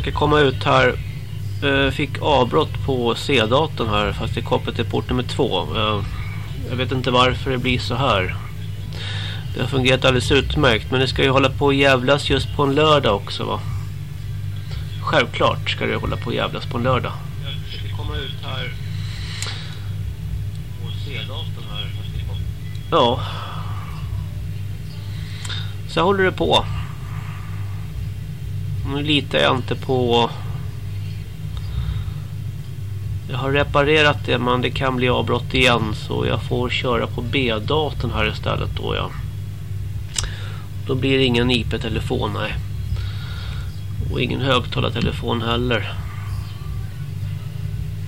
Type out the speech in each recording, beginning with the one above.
försöker komma ut här. Eh, Fick avbrott på C-datorn här fast det är kopplat till port nummer två. Eh, Jag vet inte varför det blir så här. Det har fungerat alldeles utmärkt men det ska ju hålla på att jävlas just på en lördag också va? Självklart ska det hålla på att jävlas på en lördag. Jag försöker komma ut här på C-datorn här. Ja. Så håller det på. Nu litar jag inte på... Jag har reparerat det men det kan bli avbrott igen så jag får köra på B-datorn här istället då ja. Då blir det ingen IP-telefon nej. Och ingen högtalartelefon heller.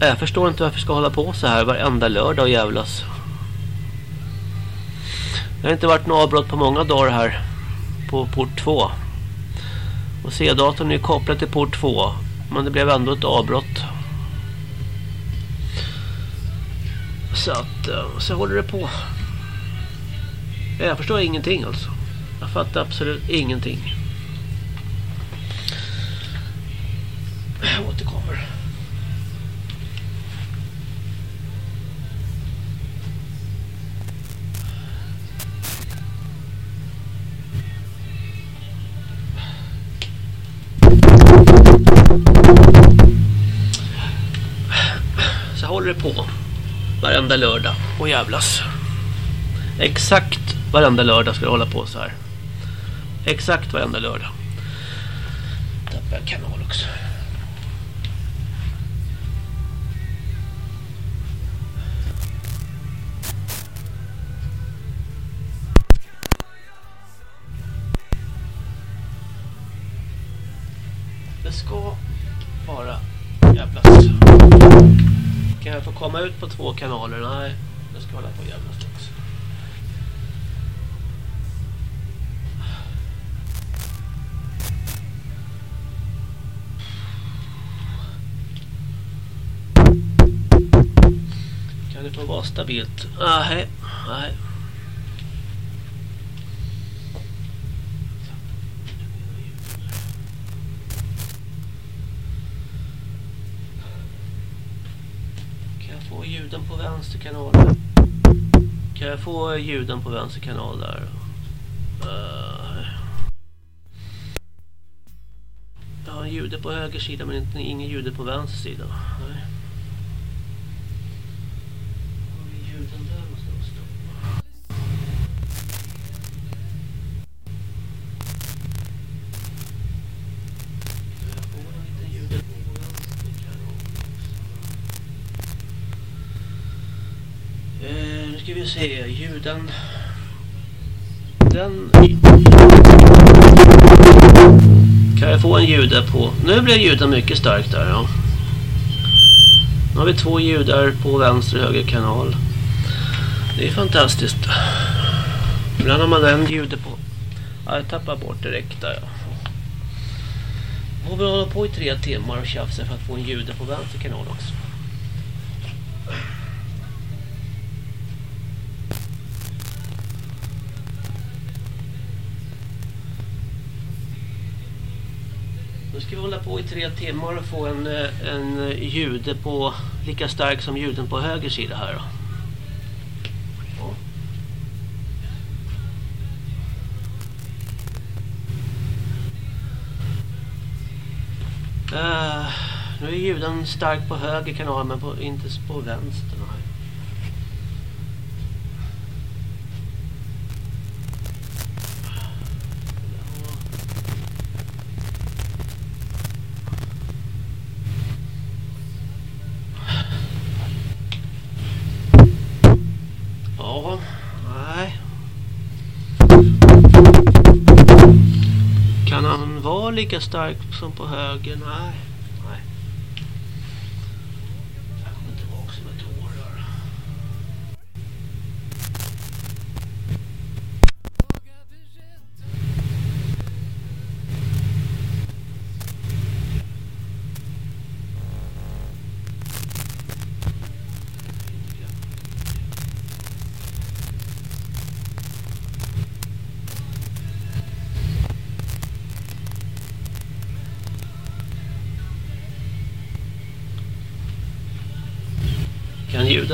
Äh, jag förstår inte varför jag ska hålla på så här varenda lördag och jävlas. Det har inte varit något avbrott på många dagar här. På port 2. Och C-datorn är kopplad till port 2. Men det blev ändå ett avbrott. Så att, eh, så håller det på. Jag förstår ingenting alltså. Jag fattar absolut ingenting. Jag återkommer. Håller det på. Varenda lördag. Och jävlas. Exakt varenda lördag ska det hålla på så här. Exakt varenda lördag. Tappar jag kanal också. Det ska bara jävlas. Kan jag få komma ut på två kanaler? Nej, jag ska hålla på och jävlas också. Kan det få vara stabilt? Nej, nej. Kan jag få ljuden på vänster kanal? Kan jag få ljuden på vänster kanal där? Uh, jag har ljudet på höger sida men inte, ingen ljudet på vänster sida. Nej. Var är ljuden där ska vi se, ljuden. Den... Kan jag få en ljuda på... Nu blev ljuden mycket stark där, ja. Nu har vi två ljudar på vänster och höger kanal. Det är fantastiskt. Ibland har man en ljudet på... Ja, jag tappar bort direkt där, ja. Får vi hålla på i tre timmar och tjafsa för att få en ljud på vänster kanal också. Ska vi hålla på i tre timmar och få en, eh, en ljude på lika stark som ljuden på höger sida här då. Uh, nu är ljuden stark på höger kanal men på, inte på vänster. Nej. Lika stark som på höger. Nej.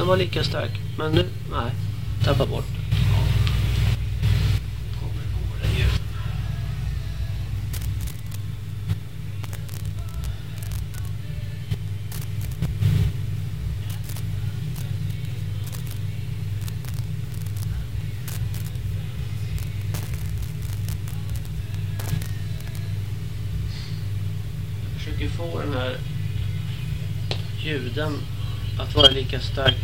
Var lika stark? Men nu, nej. Tappa bort. Kommer våra ljud. Jag försöker få den här ljuden att vara lika stark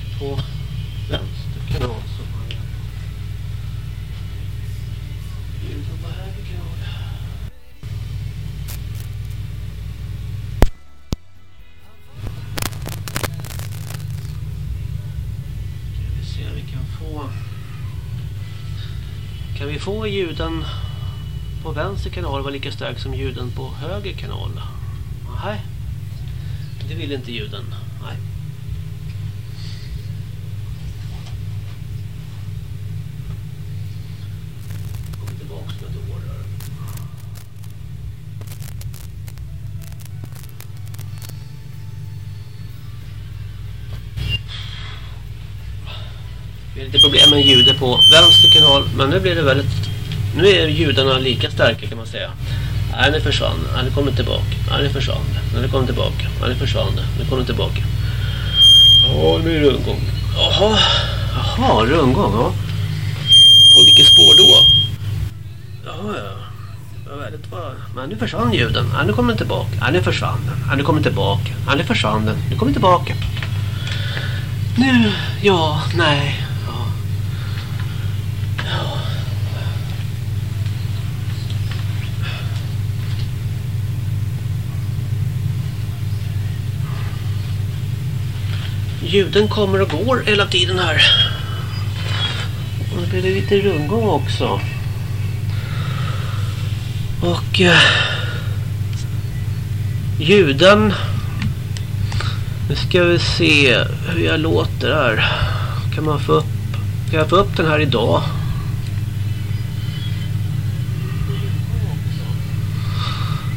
kan få ljuden på vänster kanal vara lika stark som ljuden på höger kanal? Nej. Det vill inte ljuden. Nej. Kommer tillbaka med ett år. där. Det är lite problem med ljudet på vänster kanal men nu blir det väldigt nu är ljudarna lika starka kan man säga. Nej, nu försvann. Nej, nu kommer tillbaka. Nej, nu försvann. Nej, nu kommer tillbaka. Nej, nu försvann. Nu kommer tillbaka. Ja, nu är det rundgång. Jaha, Jaha rundgång. Ja. På vilket spår då? Ja, ja. Vad väldigt bra. Men nu försvann ljuden. Nej, nu kommer den tillbaka. Nej, nu försvann den. Nej, nu kommer den tillbaka. Nej, nu försvann den. Nu kommer den tillbaka. Nu, ja, nej. Ja. Ja. Ljuden kommer och går hela tiden här. Och nu blir det lite rundgång också. Och eh, ljuden. Nu ska vi se hur jag låter här. Kan man få upp kan jag få upp den här idag?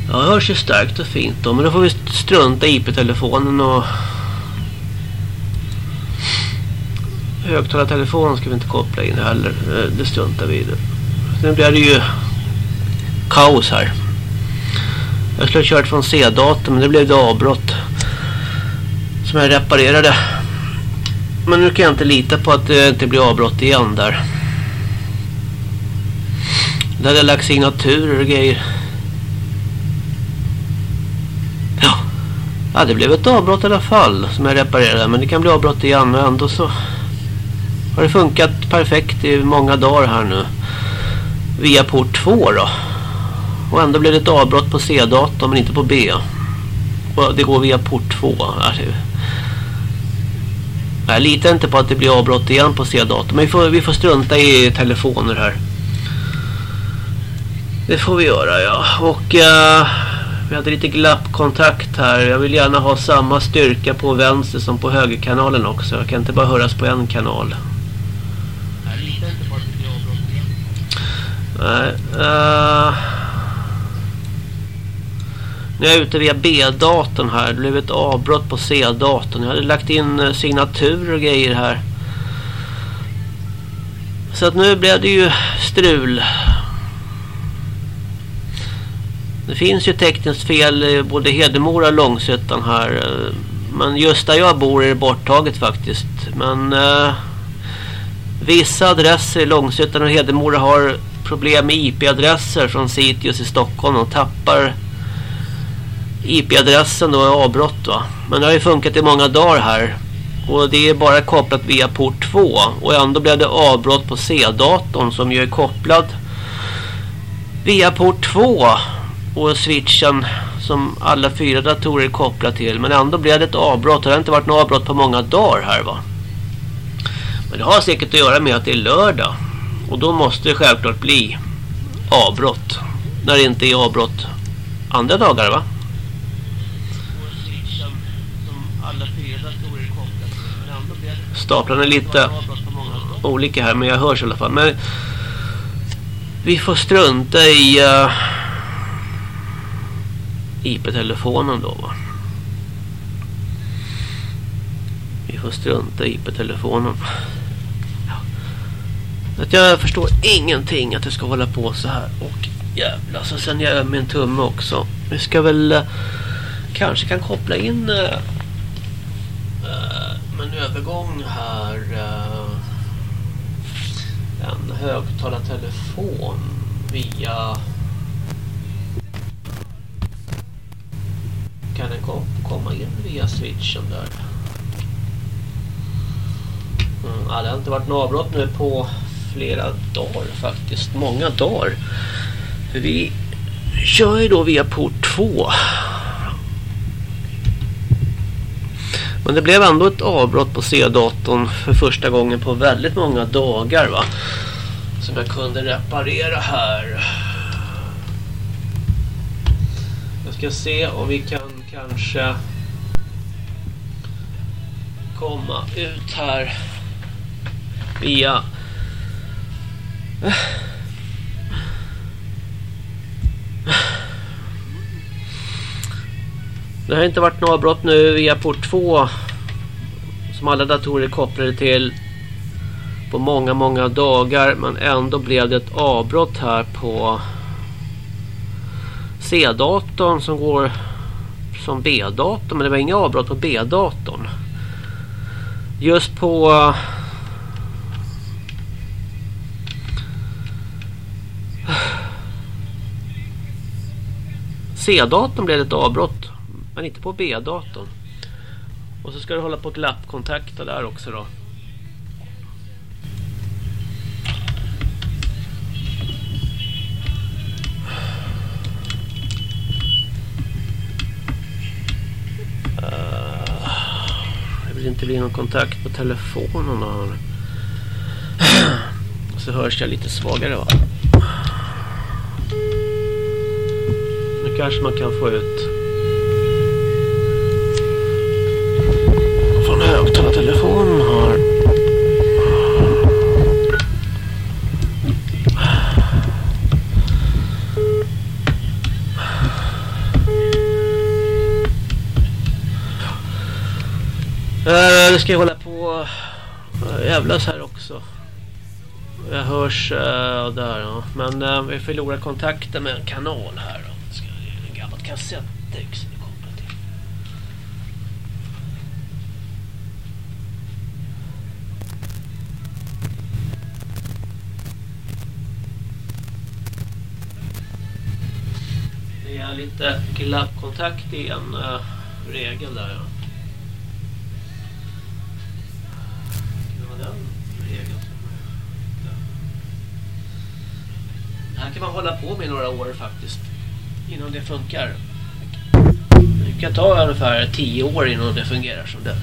Ja, det hörs ju starkt och fint då. Men då får vi strunta i IP-telefonen och högtalartelefon ska vi inte koppla in heller. Eh, det struntar vi i. Nu Sen blir det ju kaos här. Jag skulle ha kört från C-datum men det blev det avbrott. Som jag reparerade. Men nu kan jag inte lita på att det inte blir avbrott igen där. Där hade jag lagt signaturer och grejer. Ja. Ja, det blev ett avbrott i alla fall som jag reparerade. Men det kan bli avbrott igen och ändå så har det funkat perfekt i många dagar här nu. Via port 2 då. Och ändå blev det ett avbrott på C-datorn men inte på B. Och det går via port 2. Jag litar inte på att det blir avbrott igen på C-datorn. Men vi får, vi får strunta i telefoner här. Det får vi göra ja. Och uh, vi hade lite glappkontakt här. Jag vill gärna ha samma styrka på vänster som på högerkanalen också. Jag kan inte bara höras på en kanal. Nej. Uh, nu är jag ute via B-datorn här. Det blev ett avbrott på C-datorn. Jag hade lagt in eh, signaturer och grejer här. Så att nu blev det ju strul. Det finns ju tekniskt fel i både Hedemora och Långsötan här. Eh, men just där jag bor är det borttaget faktiskt. Men uh, vissa adresser i Långsötan och Hedemora har problem med IP-adresser från Sitius i Stockholm och tappar IP-adressen då är avbrott va. Men det har ju funkat i många dagar här. Och det är bara kopplat via port 2. Och ändå blev det avbrott på C-datorn som ju är kopplad via port 2. och switchen som alla fyra datorer är kopplade till. Men ändå blev det ett avbrott. Det har inte varit något avbrott på många dagar här va. Men det har säkert att göra med att det är lördag. Och då måste det självklart bli avbrott. När det inte är avbrott andra dagar va? Staplarna är lite olika här men jag hörs i alla fall. Men vi får strunta i eh, uh, IP-telefonen då va. Vi får strunta i IP-telefonen. Att jag förstår ingenting att det ska hålla på så här. Och jävlar, så sen jag min tumme också. Vi ska väl eh, kanske kan koppla in uh, en övergång här. Uh, en högtalartelefon via kan den komma in via switchen där. Mm, det har inte varit något avbrott nu på flera dagar faktiskt. Många dagar. För vi kör ju då via port 2. Men det blev ändå ett avbrott på C-datorn för första gången på väldigt många dagar va. Som jag kunde reparera här. Jag ska se om vi kan kanske komma ut här via det har inte varit något brott nu via port 2 som alla datorer är kopplade till på många, många dagar. Men ändå blev det ett avbrott här på C-datorn som går som B-datorn. Men det var inga avbrott på B-datorn. Just på C-datorn blev det ett avbrott. Men inte på B-datorn. Och så ska du hålla på att lappkontakta där också då. Eh, det vill inte bli någon kontakt på telefonen här. Så hörs jag lite svagare va? Nu kanske man kan få ut från högtalartelefonen här. Uh, det ska jag hålla på uh, jävlas här också. Jag hörs uh, där ja. Men uh, vi förlorar kontakten med en kanal här. Då. Det är till. Det är lite glappkontakt i en uh, regel där ja. Det här kan man hålla på med några år faktiskt. Innan det funkar. Det kan ta ungefär 10 år innan det fungerar som det.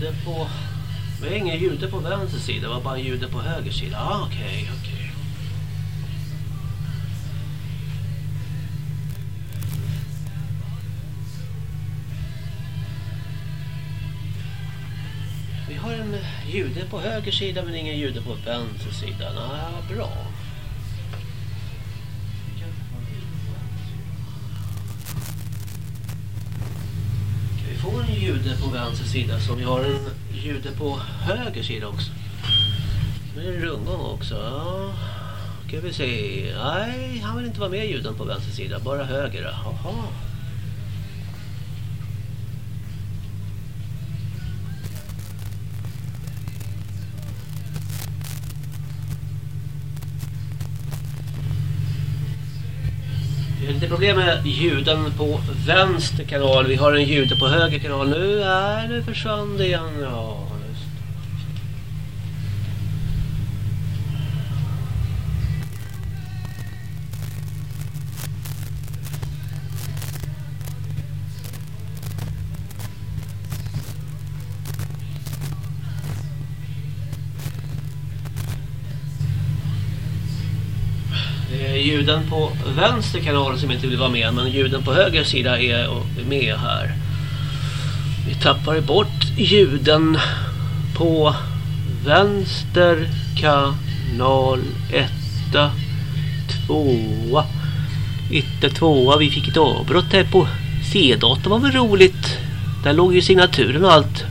Ljude på... Vi har ingen ljude på vänster sida, det var bara ljude på höger sida. Ah, okej, okay, okej. Okay. Vi har en eh, ljude på höger sida men ingen ljude på vänster sida. Nej, bra. Får en jude på vänster sida som vi har en jude på höger sida också. Nu är det rundgång också. Ja. kan vi se. Nej, han vill inte vara med juden på vänster sida. Bara höger. Jaha. Problem med ljuden på vänster kanal. Vi har en ljud på höger kanal nu. är nu försvann det igen. Ja, på vänster kanal som inte vill vara med men ljuden på höger sida är med här. Vi tappar bort ljuden på vänster kanal 1 2 1 2 vi fick ett avbrott här på C-datorn var väl roligt. Där låg ju signaturen och allt.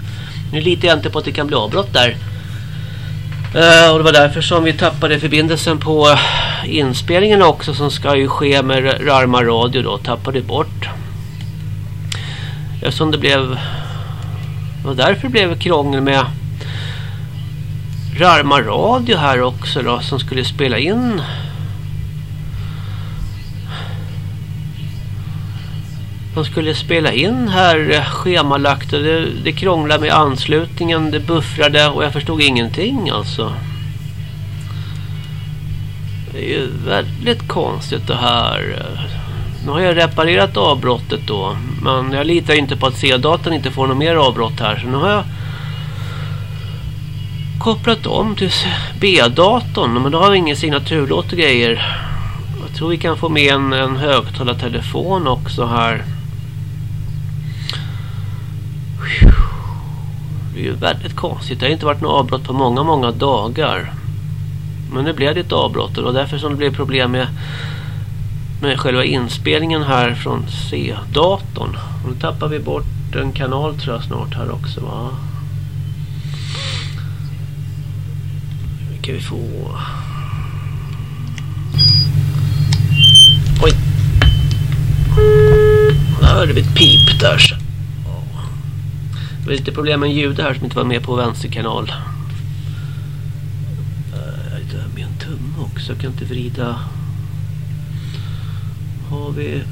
Nu litar jag inte på att det kan bli avbrott där. Uh, och det var därför som vi tappade förbindelsen på inspelningen också som ska ju ske med Rarma Radio då tappade bort. Eftersom det blev det var därför det blev krångel med Rarma Radio här också då som skulle spela in De skulle spela in här eh, schemalagt och det, det krånglade med anslutningen, det buffrade och jag förstod ingenting alltså. Det är ju väldigt konstigt det här. Nu har jag reparerat avbrottet då. Men jag litar inte på att C-datorn inte får något mer avbrott här. Så nu har jag kopplat om till B-datorn. Men då har vi ingen signaturlåt och grejer. Jag tror vi kan få med en, en högtalartelefon också här. Det är ju väldigt konstigt. Det har inte varit något avbrott på många, många dagar. Men nu blev det ett avbrott och därför som det blev problem med, med själva inspelningen här från C-datorn. Nu tappar vi bort en kanal tror jag snart här också va. Vilka vi få? Oj. Där hörde vi ett pip där. Så. Det var lite problem med ljud här som inte var med på vänsterkanal en så. Jag kan inte vrida. Har vi...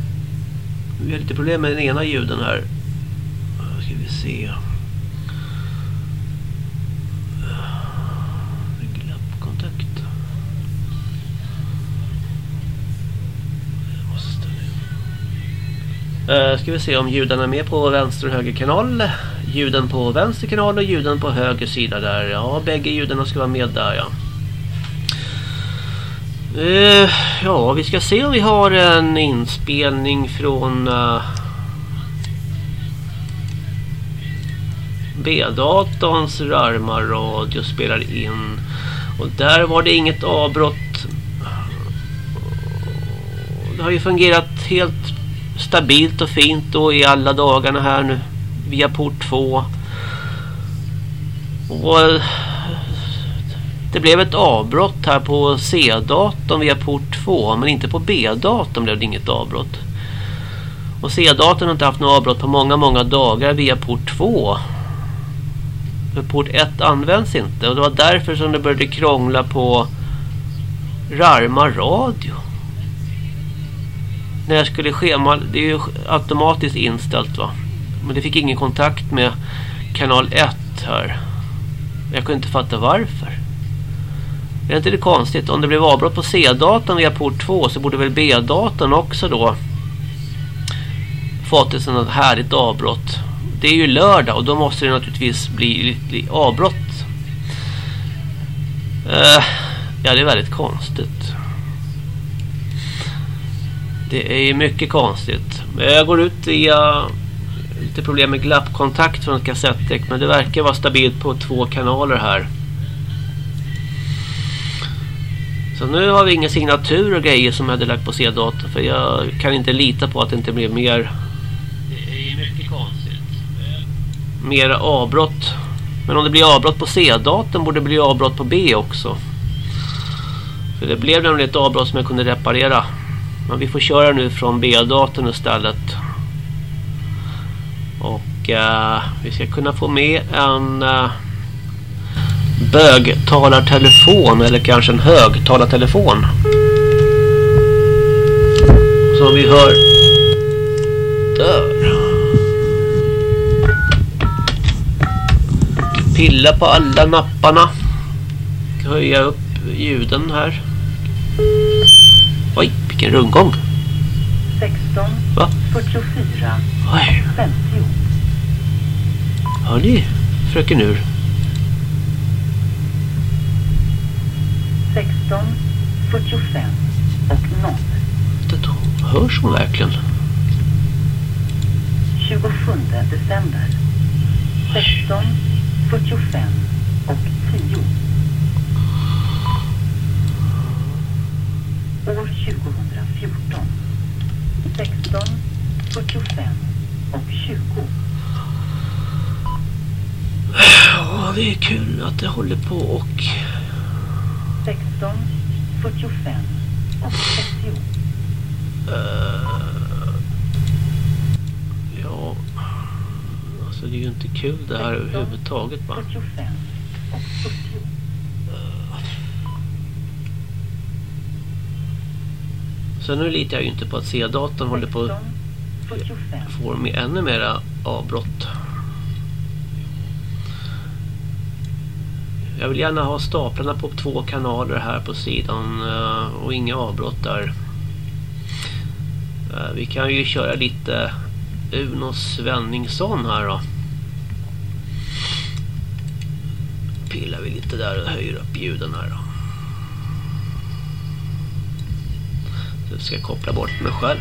Vi har lite problem med den ena ljuden här. Ska vi se. Glappkontakt. Måste Uh, ska vi se om ljuden är med på vänster och höger kanal. Ljuden på vänster kanal och ljuden på höger sida där. Ja, bägge ljuden ska vara med där ja. Uh, ja, vi ska se om vi har en inspelning från uh, B-datorns Rarma-radio spelar in. Och där var det inget avbrott. Det har ju fungerat helt stabilt och fint då i alla dagarna här nu via port 2. Och det blev ett avbrott här på C-datorn via port 2 men inte på B-datorn blev det inget avbrott. Och C-datorn har inte haft något avbrott på många många dagar via port 2. För port 1 används inte och det var därför som det började krångla på Rarma radio. När jag skulle schema, det är ju automatiskt inställt va. Men det fick ingen kontakt med kanal 1 här. Jag kunde inte fatta varför. Är inte det konstigt? Om det blev avbrott på C-datorn via port 2 så borde väl B-datorn också då fått ett sådant härligt avbrott. det är ju lördag och då måste det naturligtvis bli lite avbrott. Uh, ja, det är väldigt konstigt. Det är mycket konstigt. Jag går ut via lite problem med glappkontakt från ett kassettdäck men det verkar vara stabilt på två kanaler här. Så nu har vi ingen signatur och grejer som jag hade lagt på C-datorn för jag kan inte lita på att det inte blir mer Det är mycket konstigt. mer avbrott. Men om det blir avbrott på C-datorn borde det bli avbrott på B också. För det blev nämligen ett avbrott som jag kunde reparera. Men vi får köra nu från B-datorn istället. Och uh, vi ska kunna få med en uh, bögtalartelefon eller kanske en högtalartelefon. Som vi hör där. Pilla på alla napparna. Höja upp ljuden här. Oj, vilken rundgång. 16, Va? 44, Oj, 50. hör ni fröken Ur? 16, 45 och 0. Det. Hörs hon verkligen? 27 december. 16, 45 och 10. År 2014. 16, 45 och 20. Ja, det är kul att det håller på och... 16, 45 och 30. eh, ja, alltså det är ju inte kul det här överhuvudtaget va. 45 och 40. Så nu litar jag ju inte på att C-datorn håller på att 16, 45 få med ännu mera avbrott. Jag vill gärna ha staplarna på två kanaler här på sidan eh, och inga avbrott där. Eh, vi kan ju köra lite Uno Svenningsson här då. Pillar vi lite där och höjer upp ljuden här då. Så ska jag koppla bort mig själv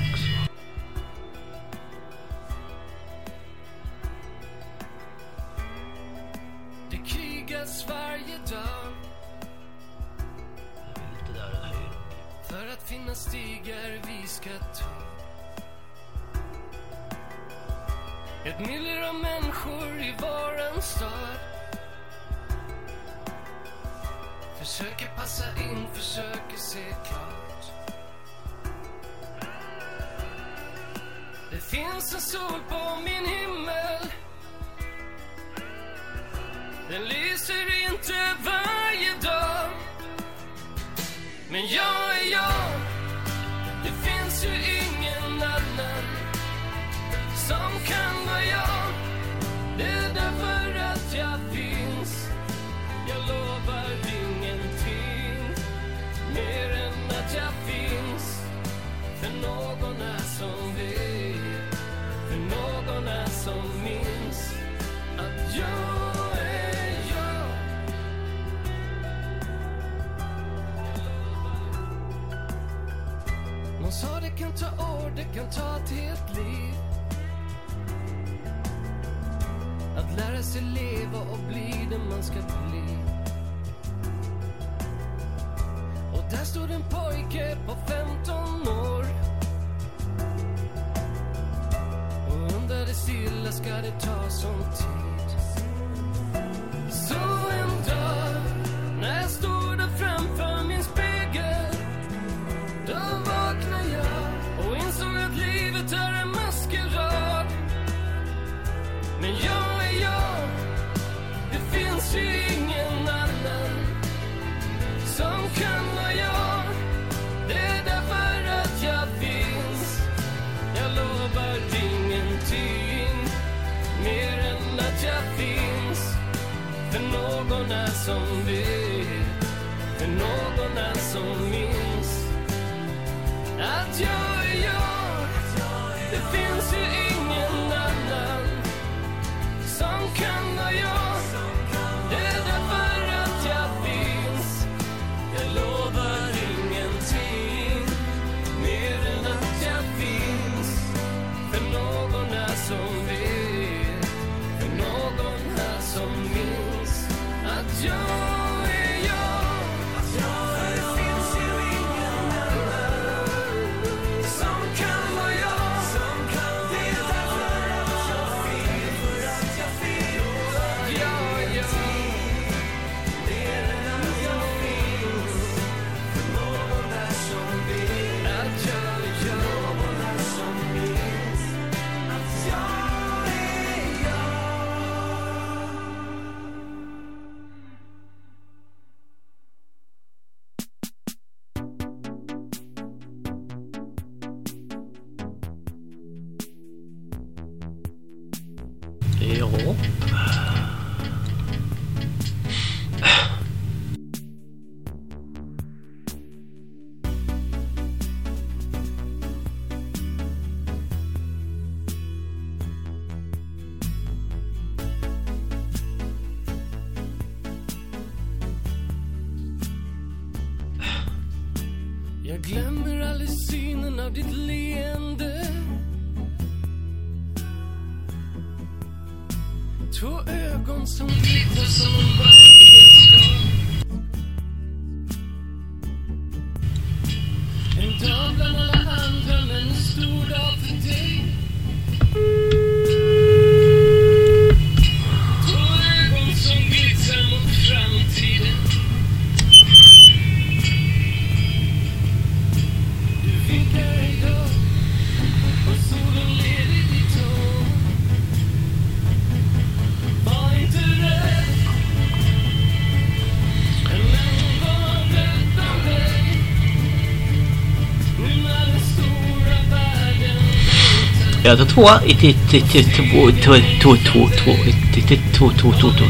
två, två, två.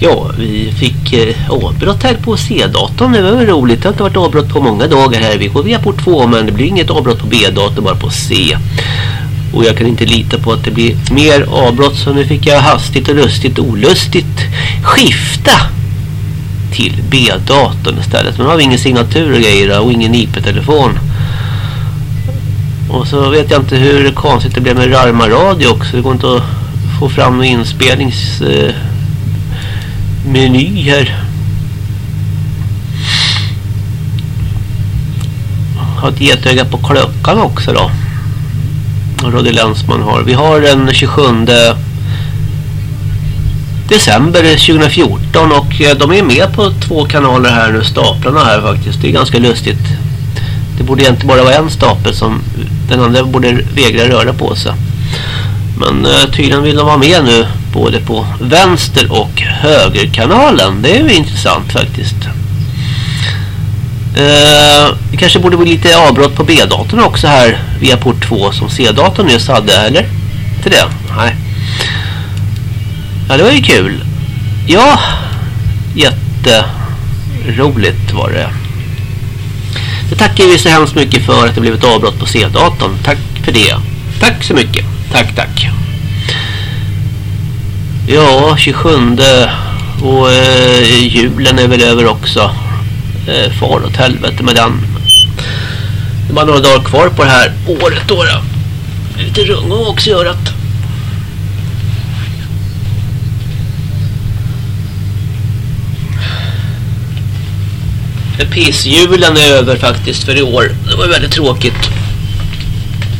Ja, vi fick eh, avbrott här på C-datorn. Det var väl roligt. Det har inte varit avbrott på många dagar här. Vi går via port 2 men det blir inget avbrott på B-datorn, bara på C. Och jag kan inte lita på att det blir mer avbrott så nu fick jag hastigt och lustigt olustigt skifta till B-datorn istället. Men nu har vi ingen signatur och grejer och ingen IP-telefon. Och så vet jag inte hur konstigt det blev med Rarma radio också. Det går inte att få fram någon inspelningsmeny eh, här. Har ett getöga på klockan också då. Radio Länsman har. Vi har den 27 december 2014 och eh, de är med på två kanaler här nu, staplarna här faktiskt. Det är ganska lustigt. Det borde egentligen bara vara en stapel som den andra borde vägra röra på sig. Men eh, tydligen vill de vara med nu både på vänster och högerkanalen. Det är ju intressant faktiskt. Eh, det kanske borde bli lite avbrott på B-datorn också här via port 2 som C-datorn nyss hade, eller? Inte det? Nej. Ja, det var ju kul. Ja, jätteroligt var det. Det tackar vi så hemskt mycket för att det blev ett avbrott på C-datorn. Tack för det. Tack så mycket. Tack, tack. Ja, 27 och eh, julen är väl över också. Eh, far åt helvete med den. Det är bara några dagar kvar på det här året då. då. Lite rungång också i örat. Pissjulen är över faktiskt för i år. Det var väldigt tråkigt.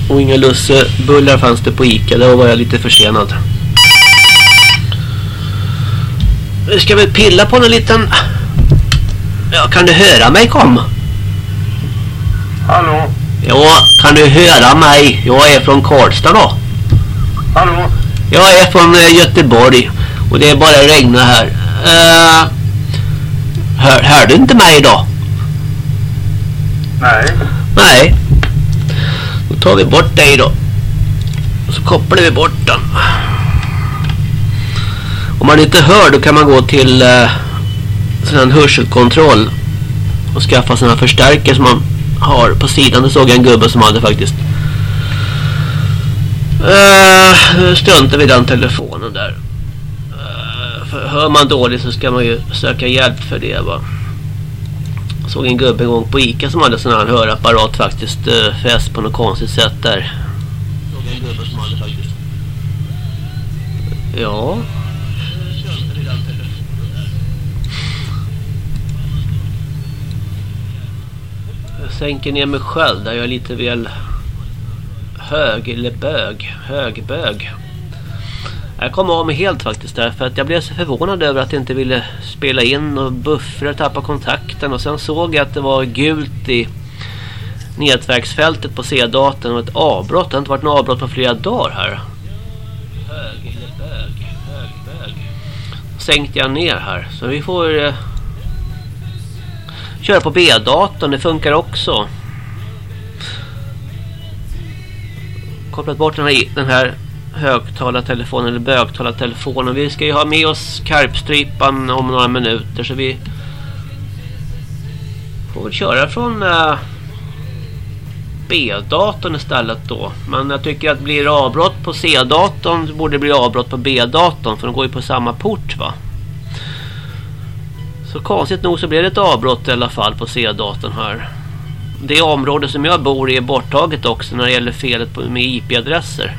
Och inga lussebullar fanns det på Ica. Då var jag lite försenad. Vi ska väl pilla på en liten... Ja, kan du höra mig kom? Hallå? Ja, kan du höra mig? Jag är från Karlstad då. Hallå? Jag är från eh, Göteborg. Och det är bara regna här. Uh, hör, hör du inte mig då? Nej. Nej. Då tar vi bort dig då. Så kopplar vi bort den. Om man inte hör då kan man gå till eh, sån hörselkontroll och skaffa såna förstärkare som man har på sidan. Det såg jag en gubbe som hade faktiskt. Uh, nu struntar vi i den telefonen där. Uh, för hör man dåligt så ska man ju söka hjälp för det va. Såg en gubbe en gång på Ica som hade sån här hörapparat faktiskt uh, fäst på något konstigt sätt där. Såg en gubbe som hade faktiskt. Ja. Jag sänker ner mig själv där jag är lite väl hög eller bög. Högbög. Jag kom av mig helt faktiskt där för att jag blev så förvånad över att jag inte ville spela in och buffra tappa kontakten och sen såg jag att det var gult i nätverksfältet på C-datorn och ett avbrott. Det har inte varit något avbrott på flera dagar här. Hög eller bög. Högbög. Sänkte jag ner här så vi får eh, köra på B-datorn. Det funkar också. kopplat bort den här, den här högtalartelefonen eller bögtalartelefonen. Vi ska ju ha med oss karpstripan om några minuter så vi får väl köra från äh, B-datorn istället då. Men jag tycker att blir det avbrott på C-datorn så borde det bli avbrott på B-datorn för de går ju på samma port va. Så konstigt nog så blev det ett avbrott i alla fall på C-datorn här. Det område som jag bor i är borttaget också när det gäller felet med IP-adresser.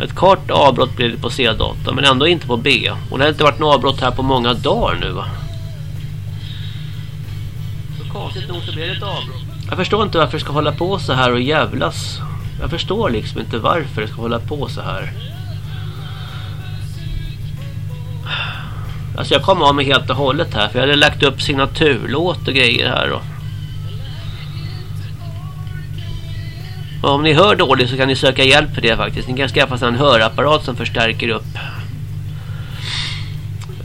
Ett kort avbrott blev det på C-datorn men ändå inte på B. Och det har inte varit något avbrott här på många dagar nu va. Så konstigt nog så blev det ett avbrott. Jag förstår inte varför det ska hålla på så här och jävlas. Jag förstår liksom inte varför det ska hålla på så här. Alltså jag kom av mig helt och hållet här för jag hade lagt upp signaturlåt och grejer här och Och om ni hör dåligt så kan ni söka hjälp för det faktiskt. Ni kan skaffa sig en hörapparat som förstärker upp.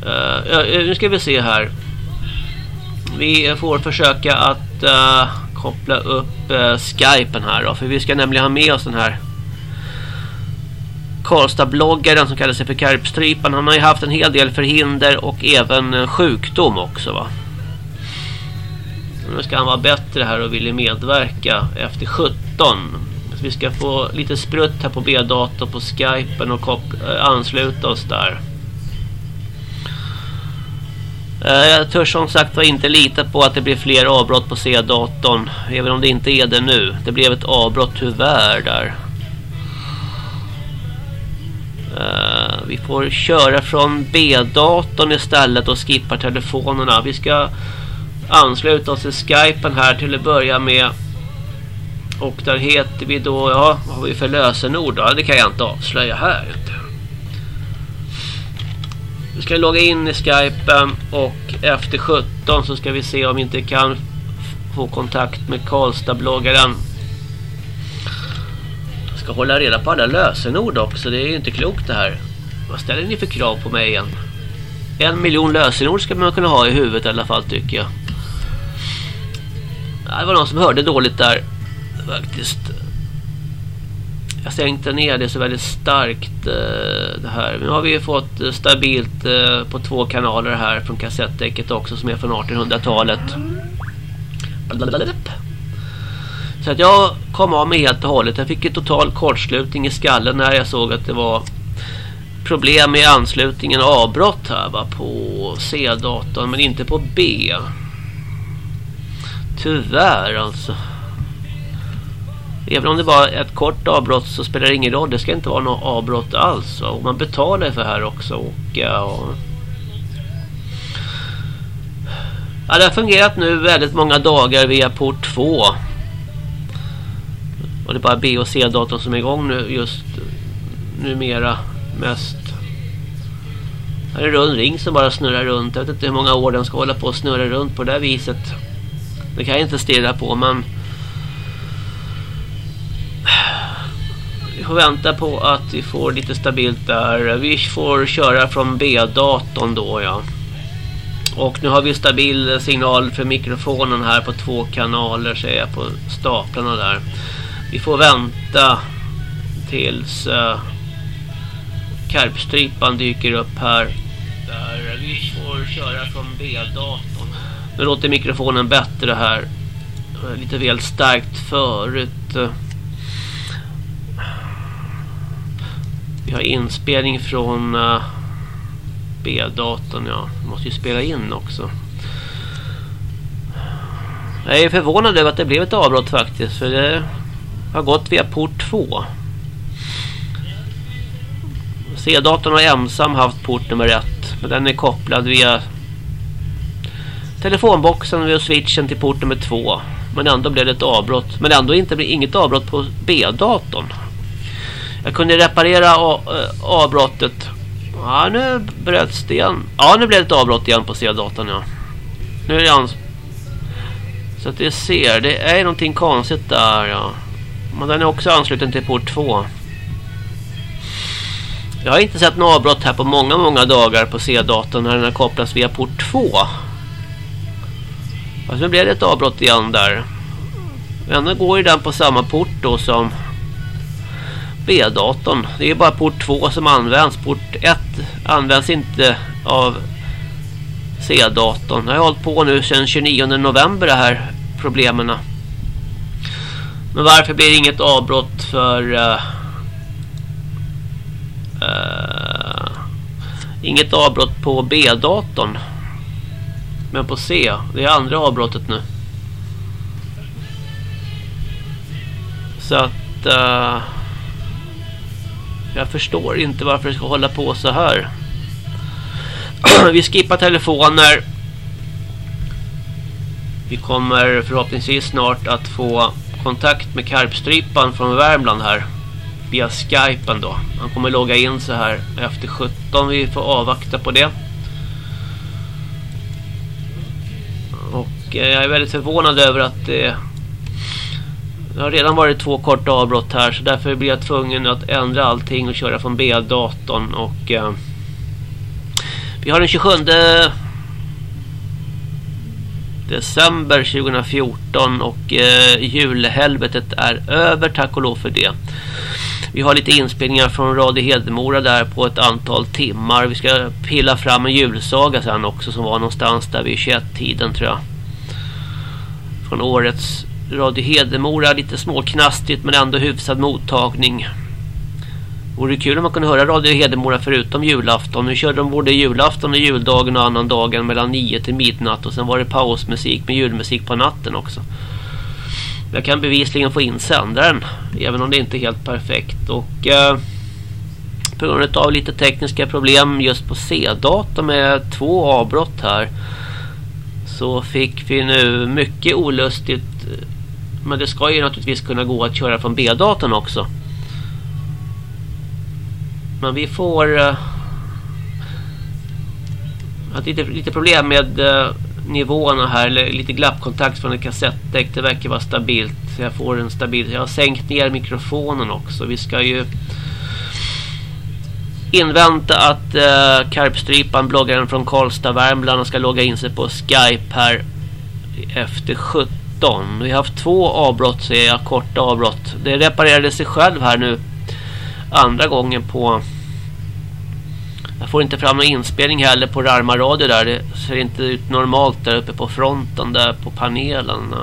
Uh, nu ska vi se här. Vi får försöka att uh, koppla upp uh, Skypen här då. För vi ska nämligen ha med oss den här Karlstad-bloggaren som kallar sig för Karpstrypan. Han har ju haft en hel del förhinder och även sjukdom också va. Nu ska han vara bättre här och vilja medverka efter 70. 17. Så vi ska få lite sprutt här på B-datorn på Skypen och eh, ansluta oss där. Eh, jag törs som sagt var inte lita på att det blir fler avbrott på C-datorn. Även om det inte är det nu. Det blev ett avbrott tyvärr där. Uh, vi får köra från B-datorn istället och skippa telefonerna. Vi ska ansluta oss till Skypen här till att börja med. Och där heter vi då, ja, vad har vi för lösenord då? Det kan jag inte avslöja här. Inte. Vi ska logga in i Skypen um, och efter 17 så ska vi se om vi inte kan få kontakt med Karlstad-bloggaren. Jag ska hålla reda på alla lösenord också, det är ju inte klokt det här. Vad ställer ni för krav på mig igen? En miljon lösenord ska man kunna ha i huvudet i alla fall tycker jag. Det var någon som hörde dåligt där faktiskt. Eh, jag sänkte ner det så väldigt starkt eh, det här. Nu har vi fått eh, stabilt på två kanaler här från kassettdäcket också som är från 1800-talet. Så att jag kom av mig helt och hållet. Jag fick en total kortslutning i skallen när jag såg att det var problem med anslutningen och avbrott här va, på C-datorn men inte på B. Tyvärr alltså. Även om det var ett kort avbrott så spelar det ingen roll. Det ska inte vara något avbrott alls. Och man betalar för det här också. Och, ja, och... Ja, det har fungerat nu väldigt många dagar via port 2. Och det är bara B och C-datorn som är igång nu just numera mest. Här är en rund ring som bara snurrar runt. Jag vet inte hur många år den ska hålla på att snurra runt på det här viset. Det kan jag inte stirra på men får vänta på att vi får lite stabilt där. Vi får köra från B-datorn då ja. Och nu har vi stabil signal för mikrofonen här på två kanaler säger jag på staplarna där. Vi får vänta tills eh, uh, karpstrypan dyker upp här. Där vi får köra från B-datorn. Nu låter mikrofonen bättre här. Eh, lite väl starkt förut. Eh. Vi har inspelning från uh, B-datorn. Ja, måste ju spela in också. Jag är förvånad över att det blev ett avbrott faktiskt. För det har gått via port 2. C-datorn har ensam haft port nummer 1. Men den är kopplad via telefonboxen via switchen till port nummer 2. Men ändå blev det ett avbrott. Men ändå inte inget avbrott på B-datorn. Jag kunde reparera avbrottet. Ja, nu bröts det igen. Ja, nu blev det ett avbrott igen på C-datan. ja. Nu är det ans Så att det ser, det är någonting konstigt där, ja. Men den är också ansluten till port 2. Jag har inte sett något avbrott här på många, många dagar på C-datorn när den har kopplats via port 2. Alltså nu blev det ett avbrott igen där. Ändå går ju den på samma port då som B-datorn. Det är bara port 2 som används. Port 1 används inte av C-datorn. Jag har hållit på nu sedan 29 november det här problemen. Men varför blir det inget avbrott för uh, uh, inget avbrott på B-datorn? Men på C, det är andra avbrottet nu. Så att uh, jag förstår inte varför det ska hålla på så här. Vi skippar telefoner. Vi kommer förhoppningsvis snart att få kontakt med Karpstrypan från Värmland här. Via Skypen då. Han kommer logga in så här efter 17. Vi får avvakta på det. Och eh, jag är väldigt förvånad över att det det har redan varit två korta avbrott här så därför blir jag tvungen att ändra allting och köra från B-datorn och eh, vi har den 27 december 2014 och eh, julhelvetet är över tack och lov för det. Vi har lite inspelningar från Radio Hedemora där på ett antal timmar. Vi ska pilla fram en julsaga sen också som var någonstans där vid 21-tiden tror jag. Från årets Radio Hedemora, lite småknastigt men ändå hyfsad mottagning. Vore kul om man kunde höra Radio Hedemora förutom julafton. Nu körde de både julafton och juldagen och annan dagen mellan 9 till midnatt. Och sen var det pausmusik med julmusik på natten också. Jag kan bevisligen få in sändaren. Även om det inte är helt perfekt. Och eh, på grund av lite tekniska problem just på C-data med två avbrott här. Så fick vi nu mycket olustigt. Men det ska ju naturligtvis kunna gå att köra från B-datorn också. Men vi får uh, lite, lite problem med uh, nivåerna här. Eller lite glappkontakt från ett kassettdäck. Det verkar vara stabilt. Jag får en stabil. Jag har sänkt ner mikrofonen också. Vi ska ju invänta att uh, Karpstrypan, bloggaren från Karlstad, Värmland, ska logga in sig på Skype här efter 17. Vi har haft två avbrott, säger jag, korta avbrott. Det reparerade sig själv här nu andra gången på jag får inte fram någon inspelning heller på Rarma Radio där. Det ser inte ut normalt där uppe på fronten där på panelen.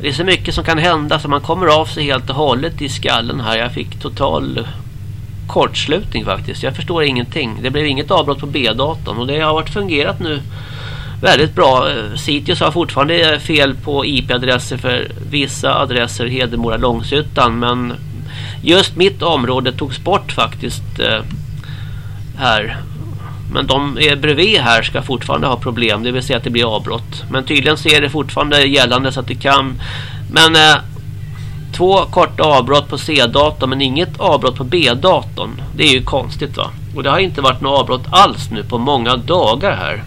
Det är så mycket som kan hända så man kommer av sig helt och hållet i skallen här. Jag fick total kortslutning faktiskt. Jag förstår ingenting. Det blev inget avbrott på B-datorn och det har varit fungerat nu väldigt bra. Eh, Sitius har fortfarande fel på IP-adresser för vissa adresser Hedemora Långshyttan men just mitt område togs bort faktiskt eh, här. Men de är bredvid här ska fortfarande ha problem. Det vill säga att det blir avbrott. Men tydligen så är det fortfarande gällande så att det kan. Men eh, två korta avbrott på C-datorn men inget avbrott på B-datorn. Det är ju konstigt va. Och det har inte varit något avbrott alls nu på många dagar här.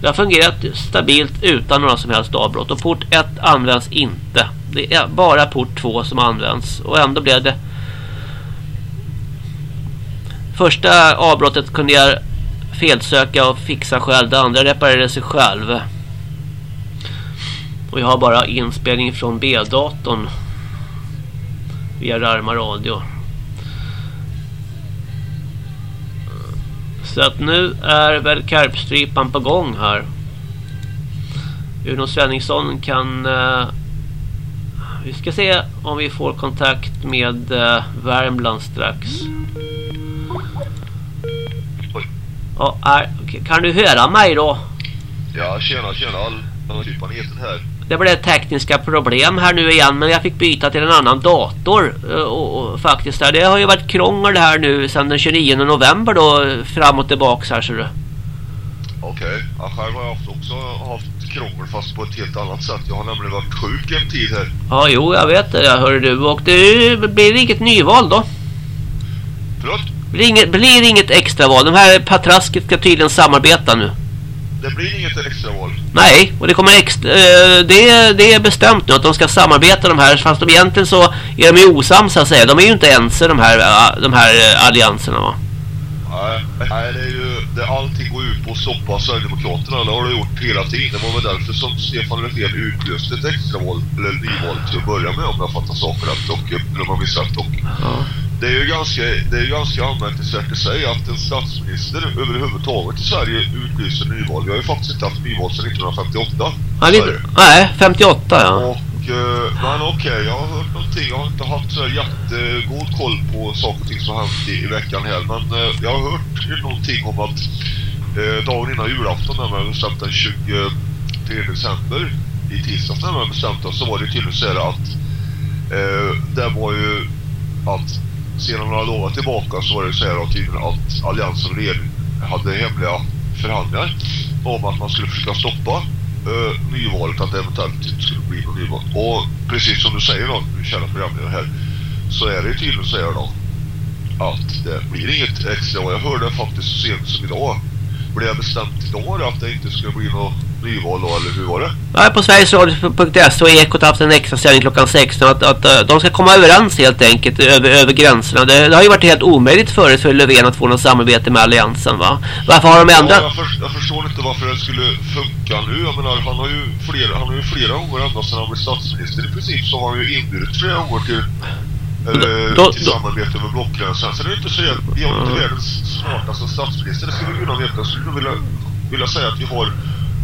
Det har fungerat stabilt utan några som helst avbrott. Och port 1 används inte. Det är bara port 2 som används. Och ändå blev det... Första avbrottet kunde jag felsöka och fixa själv. Det andra reparerade sig själv. Och jag har bara inspelning från B-datorn. Via Rarma Radio. Så att nu är väl karpstrypan på gång här. Uno Svenningsson kan... Uh, vi ska se om vi får kontakt med uh, Värmland strax. Ja, är, kan du höra mig då? Ja, tjena, tjena. All, här. Det blev tekniska problem här nu igen men jag fick byta till en annan dator och, eh, och, och faktiskt där. Det har ju varit krångel här nu sedan den 29 november då fram och tillbaks här så du. Okej, okay. själv har jag också haft krångel fast på ett helt annat sätt. Jag har nämligen varit sjuk en tid här. Ja, jo, jag vet det. Jag hör du. Och det blir inget nyval då? Förlåt? Blir inget, blir inget extraval. De här patrasket ska tydligen samarbeta nu. Det blir inget extra val. Nej, och det kommer extra, eh, det, det är bestämt nu att de ska samarbeta de här fast de egentligen så är de ju osams att säga. De är ju inte ense de här, de här allianserna va? Nej, det är ju det allting går ut på på att stoppa Sverigedemokraterna. Det har det gjort hela tiden. Det var väl därför som Stefan Löfven utlöste ett extraval, eller nyval till att börja med om jag fattar saker rätt och eller om jag missat. Och Ja. Det är ju ganska, det är ganska anmärkningsvärt i sig att en statsminister överhuvudtaget i Sverige utlyser nyval. Vi har ju faktiskt inte haft nyval sedan 1958. Nej, i Sverige. vi, nej, 58 ja. Och, eh, men okej, jag har hört någonting. Jag har inte haft så jättegod koll på saker och ting som har hänt i, i veckan här. Men eh, jag har hört någonting om att eh, dagen innan julafton, närmare bestämt den 23 december, i tisdags närmare bestämt, så var det tydligen så här att eh, det var ju att sedan några dagar tillbaka så var det så här då tydligen att Alliansen och regeringen hade hemliga förhandlingar om att man skulle försöka stoppa eh, nyvalet, att det eventuellt inte skulle bli något nyval. Och precis som du säger då, du känner programledaren här, så är det ju tydligen så här då att det blir inget extra. Och jag hörde faktiskt så sent som idag, blev bestämt idag att det inte skulle bli något nyval då, eller hur var det? Ja, på sverigesradio.se och Ekot har haft en extra sändning klockan 16 att, att eh, de ska komma överens helt enkelt över, över gränserna. Det, det har ju varit helt omöjligt förut för Löfven att få något samarbete med Alliansen va? Varför har de Ja, ändrat? jag, för, jag förstår inte varför det skulle funka nu. Jag menar, han har ju flera, han har ju flera gånger ända sedan han blev statsminister i princip så har han ju inbjudit flera gånger till, eller, Då- till då- samarbete med blockgränsen. Sen är det inte så att vi har inte världens smartaste statsminister. Det skulle vi kunna veta. Jag skulle vilja, vilja säga att vi har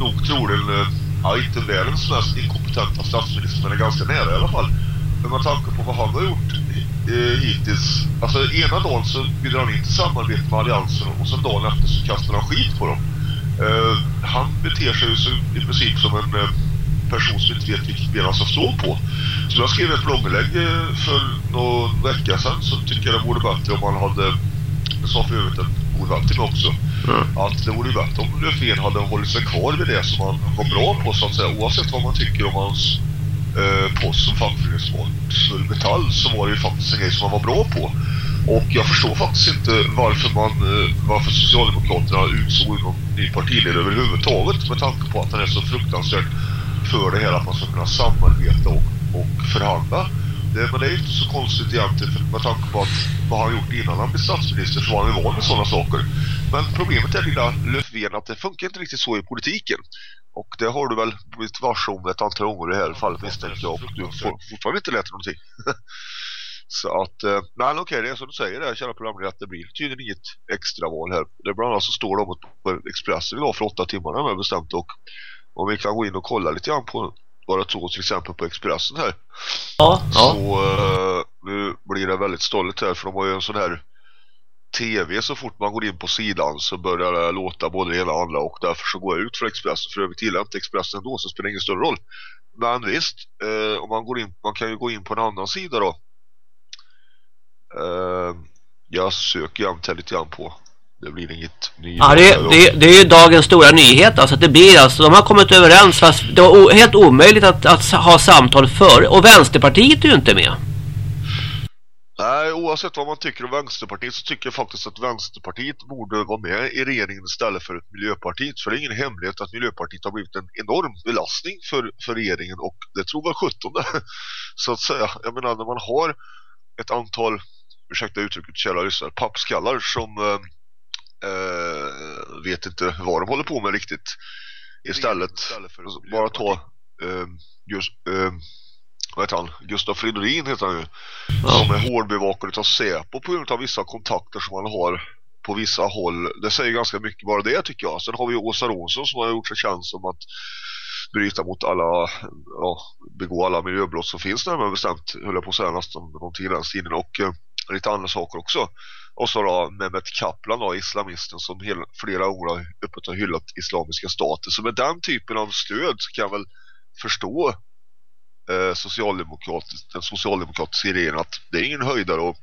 nog troligen, eh, ja inte världens mest inkompetenta statsminister men är ganska nära i alla fall. Men med tanke på vad han har gjort eh, hittills. Alltså ena dagen så bjuder han in till samarbete med alliansen och sen dagen efter så kastar han skit på dem. Eh, han beter sig ju så, i princip som en person som inte vet vilket ben han ska stå på. Så jag skrev ett blogginlägg eh, för någon vecka sedan så tycker jag det vore bättre om man hade, det sa för övrigt en god vän till mig också, att det vore bättre om Löfven hade hållit sig kvar vid det som han var bra på så att säga. Oavsett vad man tycker om hans eh, post som fackföreningsfolk Metall så var det ju faktiskt en grej som han var bra på. Och jag förstår faktiskt inte varför man, eh, varför Socialdemokraterna utsåg någon ny partiledare överhuvudtaget med tanke på att han är så fruktansvärt för det här att man ska kunna samarbeta och, och förhandla. Det, men det är ju inte så konstigt egentligen för med tanke på att vad han gjort innan han blev statsminister så var han ju van med sådana saker. Men problemet är lilla Löfven att det funkar inte riktigt så i politiken. Och det har du väl blivit varse om ett antal gånger i det här fallet misstänker jag och du har fortfarande inte lärt dig någonting. Så att, eh, nej, men okej, det är som du säger där, kära programledare, att det blir tydligen inget extra val här. Det är bland annat så står det om på Expressen idag för åtta timmar när jag bestämt och om vi kan gå in och kolla lite grann på bara två till exempel på Expressen här. Ja, ja. Så eh, nu blir det väldigt stolt här för de har ju en sån här TV så fort man går in på sidan så börjar det låta både det ena och andra och därför så går jag ut för Expressen för övrigt gillar inte Expressen då så spelar det ingen större roll. Men visst, eh, om man går in, man kan ju gå in på en annan sida då. Eh, jag söker jämt här lite grann på. Det blir inget. Ja, det, det, det är ju dagens stora nyhet alltså att det blir alltså, de har kommit överens fast det var helt omöjligt att, att ha samtal för och Vänsterpartiet är ju inte med. Nej, oavsett vad man tycker om Vänsterpartiet så tycker jag faktiskt att Vänsterpartiet borde vara med i regeringen istället för Miljöpartiet. För det är ingen hemlighet att Miljöpartiet har blivit en enorm belastning för, för regeringen och det tror väl 17 Så att säga, jag menar när man har ett antal, ursäkta uttrycket kära lyssnare, pappskallar som eh, eh, vet inte vad de håller på med riktigt. Istället, för bara ta eh, just, eh, vad heter han? Gustaf Fridolin heter han ju som är hårdbevakad av Säpo på grund av vissa kontakter som man har på vissa håll. Det säger ganska mycket bara det tycker jag. Sen har vi Åsa Ronsson som har gjort sig känd som att bryta mot alla, ja, begå alla miljöbrott som finns närmare bestämt, höll jag på att säga nästan någonting i den stilen och eh, lite andra saker också. Och så då Mehmet Kaplan då, islamisten som hel, flera år har öppet har hyllat islamiska stater. Så med den typen av stöd så kan jag väl förstå eh, socialdemokratisk, den socialdemokratiska regeringen att det är ingen höjdare att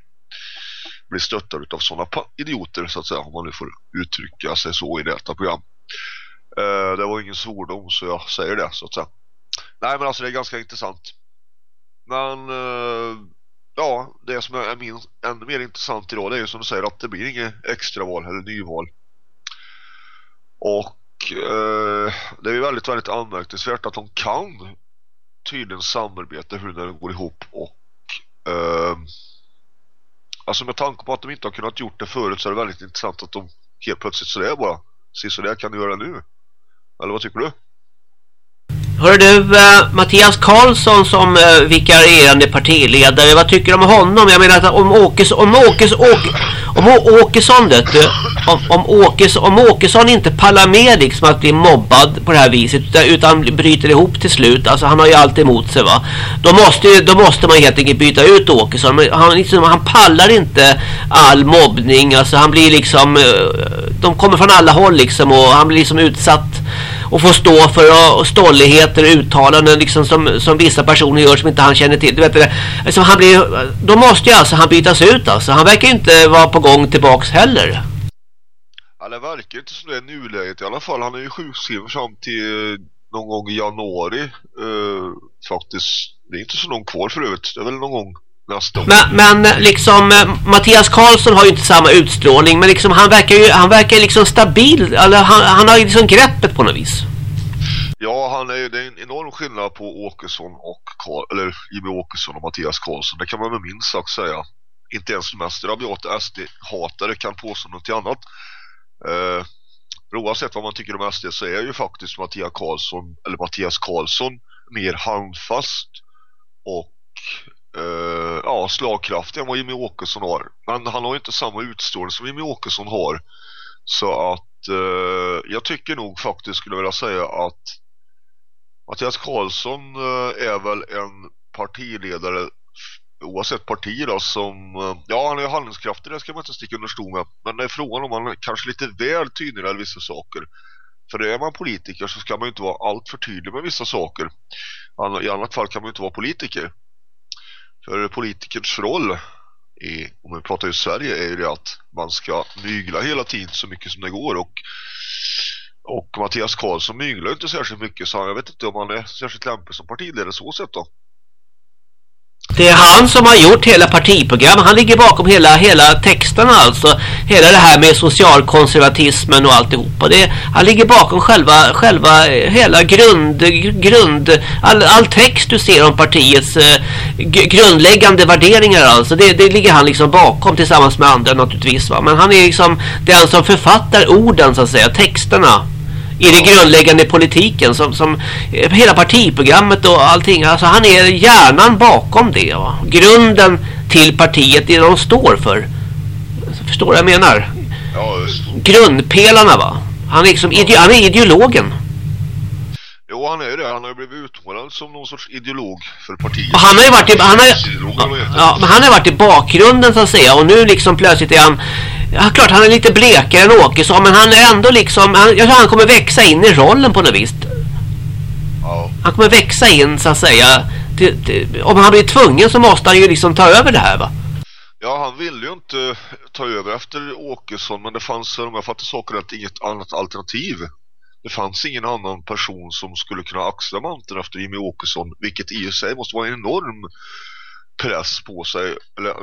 bli stöttad av sådana idioter så att säga om man nu får uttrycka sig så i detta program. Eh, det var ingen svordom så jag säger det så att säga. Nej men alltså det är ganska intressant. Men eh, ja, det som är min, ännu mer intressant idag det är ju som du säger att det blir inget extraval eller nyval. Och eh, det är ju väldigt, väldigt anmärkningsvärt att de kan tydligen samarbeta hur det går ihop och eh, alltså med tanke på att de inte har kunnat gjort det förut så är det väldigt intressant att de helt plötsligt så bara, är sådär kan du göra nu. Eller vad tycker du? Hör du, uh, Mattias Karlsson som eh, uh, vikarierande partiledare, vad tycker du om honom? Jag menar att om Åkes, om Åkes, Åke, om Åkesson, vet du, om, om, Åkes, om Åkesson inte pallar med liksom att bli mobbad på det här viset utan, utan bryter ihop till slut, alltså han har ju allt emot sig va. Då måste, då måste man helt enkelt byta ut Åkesson. Men han, liksom, han pallar inte all mobbning, alltså han blir liksom, uh, de kommer från alla håll liksom och han blir liksom utsatt och få stå för stolligheter och uttalanden liksom som, som vissa personer gör som inte han känner till. Du vet, alltså han blir, då måste ju alltså han bytas ut alltså. Han verkar inte vara på gång tillbaks heller. Ja, det verkar inte som det är nuläget i alla fall. Han är ju sjukskriven fram till eh, någon gång i januari uh, faktiskt. Det är inte så långt kvar för övrigt. Det är väl någon gång. Men, men liksom eh, Mattias Karlsson har ju inte samma utstrålning men liksom han verkar ju han verkar liksom stabil eller han, han har ju liksom greppet på något vis. Ja, han är ju det är en enorm skillnad på Åkesson och Karl, eller Jimmy Åkesson och Mattias Karlsson. Det kan man med minst sagt säga. Inte ens mest rabiata SD-hatare kan påstå något annat. Eh, oavsett vad man tycker om SD så är ju faktiskt Mattias Karlsson eller Mattias Karlsson mer handfast och uh, ja, slagkraftig än vad Jimmy Åkesson har. Men han har inte samma utstrålning som Jimmy Åkesson har. Så att uh, jag tycker nog faktiskt skulle vilja säga att Mattias Karlsson uh, är väl en partiledare oavsett parti då som ja han är handlingskraftig det ska man inte sticka under stol med. Men det är frågan om han är kanske lite väl tydlig eller vissa saker. För är man politiker så ska man ju inte vara allt för tydlig med vissa saker. I annat fall kan man ju inte vara politiker för politikers roll i, om vi pratar i Sverige är ju det att man ska mygla hela tiden så mycket som det går och och Mattias Karlsson myglar inte särskilt mycket så jag vet inte om han är särskilt lämplig som partiledare så sett då. Det är han som har gjort hela partiprogrammet. Han ligger bakom hela, hela texterna alltså. Hela det här med socialkonservatismen och alltihopa. Det, han ligger bakom själva, själva eh, hela grund, grund all, all text du ser om partiets eh, grundläggande värderingar alltså. Det, det ligger han liksom bakom tillsammans med andra naturligtvis va. Men han är liksom den som författar orden så att säga, texterna i det grundläggande politiken som, som hela partiprogrammet och allting. Alltså han är hjärnan bakom det. Va? Grunden till partiet, det de står för. Förstår du vad jag menar? Ja, Grundpelarna va? Han är, liksom, han är ideologen. Jo, han är det. Han har ju blivit utmålad som någon sorts ideolog för partiet. Och han har ju varit i, han har, ja, men han har varit i bakgrunden så att säga. Och nu liksom plötsligt är han Ja, klart han är lite blekare än Åkesson men han är ändå liksom han, jag tror han kommer växa in i rollen på något vis. Ja. Han kommer växa in så att säga. Till, till, om han blir tvungen så måste han ju liksom ta över det här va? Ja, han ville ju inte ta över efter Åkesson men det fanns, om jag fattar saker rätt, inget annat alternativ. Det fanns ingen annan person som skulle kunna axla manteln efter Jimmy Åkesson vilket i sig måste vara en enorm press på sig eller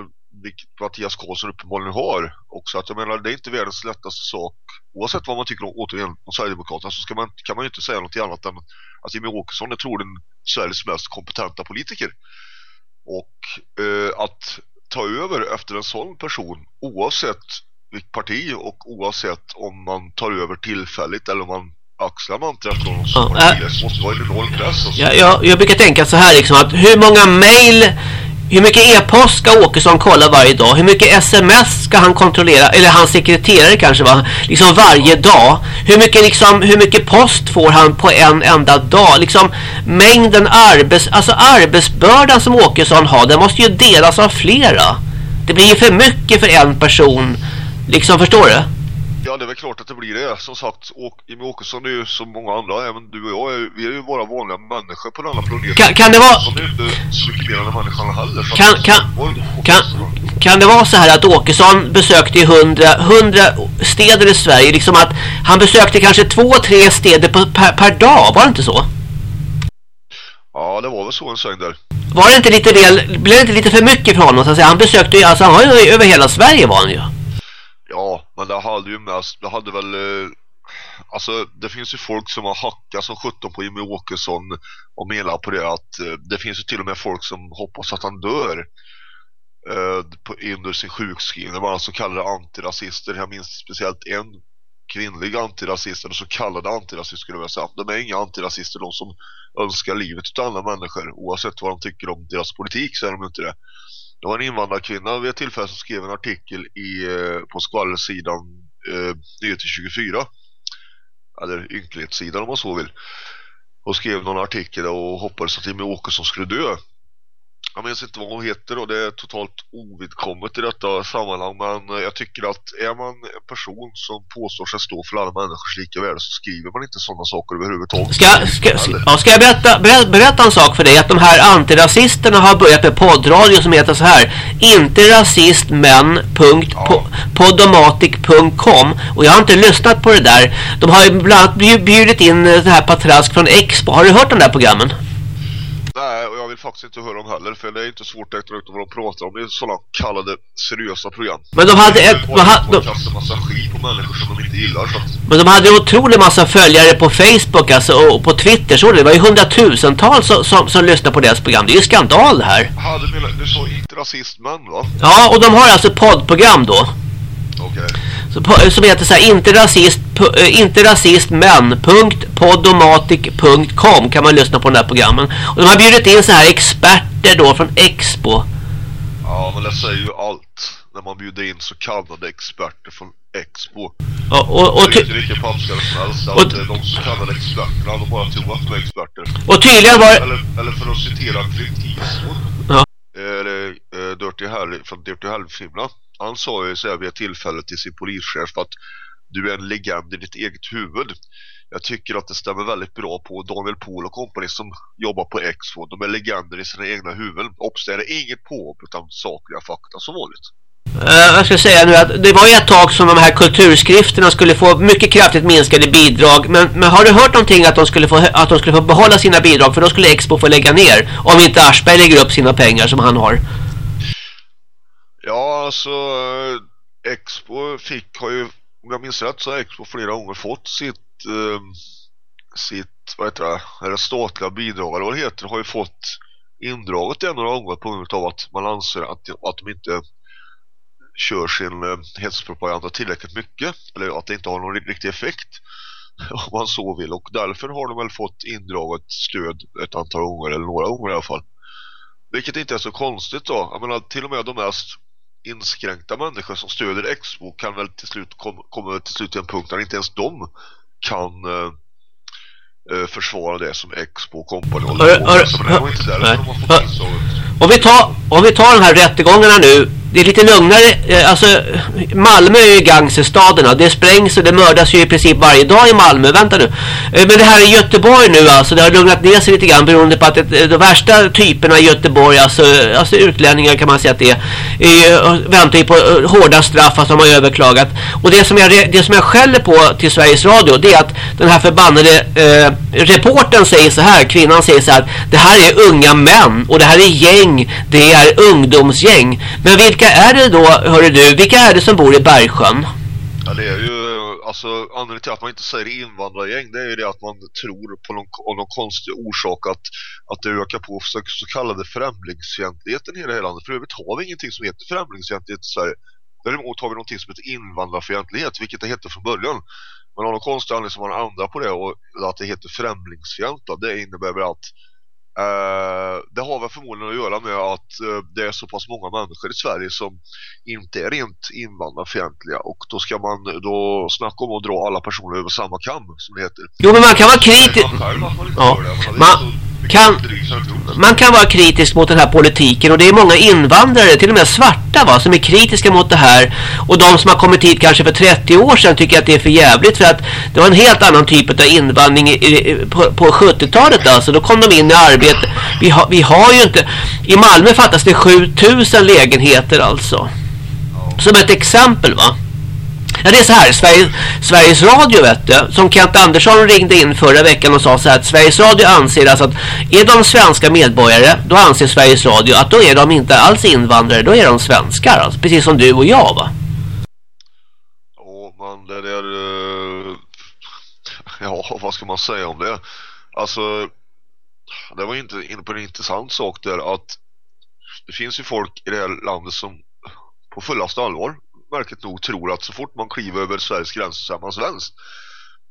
vilket Mattias Karlsson uppenbarligen har också. Att jag menar det är inte världens lättaste sak. Oavsett vad man tycker om återigen om Sverigedemokraterna så ska man, kan man ju inte säga något annat än att Jimmy Åkesson är troligen Sveriges mest kompetenta politiker. Och eh, att ta över efter en sån person oavsett vilket parti och oavsett om man tar över tillfälligt eller om man axlar man inte efter någon som ja, äh, måste vara en enorm press alltså. ja, jag, jag brukar tänka så här liksom att hur många mail hur mycket e-post ska Åkesson kolla varje dag? Hur mycket sms ska han kontrollera? Eller hans sekreterare kanske va? Liksom varje dag. Hur mycket, liksom, hur mycket post får han på en enda dag? Liksom mängden arbets... Alltså arbetsbördan som Åkesson har, den måste ju delas av flera. Det blir ju för mycket för en person. Liksom, förstår du? Ja, det är väl klart att det blir det. Som sagt, Jimmy Åkesson är ju som många andra, även du och jag, är, vi är ju bara vanliga människor på denna planet. Kan, kan det vara... Är inte mycket mer än människan heller. Kan, kan, kan, kan det vara så här att Åkesson besökte ju hundra, hundra städer i Sverige? Liksom att han besökte kanske två, tre städer på, per, per dag, var det inte så? Ja, det var väl så en sväng där. Var det inte lite del, blev det inte lite för mycket för honom så att säga? Han besökte ju, alltså han var ju över hela Sverige var han ju. Ja, men det hade ju mest, det hade väl... Eh, alltså, det finns ju folk som har hackat som 17 på Jimmy Åkesson och menar på det att eh, det finns ju till och med folk som hoppas att han dör eh, på, under sin sjukskrivning. Det var så kallade antirasister. Jag minns speciellt en kvinnlig antirasist eller så kallade antirasist skulle jag vilja säga. De är inga antirasister, de som önskar livet åt andra människor. Oavsett vad de tycker om deras politik så är de inte det. Det var en invandrarkvinna vid ett tillfälle som skrev en artikel i, eh, på skvallersidan eh, Nyheter 24. Eller ynklighetssidan om man så vill. Och skrev någon artikel och hoppades att Jimmie Åkesson skulle dö. Jag minns inte vad hon heter och det är totalt ovidkommet i detta sammanhang men eh, jag tycker att är man en person som påstår sig stå för alla människors lika värde så skriver man inte sådana saker överhuvudtaget. Ska, ska, ja, ska jag berätta, berätta, berätta en sak för dig? Att de här antirasisterna har börjat med poddradio som heter så här. Inte rasist men punkt, Ja. po- podomatic.com och jag har inte lyssnat på det där. De har ju bland annat bjud- bjudit in eh, det här Patrask från Expo. Har du hört de där programmen? Nej, och jag vill faktiskt inte höra dem heller för det är inte svårt att räkna ut vad de pratar om. Det är sådana kallade seriösa program. Men de hade ett- de, de ha- de- kastar massa skit på människor som de inte gillar så Men de hade en otrolig massa följare på Facebook alltså, och på Twitter. Så det var ju hundratusentals som, som, som lyssnade på deras program. Det är ju skandal det här. hade velat, du sa inte rasist men va? Ja, och de har alltså poddprogram då. Okej. På, som heter så här, inte rasist, eh, inte rasist men .podomatic.com kan man lyssna på den här programmen. Och de har bjudit in så här experter då från Expo. Ja, men det säger ju allt. När man bjuder in så kallade experter från Expo. Och, och, och, det är vilken pappskalle som helst. och- Att eh, de så kallade experterna, de bara tror att de är experter. och tydligen var Eller, eller för att citera Clint Eastwood. Ja. Eller eh, Dirty Harry från Dirty Harry-filmerna. Han sa ju så här vid ett tillfälle till sin polischef att du är en legend i ditt eget huvud. Jag tycker att det stämmer väldigt bra på Daniel Pohl och kompani som jobbar på Expo. De är legender i sina egna huvuden. Ops, det är inget påhopp utan sakliga fakta som vanligt. Uh, jag ska säga nu att det var ju ett tag som de här kulturskrifterna skulle få mycket kraftigt minskade bidrag. Men, men har du hört någonting att de, skulle få, att de skulle få behålla sina bidrag? För då skulle Expo få lägga ner. Om inte Aschberg lägger upp sina pengar som han har. Alltså Expo fick, har ju, om jag minns rätt så har Expo flera gånger fått sitt, eh, sitt, vad heter det, eller statliga bidrag eller vad det heter, har ju fått indraget det några gånger på grund av att man anser att, att de inte kör sin eh, hetspropaganda tillräckligt mycket eller att det inte har någon riktig effekt om man så vill och därför har de väl fått indraget stöd ett antal gånger eller några gånger i alla fall. Vilket inte är så konstigt då. Jag menar till och med de mest inskränkta människor som stöder Expo kan väl till slut kom, komma till slut till en punkt där inte ens de kan eh, eh, försvara det som Expo och company håller på med. Om vi tar, om vi tar de här rättegångarna nu. Det är lite lugnare. Eh, alltså Malmö är ju gangsterstaden. Det sprängs och det mördas ju i princip varje dag i Malmö. Vänta nu. Eh, men det här i Göteborg nu alltså. Det har lugnat ner sig lite grann beroende på att det, eh, de värsta typerna i Göteborg, alltså, alltså utlänningar kan man säga att det är, är väntar ju på hårda straff fast de har överklagat. Och det som, jag, det som jag skäller på till Sveriges Radio det är att den här förbannade eh, reporten säger så här, kvinnan säger så här, det här är unga män och det här är gäng, det är ungdomsgäng. Men vilka vilka är det då, hörru du, vilka är det som bor i Bergsjön? Ja, det är ju, alltså anledningen till att man inte säger invandrargäng det är ju det att man tror på någon, av någon konstig orsak att, att det ökar på så, så kallade främlingsfientligheten i det här landet. För övrigt har vi ingenting som heter främlingsfientlighet i Sverige. Däremot har vi någonting som heter invandrarfientlighet, vilket det hette från början. Men av någon konstig anledning som man andra på det och att det heter främlingsfientlighet, det innebär väl att det har väl förmodligen att göra med att eh, det är så pass många människor i Sverige som inte är rent invandrarfientliga och då ska man då snacka om att dra alla personer över samma kam som det heter. Jo men man kan vara kritisk. Man själv man Ja. Man kan- Man kan vara kritisk mot den här politiken och det är många invandrare, till och med svarta va, som är kritiska mot det här. Och de som har kommit hit kanske för 30 år sedan tycker att det är för jävligt för att det var en helt annan typ av invandring i, på, på 70-talet alltså. Då kom de in i arbete. Vi, ha, vi har ju inte, i Malmö fattas det 7000 lägenheter alltså. Som ett exempel va. Ja, det är så här, Sveriges, Sveriges Radio vet du, som Kent Andersson ringde in förra veckan och sa så här att Sveriges Radio anser alltså att är de svenska medborgare, då anser Sveriges Radio att då är de inte alls invandrare, då är de svenskar alltså, precis som du och jag va. Ja, men det där... Eh, ja, vad ska man säga om det? Alltså, det var inte inne på en intressant sak där att det finns ju folk i det här landet som på fullaste allvar märkligt nog tror att så fort man kliver över Sveriges gränser så är man svensk.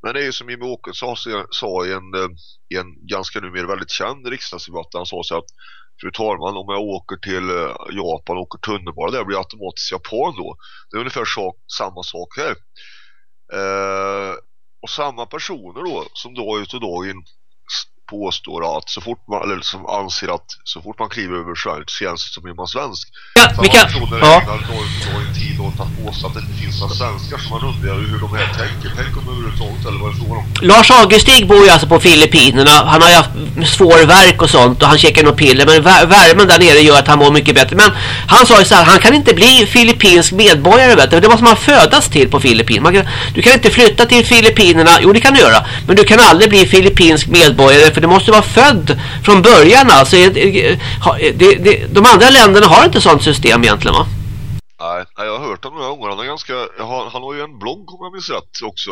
Men det är ju som Jimmie Åkesson sa, sa i en, eh, i en ganska numera väldigt känd riksdagsdebatt. Han sa så att Fru talman, om jag åker till eh, Japan och åker tunnelbana där blir jag automatiskt japan då. Det är ungefär så, samma sak här. Eh, och samma personer då som dag ut och dag in påstår att så fort man eller som anser att så fort man kliver över Schweiz känns det som är man svensk. Ja, Samma vi kan, personer ja. ägnar då, då en tid åt att påstå att det inte finns några svenskar som man undrar hur de här tänker. Tänk om överhuvudtaget eller vad är frågan om? Lars Augustig bor ju alltså på Filippinerna. Han har ju haft svår verk och sånt och han käkar nog piller. Men vär- värmen där nere gör att han mår mycket bättre. Men han sa ju så här, han kan inte bli filippinsk medborgare vet du. Det måste man födas till på Filippinerna. Du kan inte flytta till Filippinerna, jo det kan du göra. Men du kan aldrig bli filippinsk medborgare för du måste vara född från början alltså. Det, det, de andra länderna har inte sånt system egentligen va? Nej, jag har hört honom några gånger. Han, är ganska, har, han har ju en blogg om jag minns rätt också.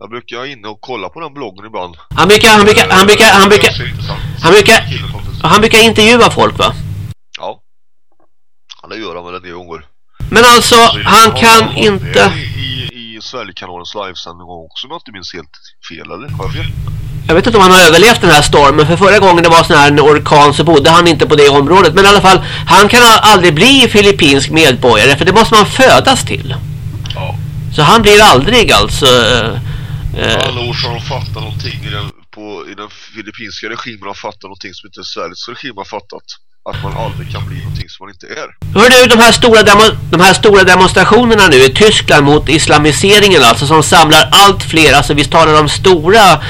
Jag brukar inne och kolla på den bloggen ibland. Han brukar, han brukar, han brukar, han brukar, Det han brukar- han brukar intervjua folk va? Ja. Det gör han väl en del gånger. Men alltså, han kan har inte... med I, i Sverigekanalens livesändning också om jag inte minns helt fel, eller? Har jag fel? Jag vet inte om han har överlevt den här stormen. För förra gången det var sån här en orkan så bodde han inte på det området. Men i alla fall, han kan aldrig bli filippinsk medborgare. För det måste man födas till. Ja. Så han blir aldrig alltså... eh, eh, Alla år så har de fattat någonting i den, på, i den filippinska regimen har fattat någonting som inte Sveriges regim har fattat. Att man aldrig kan bli någonting som man inte är. Hör du, de här, stora demo, de här stora demonstrationerna nu i Tyskland mot islamiseringen alltså som samlar allt fler, alltså vi talar om stora,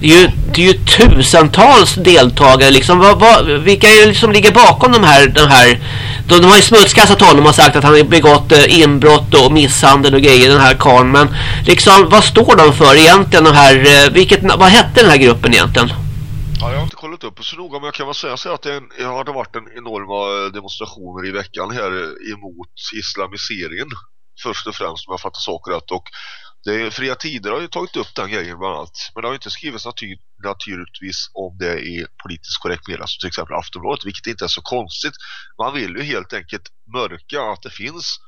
det är ju, det är ju tusentals deltagare liksom, vad, vad, vilka är det som ligger bakom de här, de här? De, de har ju smutskastat honom och sagt att han har begått eh, inbrott och misshandel och grejer den här karln. Men liksom, vad står de för egentligen de här, eh, vilket, vad hette den här gruppen egentligen? Ja, jag har inte kollat upp det så noga men jag kan väl säga så att det, en, det har varit en enorma eh, demonstrationer i veckan här eh, emot islamiseringen först och främst om jag fattar saker rätt. Och det, Fria Tider har ju tagit upp den grejen bland annat. Men det har ju inte skrivits natur, naturligtvis om det är politiskt korrekt media alltså, som till exempel Aftonbladet vilket inte är så konstigt. Man vill ju helt enkelt mörka att det finns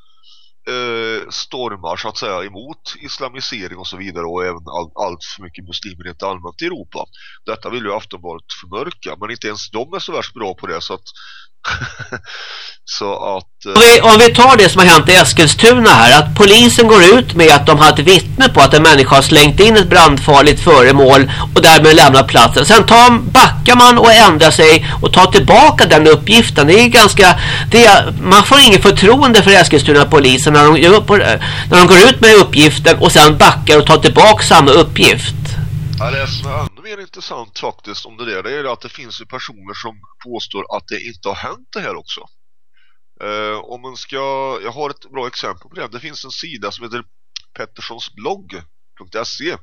eh, stormar så att säga emot islamisering och så vidare och även all, allt för mycket muslimer rent allmänt i Europa. Detta vill ju Aftonbladet förmörka men inte ens de är så värst bra på det så att så att eh, Om vi, om vi tar det som har hänt i Eskilstuna här, att polisen går ut med att de har ett vittne på att en människa har slängt in ett brandfarligt föremål och därmed lämnat platsen. Sen tar, backar man och ändrar sig och tar tillbaka den uppgiften. Det är ganska, det är, man får ingen förtroende för Eskilstuna polisen när de, när de går ut med uppgiften och sen backar och tar tillbaka samma uppgift. Ja, det som är ännu mer intressant faktiskt om det där, det är att det finns ju personer som påstår att det inte har hänt det här också. Eh, om man ska, jag har ett bra exempel på det. Det finns en sida som heter petterssonsblogg.se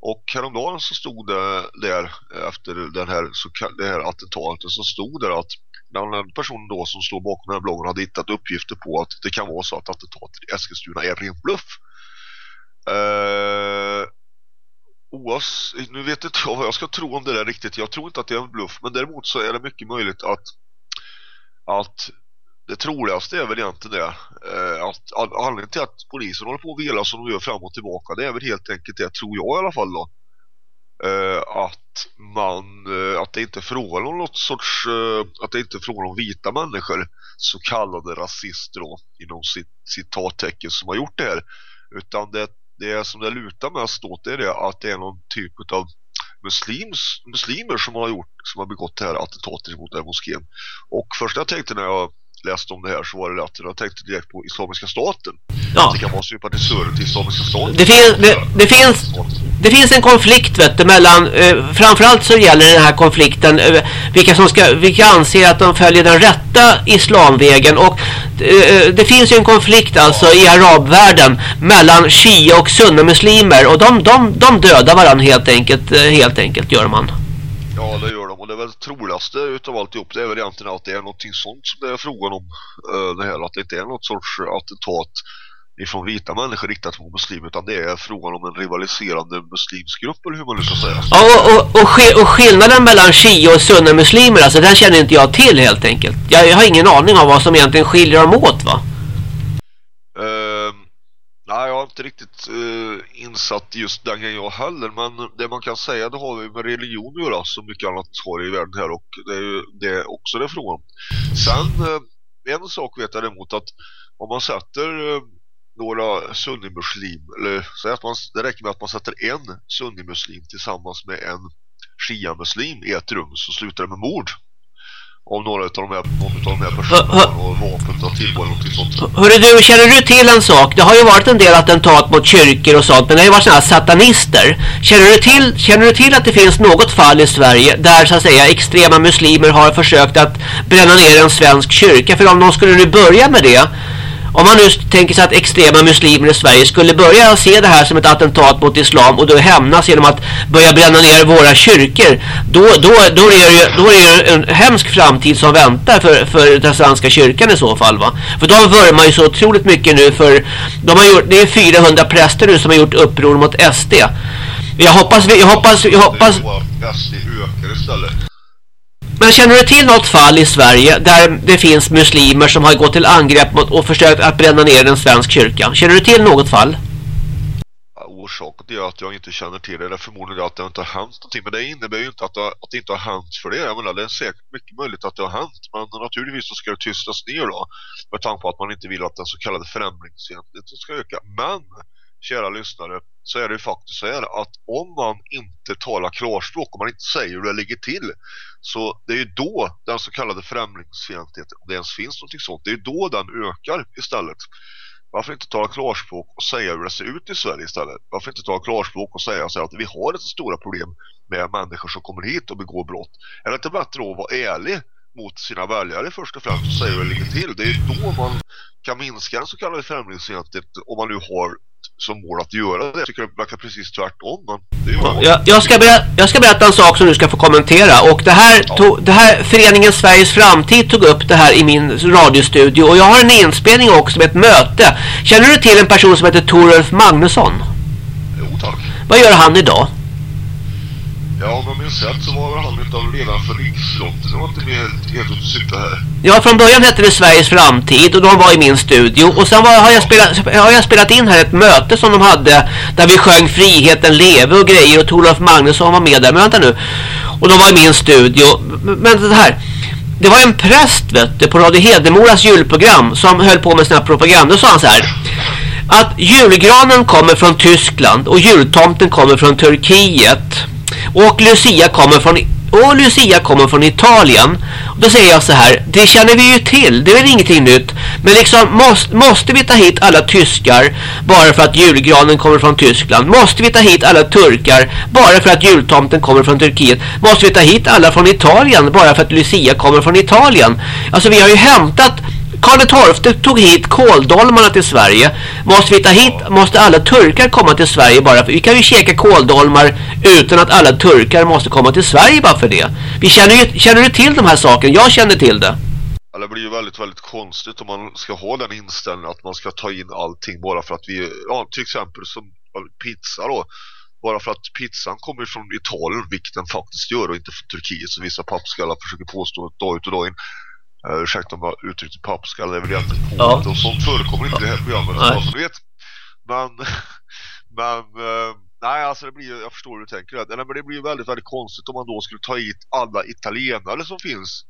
och häromdagen så stod det där efter den här, så, det här attentatet så stod det att den personen då som står bakom den här bloggen hade hittat uppgifter på att det kan vara så att attentatet i Eskilstuna är ren bluff. Eh, oavs, nu vet inte jag vad jag ska tro om det där riktigt. Jag tror inte att det är en bluff, men däremot så är det mycket möjligt att att det troligaste är väl egentligen det eh, att anledningen till att polisen håller på att vela som de gör fram och tillbaka det är väl helt enkelt det tror jag i alla fall då eh, att man eh, att det inte är frågan om något sorts att det inte är frågan om vita människor så kallade rasister då inom sitt citattecken som har gjort det här utan det, det som det lutar mest åt är det att det är någon typ av muslims, muslimer som har gjort som har begått det här attentatet mot den här moskén. Och först jag tänkte när jag läste om det här så var det att jag tänkte direkt på Islamiska staten Ja. det kan vara sympatisörer till Islamiska staten Det, fin, det, det, finns, det finns en konflikt vet du, mellan, eh, framförallt så gäller den här konflikten eh, vilka som ska, vilka anser att de följer den rätta islamvägen och eh, det finns ju en konflikt alltså i arabvärlden mellan shia och sunna muslimer och de, de, de dödar varandra helt enkelt, eh, helt enkelt gör man. Ja, det gör. Och det är väl troligaste utav alltihop. Det är väl egentligen att det är någonting sånt som det är frågan om. Eh, det här att det inte är något sorts attentat ifrån vita människor riktat mot muslimer. Utan det är frågan om en rivaliserande muslimsk grupp eller hur man nu ska säga. Ja, och, och, och, sk- och skillnaden mellan shia och sunna muslimer alltså den känner inte jag till helt enkelt. Jag, jag har ingen aning om vad som egentligen skiljer dem åt va? Nej, jag är inte riktigt eh, insatt i just den grejen jag heller. Men det man kan säga det har vi med religion att göra som mycket annat har i världen här. Och det är ju det är också det frågan. Sen eh, en sak vet jag däremot att om man sätter eh, några sunnimuslim eller så att man, det räcker med att man sätter en sunnimuslim tillsammans med en shia-muslim i ett rum så slutar det med mord om några av de här, någon av de här personerna har vapen att tillgå eller någonting sånt. Hörru du, känner du till en sak? Det har ju varit en del attentat mot kyrkor och sånt, men det har ju varit sådana satanister. Känner du, till, känner du till att det finns något fall i Sverige där så att säga extrema muslimer har försökt att bränna ner en svensk kyrka? För om de skulle nu börja med det om man nu tänker sig att extrema muslimer i Sverige skulle börja se det här som ett attentat mot islam och då hämnas genom att börja bränna ner våra kyrkor då, då, då, är, det ju, då är det en hemsk framtid som väntar för, för den svenska kyrkan i så fall va? För de vurmar ju så otroligt mycket nu för de har gjort, det är 400 präster nu som har gjort uppror mot SD jag hoppas, jag hoppas, jag hoppas SD ökar istället men känner du till något fall i Sverige där det finns muslimer som har gått till angrepp mot och försökt att bränna ner en svensk kyrka? Känner du till något fall? orsaken till att jag inte känner till det är förmodligen att det inte har hänt någonting. Men det innebär ju inte att det, att det inte har hänt för det. Jag menar, det är säkert mycket möjligt att det har hänt. Men naturligtvis så ska det tystas ner då. Med tanke på att man inte vill att den så kallade främlingsfientligheten ska öka. Men, kära lyssnare, så är det ju faktiskt så här att om man inte talar klarspråk, om man inte säger hur det ligger till så det är ju då den så kallade främlingsfientligheten, om det ens finns något sånt, det är ju då den ökar istället. Varför inte tala klarspråk och säga hur det ser ut i Sverige istället? Varför inte tala klarspråk och säga att vi har ett stora problem med människor som kommer hit och begår brott? Är det inte bättre att vara ärlig mot sina väljare först och främst och säga hur det ligger till? Det är ju då man kan minska den så kallade främlingsfientligheten om man nu har som mål att göra det. Jag tycker det verkar precis tvärtom. Men det är jag, jag, ska berätta, jag ska berätta en sak som du ska få kommentera. Och det här, ja. tog, det här Föreningen Sveriges Framtid tog upp det här i min radiostudio. Och jag har en inspelning också med ett möte. Känner du till en person som heter Torulf Magnusson? Jo tack. Vad gör han idag? Ja, om jag minns rätt så var han utav redan för rikslotten. Det var inte mer helt, att sitta här. Ja, från början hette det Sveriges framtid och de var i min studio. Och sen var, har, jag spelat, har jag spelat in här ett möte som de hade där vi sjöng Friheten leve och grejer och Tolof Magnusson var med där. Men vänta nu. Och de var i min studio. Men det här... Det var en präst vet du, på Radio Hedemoras julprogram som höll på med sina propaganda. Då sa han så här att julgranen kommer från Tyskland och jultomten kommer från Turkiet. Och Lucia kommer från och Lucia kommer från Italien. Då säger jag så här, det känner vi ju till, det är väl ingenting nytt. Men liksom, måste, måste vi ta hit alla tyskar bara för att julgranen kommer från Tyskland? Måste vi ta hit alla turkar bara för att jultomten kommer från Turkiet? Måste vi ta hit alla från Italien bara för att Lucia kommer från Italien? Alltså vi har ju hämtat Karl XII tog hit kåldolmarna till Sverige. Måste vi ta hit, måste alla turkar komma till Sverige bara för, vi kan ju käka kåldolmar utan att alla turkar måste komma till Sverige bara för det. Vi känner ju, känner du till de här sakerna? Jag känner till det. Ja, det blir ju väldigt, väldigt konstigt om man ska ha den inställningen att man ska ta in allting bara för att vi, ja till exempel som pizza då. Bara för att pizzan kommer från Italien, vilket den faktiskt gör och inte från Turkiet som vissa pappskallar försöker påstå dag ut och dag in. Uh, ursäkta om jag uttryckte pappskall, det är väl egentligen ja. och sånt förekommer inte i det här programmet nej. som vet. Men, men uh, nej alltså det blir jag förstår hur du tänker det. men det blir väldigt, väldigt konstigt om man då skulle ta hit alla italienare som finns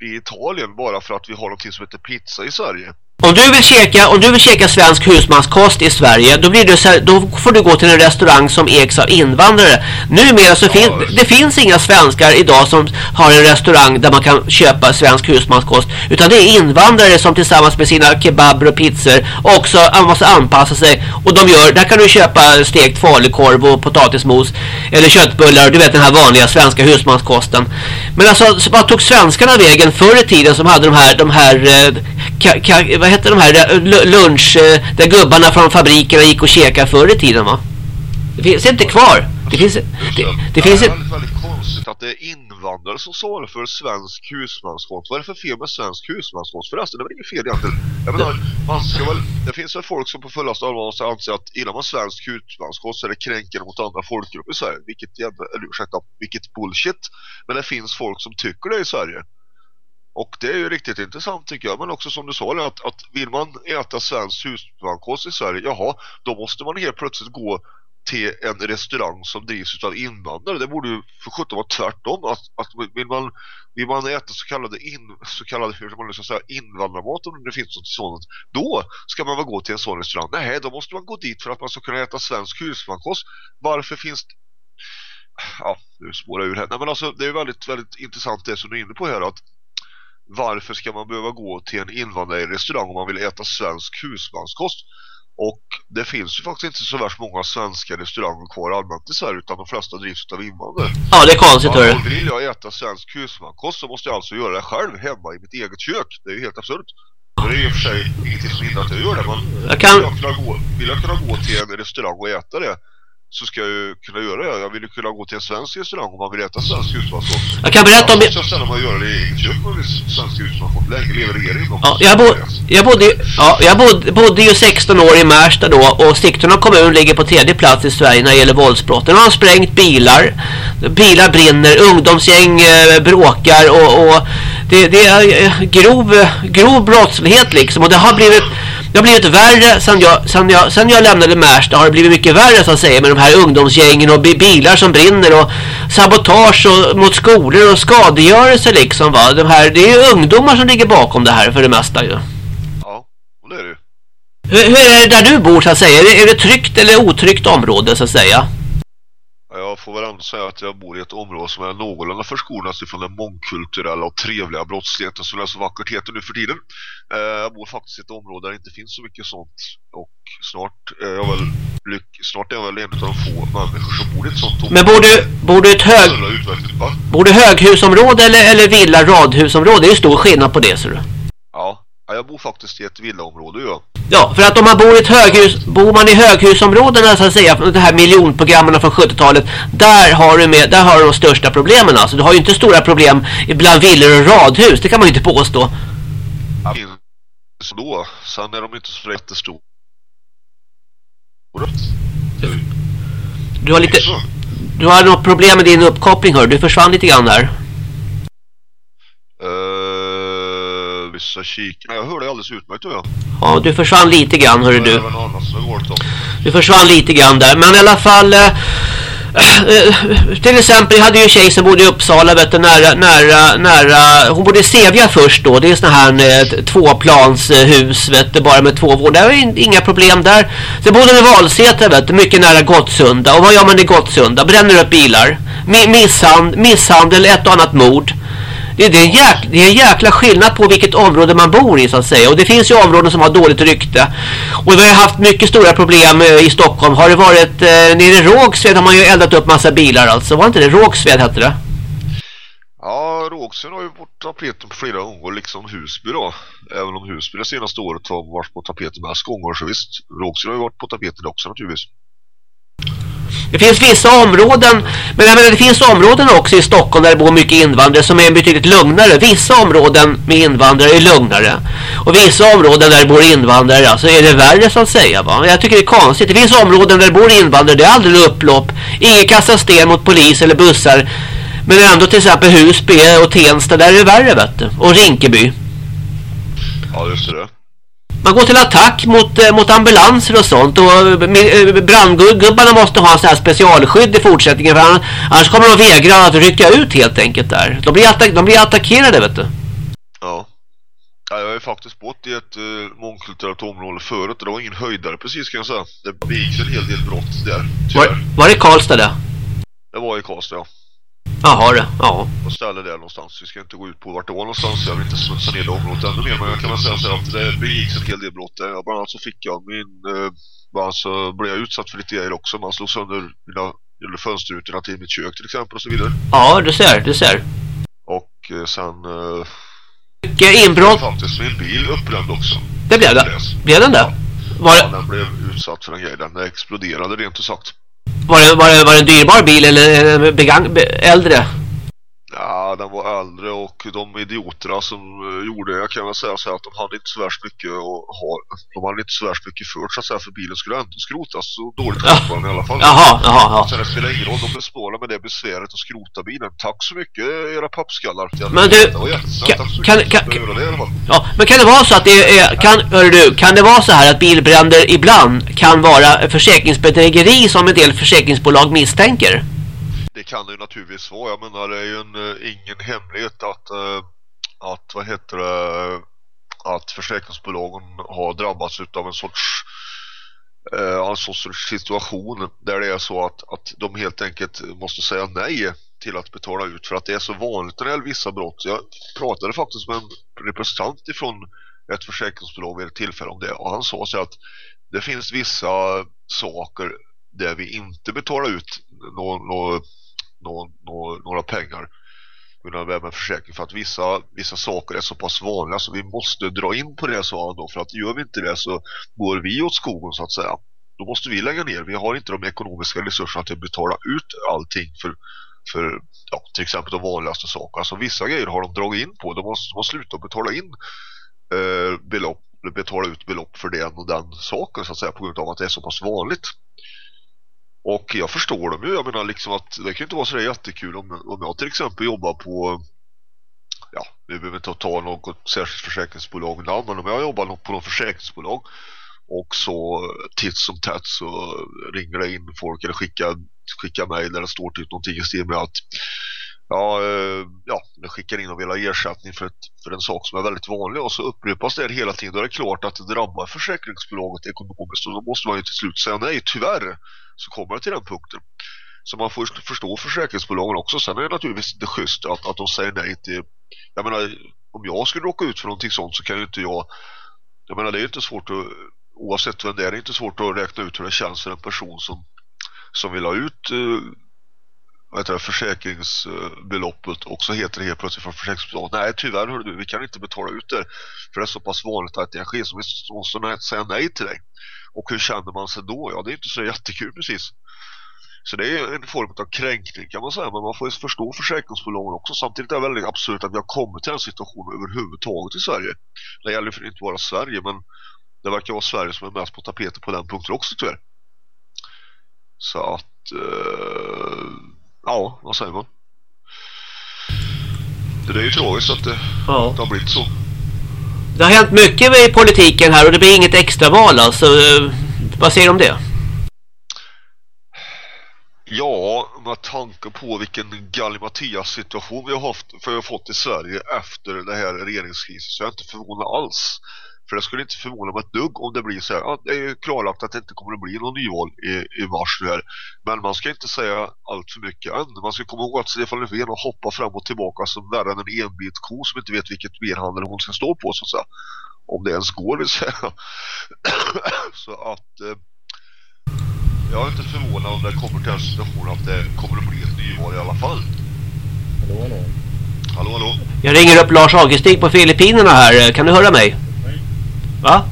i Italien bara för att vi har någonting som heter pizza i Sverige. Om du vill käka, om du vill käka svensk husmanskost i Sverige, då blir det då får du gå till en restaurang som ägs av invandrare. Numera så fin, det finns inga svenskar idag som har en restaurang där man kan köpa svensk husmanskost, utan det är invandrare som tillsammans med sina kebaber och pizzor också måste anpassa sig och de gör, där kan du köpa stekt falukorv och potatismos eller köttbullar, du vet den här vanliga svenska husmanskosten. Men alltså, så vad tog svenskarna vägen förr i tiden som hade de här de här eh, vad hette de här lunch eh, där gubbarna från fabrikerna gick och käkade förr i tiden va? Det finns inte kvar. Det finns det, det finns är väldigt, väldigt konstigt att det är invandrare som svarar för svensk husmanskost. Vad är det för fel med svensk husmanskost? Förresten, det är väl inget fel egentligen. Jag menar, man ska väl, det finns väl folk som på fullaste allvar anser att gillar man svensk husmanskost så är det kränkande mot andra folkgrupper i Sverige. Vilket, eller, ursäkta, vilket bullshit. Men det finns folk som tycker det i Sverige och det är ju riktigt intressant tycker jag. Men också som du sa det, att, att vill man äta svensk husmankost i Sverige, jaha, då måste man helt plötsligt gå till en restaurang som drivs av invandrare. Det borde ju för sjutton vara tvärtom. Att, att vill, man, vill man äta så kallade, in, så kallade hur man ska säga, invandrarmat om det finns något sådant, då ska man väl gå till en sån restaurang. Nej, då måste man gå dit för att man ska kunna äta svensk husmankost. Varför finns det ja, nu spårar jag ur här. Nej, men alltså, det är väldigt, väldigt intressant det som du är inne på här att varför ska man behöva gå till en invandrarrestaurang om man vill äta svensk husmanskost? Och det finns ju faktiskt inte så värst många svenska restauranger kvar allmänt i Sverige utan de flesta drivs av invandrare. Ja, det är konstigt hörru. Ja, vill jag äta svensk husmankost så måste jag alltså göra det själv hemma i mitt eget kök. Det är ju helt absurt. Det är i och för sig ingenting som hindrar att jag gör det. Men Jag kan- vill, jag kunna gå, vill jag kunna gå till en restaurang och äta det så ska jag ju kunna göra det. Jag vill ju kunna gå till en svensk restaurang om man vill äta svensk husmanskost. Jag kan berätta om... Jag ställa mig och göra det i med svensk husmanskost. Länge lever regeringen. Ja, jag, bo, jag, bodde, ja, jag bodde, bodde ju 16 år i Märsta då och Sigtuna kommun ligger på tredje plats i Sverige när det gäller våldsbrott. De har sprängt bilar, bilar brinner, ungdomsgäng eh, bråkar och, och det, det är eh, grov, grov brottslighet liksom och det har blivit det har blivit värre sen jag, sen, jag, sen jag lämnade Märsta har det blivit mycket värre så att säga med de här ungdomsgängen och bi- bilar som brinner och sabotage och, mot skolor och skadegörelse liksom va. De här, det är ju ungdomar som ligger bakom det här för det mesta ju. Ja, det är det. Hur, hur är det där du bor så att säga? Är det, är det tryggt eller otryggt område så att säga? Ja, Jag får väl ändå säga att jag bor i ett område som är någorlunda förskonat ifrån den mångkulturella och trevliga brottsligheten som det så vackert heter nu för tiden. Eh, Jag bor faktiskt i ett område där det inte finns så mycket sånt och snart är jag väl, snart är jag väl en av de få människor som bor i ett sånt område. Men bor du, bor du ett hög, va? bor du höghusområde eller, eller villa radhusområde? Det är ju stor skillnad på det ser du. Ja. Ja, jag bor faktiskt i ett villaområde ja. Ja, för att om man bor i ett höghus, bor man i höghusområdena så att säga, de här miljonprogrammen från 70-talet, där har du med, där har du de största problemen alltså. Du har ju inte stora problem bland villor och radhus, det kan man ju inte påstå. ja. Finns då, sen är de inte så jättestora. Du har lite, Så. du har något problem med din uppkoppling hör, du försvann lite grann där. Uh, vissa kik. Nej, jag hör dig alldeles utmärkt ja. Ja, du försvann lite grann hörru du. Du försvann lite grann där. Men i alla fall... Eh, eh, till exempel, jag hade ju en tjej som bodde i Uppsala, vet du, nära, nära, nära... Hon bodde i Sevja först då. Det är såna här eh, tvåplanshus, vet du, bara med två vård. Det var inga problem där. Sen bodde hon i Valsätra, vet du, mycket nära Gottsunda. Och vad gör man i Gottsunda? Bränner upp bilar. Mi- Missand, misshandel, ett och annat mord. Det, är en jäk, det är en jäkla skillnad på vilket område man bor i så att säga. Och det finns ju områden som har dåligt rykte. Och vi har haft mycket stora problem eh, i Stockholm. Har det varit eh, nere i Rågsved har man ju eldat upp massa bilar alltså. Var inte det Rågsved hette det? Ja, Rågsved har ju varit på tapeten på flera gånger, liksom Husby då. Även om Husby det senaste året har varit på tapeten med gånger, så visst. Rågsved har ju varit på tapeten också naturligtvis. Det finns vissa områden, men jag menar, det finns områden också i Stockholm där det bor mycket invandrare som är betydligt lugnare. Vissa områden med invandrare är lugnare. Och vissa områden där det bor invandrare alltså är det värre så att säga. Va? Jag tycker det är konstigt. Det finns områden där det bor invandrare, det är aldrig upplopp. Ingen kastar sten mot polis eller bussar. Men ändå till exempel Husby och Tensta, där är det värre vet du. Och Rinkeby. Ja, just det. Man går till attack mot, eh, mot ambulanser och sånt. Och eh, eh, brandgubbarna måste ha en sån här specialskydd i fortsättningen. För annars, annars kommer de vägra att rycka ut helt enkelt där. De blir, attack, de blir attackerade vet du. Ja. ja. Jag har ju faktiskt bott i ett uh, mångkulturellt område förut och det var ingen höjdare precis kan jag säga. Det begicks en hel del brott där, Var, tyvärr. var det Karlstad det? Det var i Karlstad, ja. Jaha det, ja. Och ställe där någonstans. Vi ska inte gå ut på vart det var någonstans. Jag vill inte smutsa ner det området ännu mer. Men jag kan väl säga så att det begicks en hel del brott där. Ja, Bland annat så fick jag min... Eh, bara så blev jag utsatt för lite grejer också. Man slog sönder mina eller fönsterrutorna till mitt kök till exempel och så vidare. Ja, du ser, du ser. Och eh, sen... Eh, Mycket inbrott. faktiskt min bil uppbränd också. Det blev det. Blev den det? Var Ja, det, den blev utsatt för en grej. Den exploderade rent ut sagt var det, var det, var det en dyrbar bil eller eh, begang, be, äldre? Ja, Ja, den var äldre och de idioterna som eh, gjorde det, jag kan väl säga så att de hade inte så värst mycket att ha, de hade inte så värst mycket för så att säga för bilen skulle ändå skrotas så dåligt var den i alla fall. Jaha, jaha, ja. Så det spelar ingen roll, de besparar med det besväret att skrota bilen. Tack så mycket era pappskallar. Men du, kan- kan-. Ja, men kan det vara så att det är, kan, hör du, kan det vara så här att bilbränder ibland kan vara försäkringsbedrägeri som en del försäkringsbolag misstänker? Det kan det ju naturligtvis vara. Jag menar, det är ju en, eh, ingen hemlighet att, eh, att, vad heter det, att försäkringsbolagen har drabbats av en sorts eh, en sorts situation där det är så att, att de helt enkelt måste säga nej till att betala ut för att det är så vanligt när det gäller vissa brott. Jag pratade faktiskt med en representant ifrån ett försäkringsbolag vid ett tillfälle om det och han sa så att det finns vissa saker där vi inte betalar ut någon, någon nå, nå, några pengar. Kunna vara med försäkring? För att vissa, vissa saker är så pass vanliga så vi måste dra in på det sa han då. För att gör vi inte det så går vi åt skogen så att säga. Då måste vi lägga ner, vi har inte de ekonomiska resurserna till att betala ut allting för, för ja, till exempel de vanligaste sakerna. Alltså vissa grejer har de dragit in på, de måste man sluta betala in eh, belopp, betala ut belopp för den och den saken så att säga på grund av att det är så pass vanligt och jag förstår dem ju, jag menar liksom att det kan inte vara så där jättekul om, om jag till exempel jobbar på ja, vi behöver inte ta något särskilt försäkringsbolag namn, men om jag jobbar på något försäkringsbolag och så titt som tätt så ringer det in folk eller skickar, skickar mejl där det står typ någonting i stil med att ja, eh, ja, det skickar in och vill ha ersättning för, ett, för en sak som är väldigt vanlig och så upprepas det hela tiden då är det klart att det drabbar försäkringsbolaget ekonomiskt och då måste man ju till slut säga nej, tyvärr så kommer det till den punkten. Så man får förstå försäkringsbolagen också. Sen är det naturligtvis inte schysst att, att de säger nej till... Jag menar, om jag skulle råka ut för någonting sånt så kan ju inte jag... Jag menar, det är inte svårt att... Oavsett vem det är, det är inte svårt att räkna ut hur det känns för en person som, som vill ha ut eh, vad heter det, försäkringsbeloppet och så heter det helt plötsligt från försäkringsbolaget nej tyvärr hör du, vi kan inte betala ut det för det är så pass vanligt att det sker så vi måste säga nej till dig och hur känner man sig då? Ja, det är inte så jättekul precis. Så det är en form av kränkning kan man säga, men man får ju förstå försäkringsbolagen också. Samtidigt är det väldigt absurt att vi har kommit till den situationen överhuvudtaget i Sverige. Det gäller för inte bara Sverige, men det verkar vara Sverige som är mest på tapeten på den punkten också tyvärr. Så att, eh, ja, vad säger man? Det är ju tragiskt att det, Ja. det har blivit så. Det har hänt mycket i politiken här och det blir inget extraval alltså. Vad säger du om det? Ja, med tanke på vilken gallimatias situation vi har haft, för vi har fått i Sverige efter det här regeringskrisen så är jag inte förvånad alls. För det skulle inte förvåna mig ett dugg om det blir så här. Ja, det är ju klarlagt att det inte kommer att bli någon nyval i, i mars nu här. Men man ska inte säga allt för mycket än. Man ska komma ihåg att Stefan Löfven har hoppat fram och tillbaka som värre än en enbit ko som inte vet vilket ben han eller hon ska stå på så att säga. Om det ens går vill säga. så att eh, jag är inte förvånad om det kommer till en situation att det kommer att bli ett nyval i alla fall. Hallå, hallå. Hallå, hallå? Jag ringer upp Lars Augustig på Filippinerna här. Kan du höra mig? Va?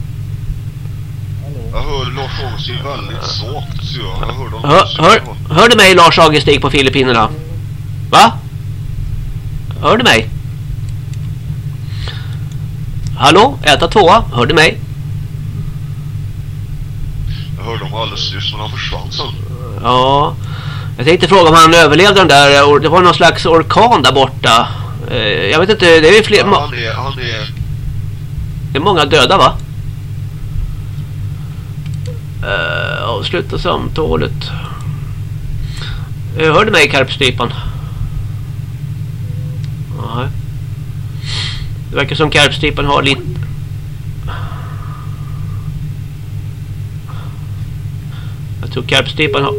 Jag hör Lars Augustin väldigt svagt. Jag, hör dem. Hör, hör, hör du mig Lars Augustig på Filippinerna? Va? Hör du mig? Hallå? Äta tvåa? Hör du mig? Jag hörde dem alldeles nyss men han försvann sen. Ja. Jag tänkte fråga om han överlevde den där. Det var någon slags orkan där borta. Eh, Jag vet inte, det är fler... Ja, han, är, han är... Det är många döda va? Uh, avsluta samtalet. Uh, hör du mig Karpstrypan? Nej. Det verkar som Karpstrypan har lite... Jag tror Karpstrypan har...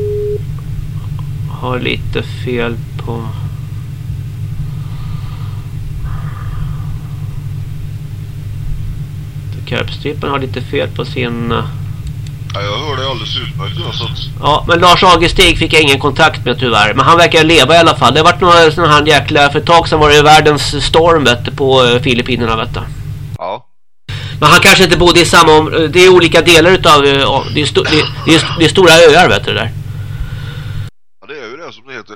Har lite fel på... Karpstrypan har lite fel på sin... eh, Ja, jag hör dig alldeles utmärkt. Ja, så att, Ja, men Lars Augustig fick jag ingen kontakt med tyvärr. Men han verkar leva i alla fall. Det har varit några sådana här jäkla... För ett tag sedan var det världens storm vet på eh, Filippinerna vet du. ja. Men han kanske inte bodde i samma om... Det är olika delar utav... eh, Det är, sto... det, är, det, är, det stora öar vet du det där. ja, det är ju det. som det heter.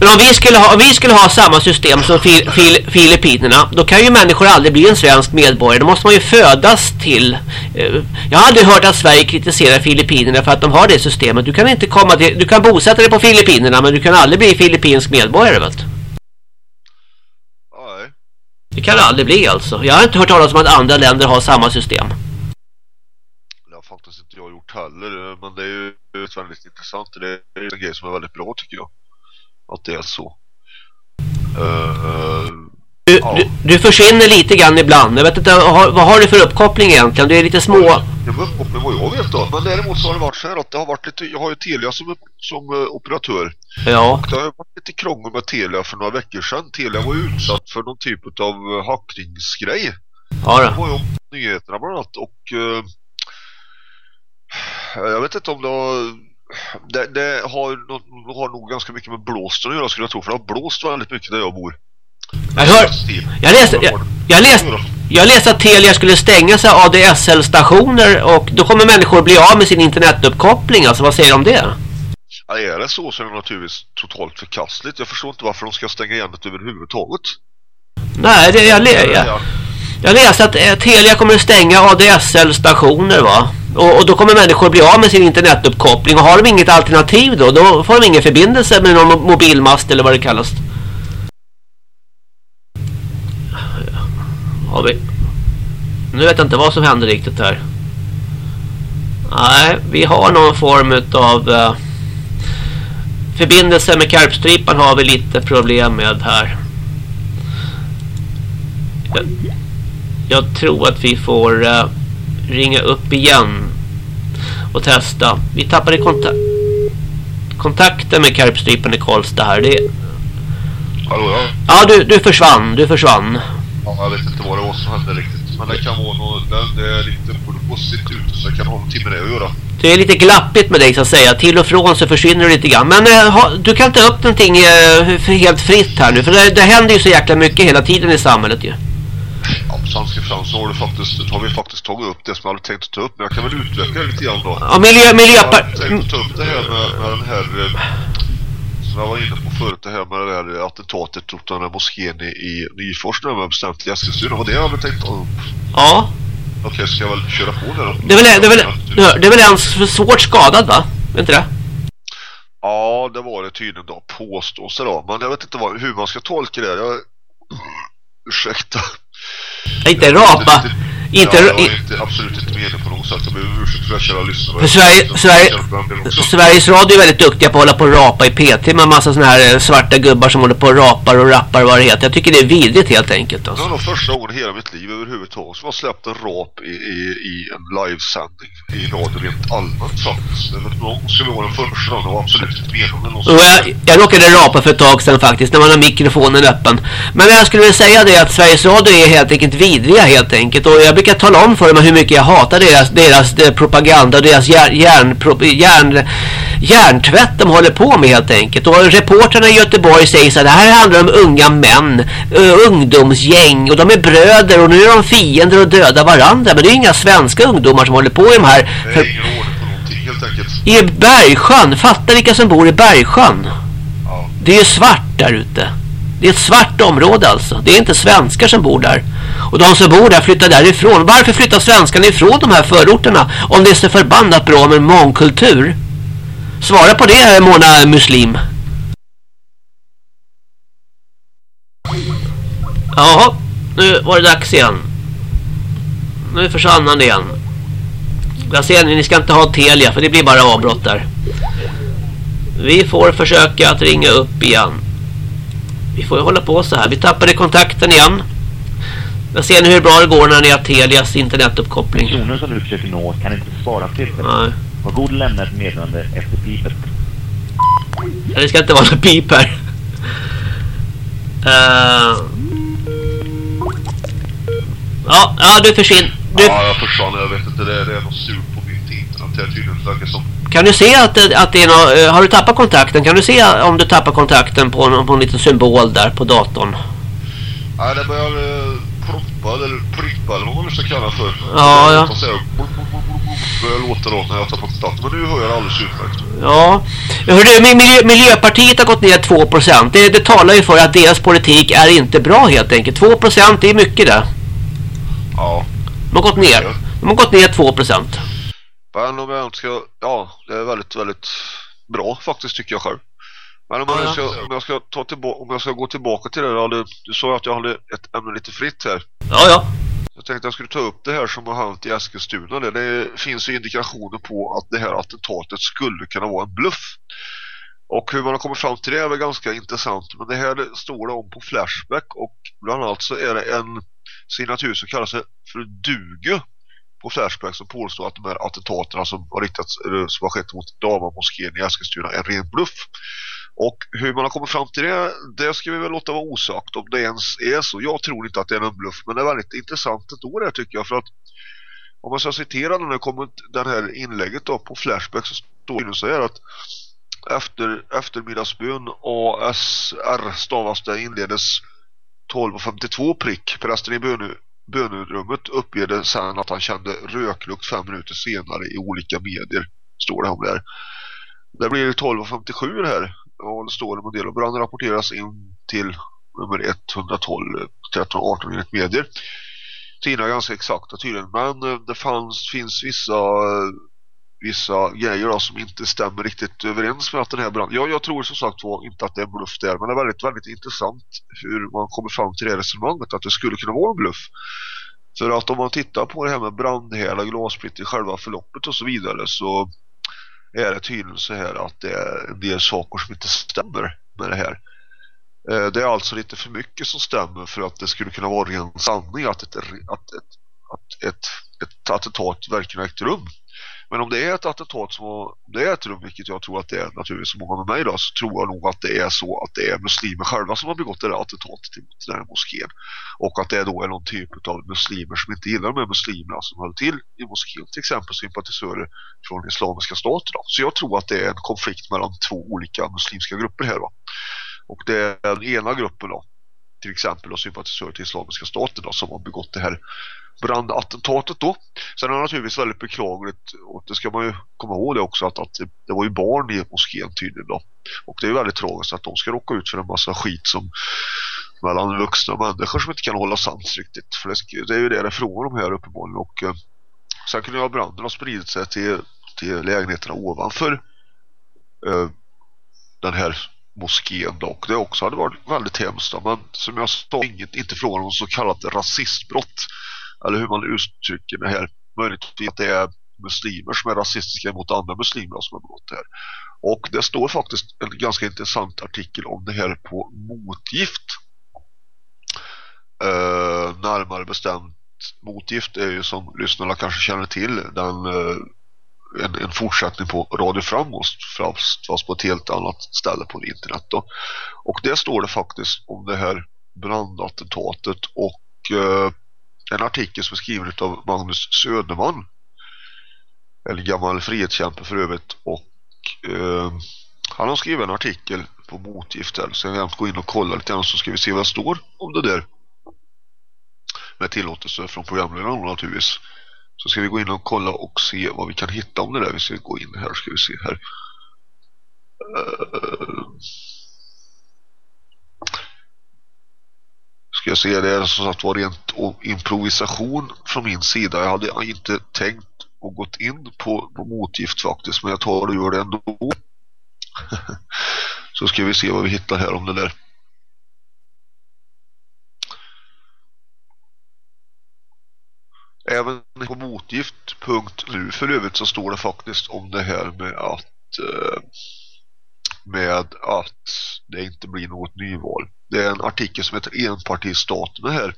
Men om vi skulle ha, vi skulle ha samma system som fil, fil, Filippinerna, då kan ju människor aldrig bli en svensk medborgare. Då måste man ju födas till. eh, Jag har aldrig hört att Sverige kritiserar Filippinerna för att de har det systemet. Du kan inte komma till, du kan bosätta dig på Filippinerna men du kan aldrig bli filippinsk medborgare vet du. Nej. Det kan det aldrig bli alltså. Jag har inte hört talas om att andra länder har samma system. Det har faktiskt inte jag gjort heller. Men det är ju väldigt intressant. Det är en grej som är väldigt bra tycker jag. Att det är så. Eh, Du, Ja. du, du försvinner lite grann ibland. Jag vet inte, har, vad har du för uppkoppling egentligen? Du är lite små... Det var uppkoppling vad jag vet då. Men däremot så har det varit så här att det har varit lite, jag har ju Telia som, som eh, operatör. Ja, Och det har varit lite krångel med Telia för några veckor sedan. Telia var ju utsatt för någon typ av eh, hackningsgrej. ja Det då. var ju om nyheterna bland annat och jag vet inte om det har det, det har, har nog ganska mycket med blåsten att göra skulle jag tro för det har blåst väldigt mycket där jag bor. Jag hör... Jag läste, jag, jag, läste, jag läste att Telia skulle stänga sig ADSL-stationer och då kommer människor bli av med sin internetuppkoppling. Alltså vad säger du om det? Ja, är det så så är det naturligtvis totalt förkastligt. Jag förstår inte varför de ska stänga igen det överhuvudtaget. Nej, det, jag, jag, jag läste att eh, Telia kommer stänga ADSL-stationer va? Och, och då kommer människor bli av med sin internetuppkoppling. Och har de inget alternativ då, då får de ingen förbindelse med någon mobilmast eller vad det kallas. Har vi... Nu vet jag inte vad som händer riktigt här. Nej, vi har någon form av eh, förbindelse med Karpstripan har vi lite problem med här. Jag, jag tror att vi får eh, ringa upp igen och testa. Vi tappade konta kontakten med karpstrypan i Karlstad här. Det, Hallå ja. ja, du, du försvann. Du försvann. ja. Jag vet inte vad det var som hände riktigt. Men det kan vara något, det, är lite blåsigt ute så det kan ha någonting med det att göra. Det är lite glappigt med dig så att säga. Till och från så försvinner du lite grann. Men eh, ha, du kan ta upp någonting eh, helt fritt här nu. För det, det händer ju så jäkla mycket hela tiden i samhället ju. Ja, Svenska fram så har, du faktiskt, har vi faktiskt tagit upp det som jag hade tänkt att ta upp. Men jag kan väl utveckla lite grann då. Ja, miljö, Jag miljöpar... hade tänkt att ta upp det här med, med den här eh, som jag var inne på förut, det här med det där attentatet mot den där moskén i, i Nyfors när man bestämt i Eskilstuna. Och det jag hade tänkt att Ja, Okej, ska jag väl köra på det då? det är väl, det är väl, det är väl en svårt skadad va? Är inte det? Ja, det var det tydligen då, påstås det då. Men jag vet inte vad, hur man ska tolka det. Jag... Ursäkta. Inte rapa. Inte, ja, jag är inte, absolut inte meningen på något sätt. Jag ber om ursäkt för att kära lyssnare. Sverige- Sverige- det. Sveriges Radio är väldigt duktiga på att hålla på och rapa i PT med massa såna här eh, svarta gubbar som håller på och rapar och rappar vad det heter. Jag tycker det är vidrigt helt enkelt Det alltså. var nog första gången i hela mitt liv överhuvudtaget som jag släppt en rap i, i, i en livesändning i radio rent allmänt faktiskt. Det någon skulle vara den första och det var absolut inte meningen. Jag, jag råkade rapa för ett tag sedan faktiskt när man har mikrofonen öppen. Men jag skulle vilja säga det att Sveriges Radio är helt enkelt vidriga helt enkelt. Och jag brukar tala om för dem hur mycket jag hatar deras, deras eh, propaganda och deras järn, järn, järn, järntvätt de håller på med helt enkelt. Och reportrarna i Göteborg säger så här, det här handlar om unga män, ungdomsgäng och de är bröder och nu är de fiender och dödar varandra. Men det är inga svenska ungdomar som håller på i de här... För. I Bergsjön, fatta vilka som bor i Bergsjön. Ja. Det är ju svart där ute. Det är ett svart område alltså. Det är inte svenskar som bor där. Och de som bor där flyttar därifrån. Varför flyttar svenskarna ifrån de här förorterna? Om det är så förbannat bra med mångkultur. Svara på det Mona Muslim. Jaha, nu var det dags igen. Nu försvann han igen. Jag ser ni, ni ska inte ha Telia för det blir bara avbrott där. Vi får försöka att ringa upp igen. Vi får ju hålla på så här. Vi tappade kontakten igen. Jag ser nu hur bra det går när ni har Telias internetuppkoppling. Personen som du försöker nå kan inte svara tillfället. Nej. Var god lämna ett meddelande efter pipet. Ja, Det ska inte vara någon pip här. Uh. Ja, ja, du försvinner. Du, Ja, jag försvann. Jag vet inte. Det är, det är något sur på mitt internet. Det är tydligen verkar som. kan du se att, det- att det är något, eh, Har du tappat kontakten? Kan du se om du tappar kontakten på, någon- på en liten symbol där på datorn? Nej, det börjar proppa eller eller vad man nu ska kalla för. Ja, ja. Så här, börjar låta då när jag tar på kontakten. Men nu hör jag alldeles utmärkt. Ja. Hörru, miljö, Miljöpartiet har gått ner 2%. Det, det talar ju för att deras politik är inte bra helt enkelt. 2% det är mycket det. Ja. De har gått ner. De har gått ner 2%. Men om jag ska... Ja, det är väldigt, väldigt bra faktiskt tycker jag själv. Men om, Ja, ska, om, jag ska ta tillbaka, om jag ska gå tillbaka till det jag hade, Du sa att jag hade ett ämne lite fritt här. Ja, ja. Jag tänkte jag skulle ta upp det här som har hänt i Eskilstuna. Det, det finns ju indikationer på att det här attentatet skulle kunna vara en bluff. Och hur man har kommit fram till det är väl ganska intressant. Men det här står det om på Flashback och bland annat så är det en signatur som kallar sig för Duge på Flashback som påstår att de här attentaterna som har, riktats, eller som har skett mot Davamoskén i Eskilstuna är en ren bluff. Och hur man har kommit fram till det, det ska vi väl låta vara osagt om det ens är så. Jag tror inte att det är en bluff, men det är väldigt intressant ändå det tycker jag. För att om man ska citera den här, komment- den här inlägget då på Flashback så står det så här att efter eftermiddagsbön ASR stavas det inledes 12.52 prick. Prästen i bönu, bönerummet uppger det sen att han kände röklukt fem minuter senare i olika medier. Står det om där. Det blir 12.57 det här håll det står det en del och branden rapporteras in till nummer 112 1318 enligt medier. Tiden är ganska exakta tydligen. Men eh, det fanns, finns vissa vissa grejer då, som inte stämmer riktigt överens med att den här branden. Ja, jag tror som sagt var inte att det är en bluff där, men det är väldigt, väldigt intressant hur man kommer fram till det resonemanget att det skulle kunna vara en bluff. För att om man tittar på det här med brandhärdar, glassplitter, själva förloppet och så vidare så är det tydligen så här att det är en del saker som inte stämmer med det här. Eh, Det är alltså lite för mycket som stämmer för att det skulle kunna vara ren sanning att ett, att ett, att ett, ett attentat verkligen ägt rum. Men om det är ett attentat som har, det är ett rum, vilket jag tror att det är naturligtvis så många med mig då, så tror jag nog att det är så att det är muslimer själva som har begått det där attentatet mot den här moskén. Och att det då är någon typ av muslimer som inte gillar de här muslimerna som höll till i moskén, till exempel sympatisörer från islamiska stater då. Så jag tror att det är en konflikt mellan två olika muslimska grupper här va. Och det är den ena gruppen då, till exempel och sympatisörer till islamiska staten då, som har begått det här brandattentatet då. Sen är det naturligtvis väldigt beklagligt och det ska man ju komma ihåg det också att, att det, var ju barn i moskén tydligen då. Och det är ju väldigt tragiskt att de ska råka ut för en massa skit som mellan vuxna människor som inte kan hålla sams riktigt. För det, det är ju det det är frågan om här uppenbarligen och eh, sen kunde ju branden ha spridit sig till, till lägenheterna ovanför eh, den här moskén dock. Det också hade varit väldigt hemskt. Men som jag sa, inget, inte frågan om så kallat rasistbrott. Eller hur man uttrycker det här. Möjligtvis att det är muslimer som är rasistiska mot andra muslimer som har begått det här. Och det står faktiskt en ganska intressant artikel om det här på motgift. Eh, närmare bestämt motgift är ju som lyssnarna kanske känner till den eh, en, en fortsättning på Radio Framåt fast, fast på ett helt annat ställe på internet då. Och där står det faktiskt om det här brandattentatet och eh, en artikel som är skriven av Magnus Söderman. En gammal frihetskämpe för övrigt. Och eh, han har skrivit en artikel på motgift där så jag kan gå in och kolla lite grann så ska vi se vad det står om det där. Med tillåtelse från programledaren naturligtvis så ska vi gå in och kolla och se vad vi kan hitta om det där. Vi ska gå in här, ska vi se här. Uh, ska jag se, det är som sagt var rent improvisation från min sida. Jag hade inte tänkt och gått in på, på motgift faktiskt, men jag tar och gör det ändå. så ska vi se vad vi hittar här om det där. Även på motgift.nu för övrigt så står det faktiskt om det här med att eh, med att det inte blir något nyval. Det är en artikel som heter enpartistaten. här.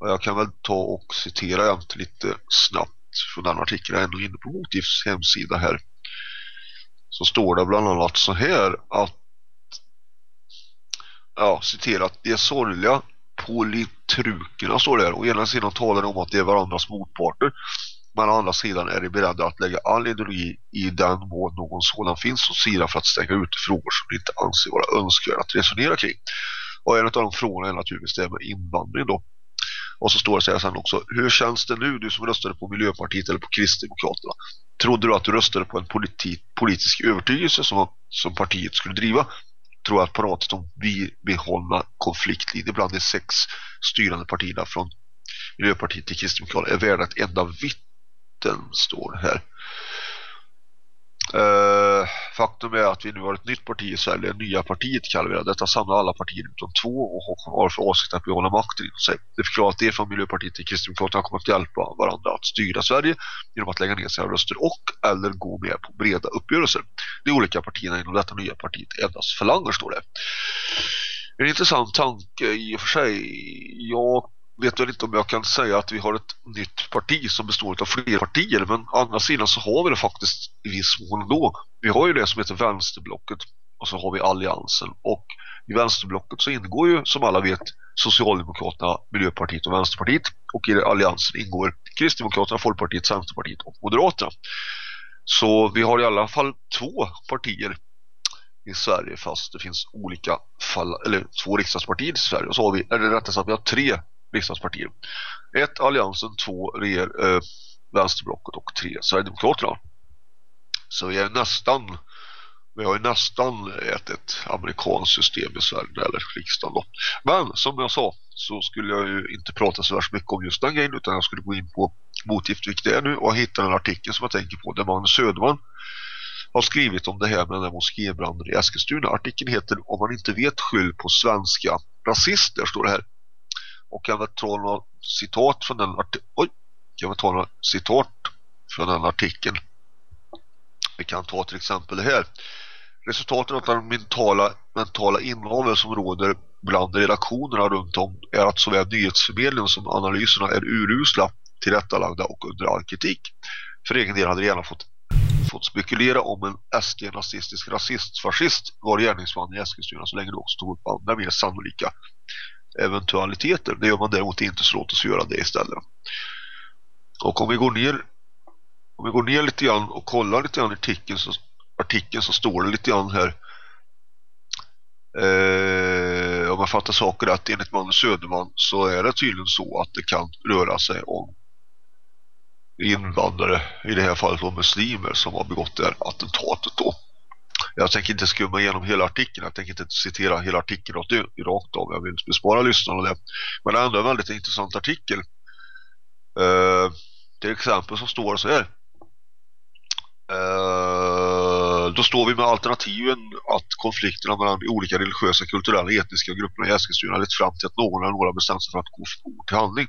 Och jag kan väl ta och citera lite snabbt från den artikeln. Jag är ändå inne på motgifts hemsida här. Så står det bland annat så här att ja, citerat, det är sorgliga politrukerna står det här. Å ena sidan talar de om att det är varandras motparter. Men å andra sidan är de beredda att lägga all ideologi i den mån någon sådan finns hos sidan för att stänga ute frågor som de inte anser vara önskvärda att resonera kring. Och en av de frågorna är naturligtvis det med invandring då. Och så står det så här sen också, hur känns det nu du som röstade på Miljöpartiet eller på Kristdemokraterna? Trodde du att du röstade på en politi politisk övertygelse som, som partiet skulle driva? Tror att pratet om behålla konfliktlinjer bland de sex styrande partierna från Miljöpartiet till Kristdemokraterna är värda ett enda vitten, står här. Uh, faktum är att vi nu har ett nytt parti i Sverige, nya partiet kallar vi det. Detta samlar alla partier utom två och har för avsikt att behålla makten inom sig. Det förklarar att det från Miljöpartiet till Kristdemokraterna kommer att hjälpa varandra att styra Sverige genom att lägga ner sina röster och eller gå med på breda uppgörelser. De olika partierna inom detta nya partiet endast förlanger, står det. En intressant tanke i och för sig. Jag vet jag inte om jag kan säga att vi har ett nytt parti som består av fler partier men å andra sidan så har vi det faktiskt i viss mån ändå. Vi har ju det som heter vänsterblocket och så har vi alliansen och i vänsterblocket så ingår ju som alla vet Socialdemokraterna, Miljöpartiet och Vänsterpartiet och i alliansen ingår Kristdemokraterna, Folkpartiet, Centerpartiet och Moderaterna. Så vi har i alla fall två partier i Sverige fast det finns olika fall, eller två riksdagspartier i Sverige och så har vi, eller rättare sagt vi har tre riksdagspartier. Ett, Alliansen, två, reger, eh, Vänsterblocket och tre, Sverigedemokraterna. Så vi är nästan vi har ju nästan ett, ett amerikanskt system i Sverige eller riksdagen då. Men som jag sa så skulle jag ju inte prata så värst mycket om just den grejen utan jag skulle gå in på motgift vilket det är nu och hitta en artikel som jag tänker på där Magnus Söderman har skrivit om det här med den här moskébranden i Eskilstuna. Artikeln heter Om man inte vet skyll på svenska rasister står det här. Och kan vi ta några citat från den artikeln. Oj, jag vi ta några citat från den artikeln. Vi kan ta till exempel det här. Resultatet av den mentala, mentala inavel som råder bland redaktionerna runt om är att såväl nyhetsförmedlingen som analyserna är urusla, tillrättalagda och under all kritik. För egen del hade jag gärna fått, fått spekulera om en SD-nazistisk rasist-fascist var gärningsman i Eskilstuna så länge det också tog upp andra mer sannolika eventualiteter. Det gör man däremot inte så låt oss göra det istället. Och om vi går ner om vi går ner lite grann och kollar lite grann i artikeln så, artikeln så står det lite grann här eh, om man fattar saker att enligt Magnus Söderman så är det tydligen så att det kan röra sig om invandrare, i det här fallet då muslimer som har begått det här attentatet då. Jag tänker inte skumma igenom hela artikeln. Jag tänker inte citera hela artikeln rakt av. Jag vill bespara lyssnarna det. Men det är ändå en väldigt intressant artikel. Uh, till exempel så står det så här. Uh, då står vi med alternativen att konflikterna mellan de olika religiösa, kulturella och etniska grupperna i Eskilstuna lett fram till att någon eller några bestämt sig för att gå från ord till handling.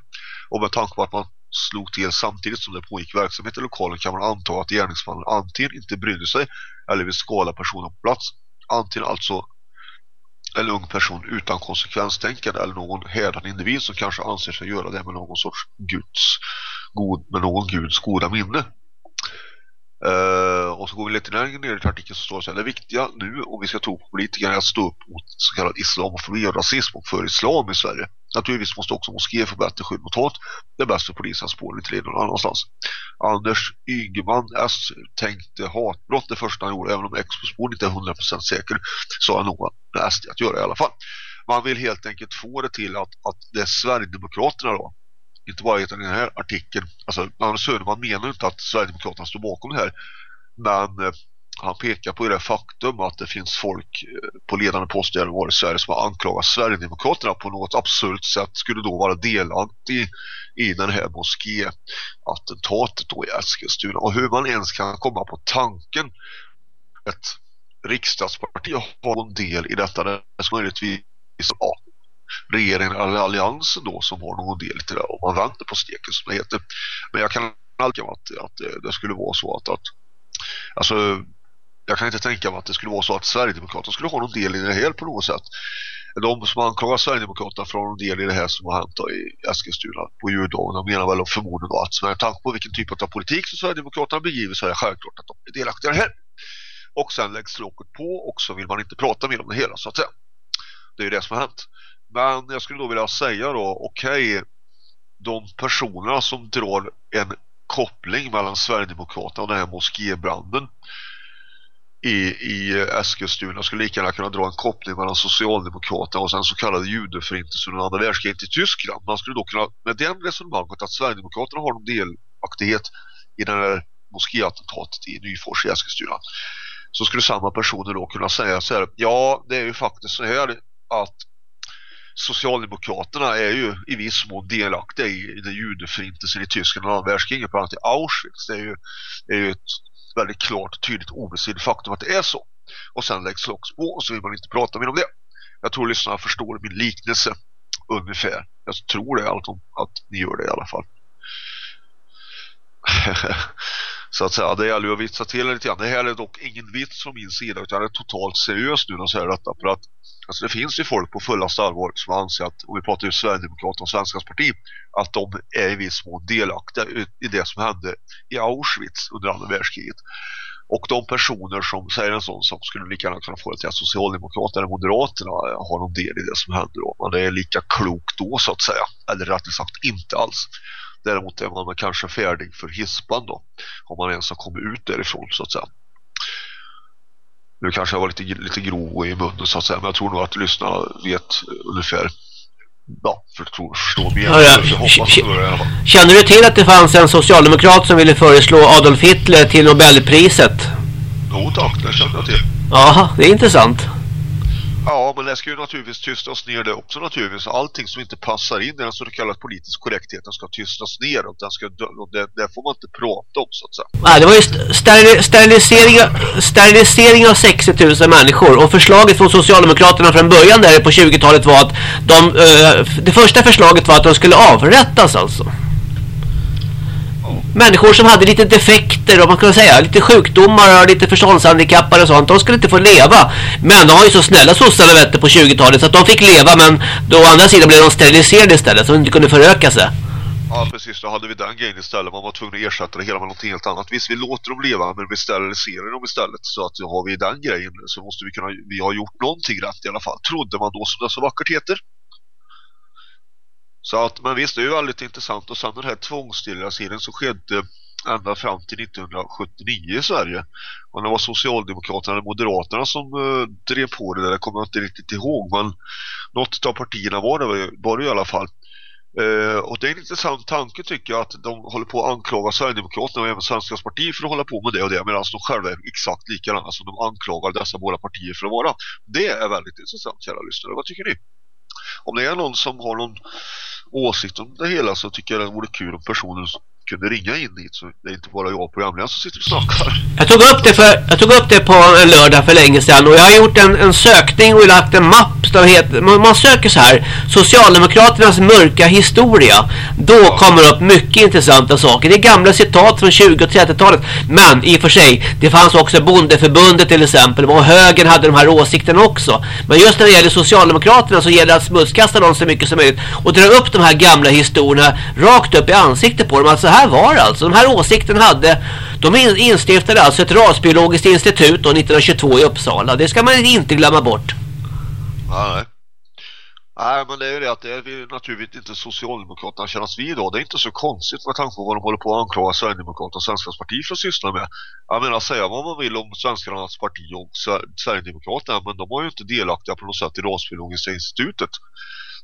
Och med tanke på att man slog till samtidigt som det pågick verksamhet i lokalen kan man anta att gärningsmannen antingen inte brydde sig eller vill skada personen på plats. Antingen alltså en ung person utan konsekvenstänkande eller någon härdad individ som kanske anser sig göra det med någon sorts guds god, med någon guds goda minne. Uh, och så går vi lite längre ner i artikeln så står det så här, det viktiga nu om vi ska tro på politikerna är att stå upp mot så kallad islamofobi och rasism och för islam i Sverige. Naturligtvis måste också moskéer få bättre skydd mot hat. Det är bäst för polisen spår inte leder någon annanstans. Anders Ygeman S tänkte hatbrott det första han gjorde, även om Expo inte är 100% säker, sa han nog med SD att göra i alla fall. Man vill helt enkelt få det till att, att det är Sverigedemokraterna då inte bara i den här artikeln. Alltså Anders Söderman menar inte att Sverigedemokraterna står bakom det här men eh, han pekar på det faktum att det finns folk eh, på ledande poster i Sverige som har anklagat Sverigedemokraterna på något absurt sätt. Skulle då vara delaktig i den här moskéattentatet då i Eskilstuna. Och hur man ens kan komma på tanken ett riksdagsparti har en del i detta. Det är möjligtvis ja, regeringen eller alliansen då som har någon del i det om man vänder på steken som det heter. Men jag kan tänka att, att eh, det skulle vara så att, att alltså jag kan inte tänka mig att det skulle vara så att Sverigedemokraterna skulle ha någon del i det här på något sätt. De som anklagar Sverigedemokraterna för någon del i det här som har hänt i Eskilstuna på juldagen, de menar väl förmodligen att med tanke på vilken typ av politik som Sverigedemokraterna bedriver så är det självklart att de är delaktiga i det här. Och sen läggs locket på och så vill man inte prata mer om det hela så att säga. Det är ju det som har hänt. Men jag skulle då vilja säga då, okej, okay, de personerna som drar en koppling mellan Sverigedemokraterna och den här moskébranden i, i Eskilstuna skulle lika gärna kunna dra en koppling mellan Socialdemokraterna och sen så kallade judeförintelsen under andra världskriget i Tyskland. Man skulle då kunna, med det resonemanget att Sverigedemokraterna har någon delaktighet i den här moskéattentatet i Nyfors i Eskilstuna så skulle samma personer då kunna säga så här, ja det är ju faktiskt så här att Socialdemokraterna är ju i viss mån delaktiga i, i den judeförintelsen i Tyskland och världskriget, bland annat i Auschwitz. Det är ju, det är ju ett väldigt klart och tydligt obestridligt faktum att det är så. Och sen läggs locks på och så vill man inte prata mer om det. Jag tror lyssnarna förstår min liknelse ungefär. Jag tror det att, att ni gör det i alla fall. så att säga, det gäller ju att vitsa till lite grann. Det här är dock ingen vits från min sida utan det är totalt seriöst nu när jag säger detta. För att alltså det finns ju folk på fullaste allvar som anser att, om vi pratar ju Sverigedemokraterna och Svenskas parti, att de är i viss mån delaktiga i det som hände i Auschwitz under andra världskriget. Och de personer som säger en sån sak skulle lika gärna kunna få det till att Socialdemokraterna eller Moderaterna har någon del i det som händer då. Men det är lika klokt då så att säga. Eller rättare sagt inte alls. Däremot är man kanske färdig för hispan då. Om man ens har kommit ut därifrån så att säga. Nu kanske jag var lite, lite grov i munnen så att säga. Men jag tror nog att lyssnarna vet ungefär Ja, förstår mer. Ja, ja. Känner du till att det fanns en socialdemokrat som ville föreslå Adolf Hitler till Nobelpriset? Jo tack, det känner jag till. Ja, det är intressant. Ja, men det ska ju naturligtvis tystas ner det också naturligtvis. Allting som inte passar in i den så kallade politisk korrektheten ska tystas ner och, den ska, och det, det får man inte prata om så att säga. Nej, det var ju steril sterilisering, sterilisering av 60 000 människor och förslaget från Socialdemokraterna från början där på 20-talet var att de, eh, det första förslaget var att de skulle avrättas alltså människor som hade lite defekter och man kan säga. Lite sjukdomar och lite förståndshandikappade och sånt. De skulle inte få leva. Men de var ju så snälla sossarna på 20-talet så att de fick leva men då å andra sidan blev de steriliserade istället så de inte kunde föröka sig. Ja precis, då hade vi den grejen istället. Man var tvungen att ersätta det hela med något helt annat. Visst, vi låter dem leva men vi steriliserar dem istället. Så att har vi den grejen så måste vi kunna Vi har gjort någonting rätt i alla fall. Trodde man då som det så vackert heter så att, men visst, det är ju väldigt intressant. Och sen den här tvångssteriliseringen som skedde ända fram till 1979 i Sverige. Och det var Socialdemokraterna eller Moderaterna som uh, drev på det där. Det kommer jag inte riktigt ihåg. Men något av partierna var det, var det i alla fall. Uh, och det är en intressant tanke tycker jag att de håller på att anklaga Sverigedemokraterna och även Svenskans parti för att hålla på med det och det medan de själva är exakt likadana som de anklagar dessa båda partier för att vara. Det är väldigt intressant kära lyssnare. Vad tycker ni? Om det är någon som har någon åsikt om det hela så tycker jag det vore kul om personen kunde ringa in hit så det är inte bara jag och programledaren som sitter och snackar. Jag tog upp det för jag tog upp det på en lördag för länge sedan och jag har gjort en, en sökning och lagt en mapp som heter man, man söker så här Socialdemokraternas mörka historia. Då ja. kommer upp mycket intressanta saker. Det är gamla citat från 20 och 30-talet. Men i och för sig det fanns också bondeförbundet till exempel och högern hade de här åsikterna också. Men just när det gäller Socialdemokraterna så gäller det att smutskasta dem så mycket som möjligt och dra upp de här gamla historierna rakt upp i ansiktet på dem. Alltså här var alltså. De här åsikterna hade de instiftade alltså ett rasbiologiskt institut då 1922 i Uppsala. Det ska man inte glömma bort. Nej. Nej, men det är ju det att det är naturligtvis inte Socialdemokraterna kännas vid då. Det är inte så konstigt med tanke på vad de håller på att anklaga Sverigedemokraterna och Svenskarnas parti för att syssla med. Jag menar, säga vad man vill om Svenskarnas parti och Sverigedemokraterna, men de var ju inte delaktiga på något sätt i Rasbiologiska institutet.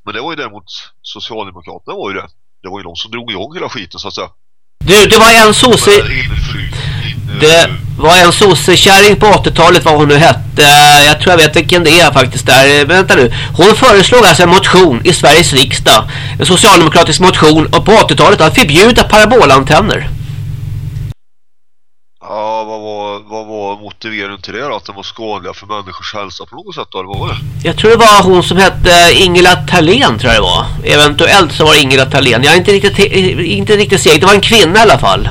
Men det var ju däremot Socialdemokraterna var ju det. Det var ju de som drog igång hela skiten så att säga. Du, det var en sosse... Det var en sossekärring på 80-talet vad hon nu hette. Jag tror jag vet vilken det är faktiskt där. Vänta nu. Hon föreslog alltså en motion i Sveriges riksdag. En socialdemokratisk motion och på 80-talet att förbjuda parabolantenner. Ja, vad var, vad var motiveringen till det då? Att de var skadliga för människors hälsa på något sätt då? Vad var det? Jag tror det var hon som hette Ingela Thalén tror jag det var. Eventuellt så var det Ingela Thalén. Jag är inte riktigt, inte riktigt säker. Det var en kvinna i alla fall.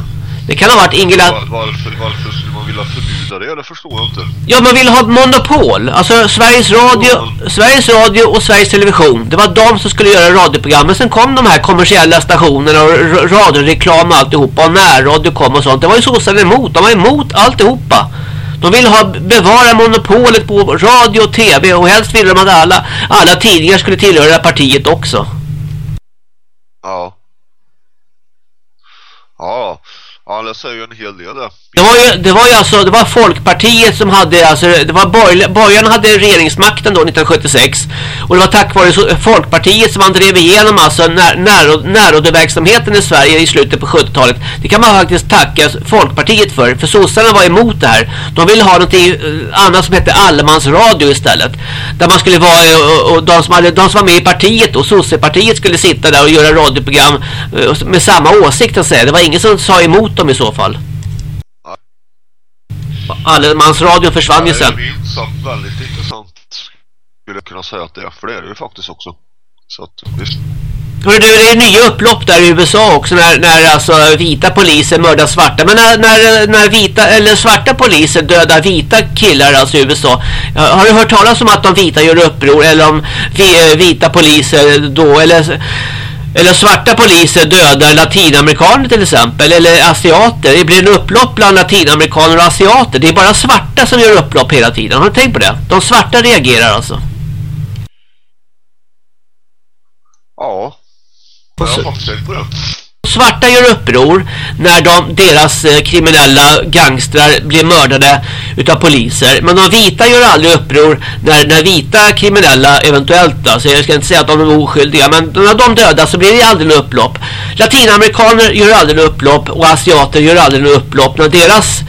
Det kan ha varit Ingela... Var, varför, varför vilja förbjuda det? Det förstår jag inte. Ja, man vill ha ett monopol. Alltså Sveriges Radio, ja. Sveriges Radio och Sveriges Television. Det var de som skulle göra radioprogram. Men sen kom de här kommersiella stationerna och radioreklam och alltihopa. Och närradio kom och sånt. Det var ju sossarna emot. De var emot alltihopa. De vill ha bevara monopolet på radio och tv. Och helst ville de att alla, alla tidningar skulle tillhöra partiet också. Ja. Ja, Ja, det säger ju en hel del det. Det var ju, det var ju alltså, det var Folkpartiet som hade, alltså det var borgerliga, borgarna hade regeringsmakten då 1976 och det var tack vare Folkpartiet som man drev igenom alltså när, när, närrådeverksamheten i Sverige i slutet på 70-talet. Det kan man faktiskt tacka Folkpartiet för, för sossarna var emot det här. De ville ha något eh, annat som hette allemansradio istället. Där man skulle vara, eh, och, och de, som hade, de som var med i partiet och sossepartiet skulle sitta där och göra radioprogram eh, med samma åsikt att säga. Det var ingen som sa emot dem i så fall. Allemansradion försvann ju det är sen. sagt väldigt intressant. Skulle jag kunna säga att det är. För det är det ju faktiskt också. Så att visst. Hörru du, det är nya upplopp där i USA också när, när alltså vita poliser mördar svarta. Men när, när, när vita, eller svarta poliser dödar vita killar alltså i USA. Har du hört talas om att de vita gör uppror eller om eh, vita poliser då eller eller svarta poliser dödar latinamerikaner till exempel eller asiater. Det blir en upplopp bland latinamerikaner och asiater. Det är bara svarta som gör upplopp hela tiden. Har du tänkt på det? De svarta reagerar alltså. Ja. Jag har faktiskt tänkt på det. Svarta gör uppror när de, deras eh, kriminella gangstrar blir mördade utav poliser. Men de vita gör aldrig uppror när, när vita kriminella eventuellt, alltså jag ska inte säga att de är oskyldiga, men när de dödas så blir det aldrig något upplopp. Latinamerikaner gör aldrig något upplopp och asiater gör aldrig något upplopp. När deras,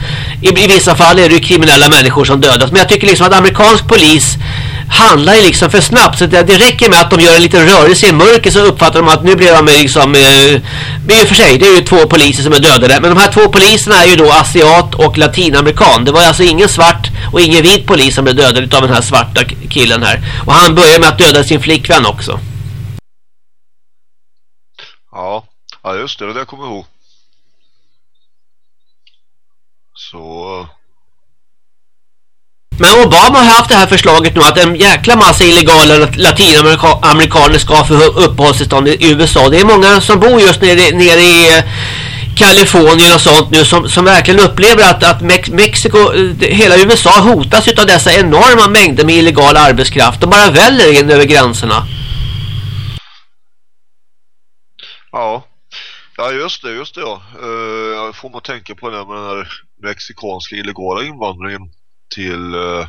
i, i vissa fall är det ju kriminella människor som dödas. Men jag tycker liksom att amerikansk polis handlar ju liksom för snabbt så det, det räcker med att de gör en liten rörelse i mörker så uppfattar de att nu blir de liksom eh, men i och för sig det är ju två poliser som är dödade men de här två poliserna är ju då asiat och latinamerikan det var alltså ingen svart och ingen vit polis som blev dödad av den här svarta killen här och han börjar med att döda sin flickvän också Ja. Ja, just det. Det där kommer jag ihåg. Så... Men Obama har haft det här förslaget nu att en jäkla massa illegala latinamerikaner ska få uppehållstillstånd i USA. Det är många som bor just nere, nere i eh, Kalifornien och sånt nu som, som verkligen upplever att, att Mex Mexiko, eh, hela USA hotas av dessa enorma mängder med illegal arbetskraft. De bara väller in över gränserna. Ja. Ja, just det, just det ja. Uh, jag får man tänka på det med den här mexikanska illegala invandringen till... Uh,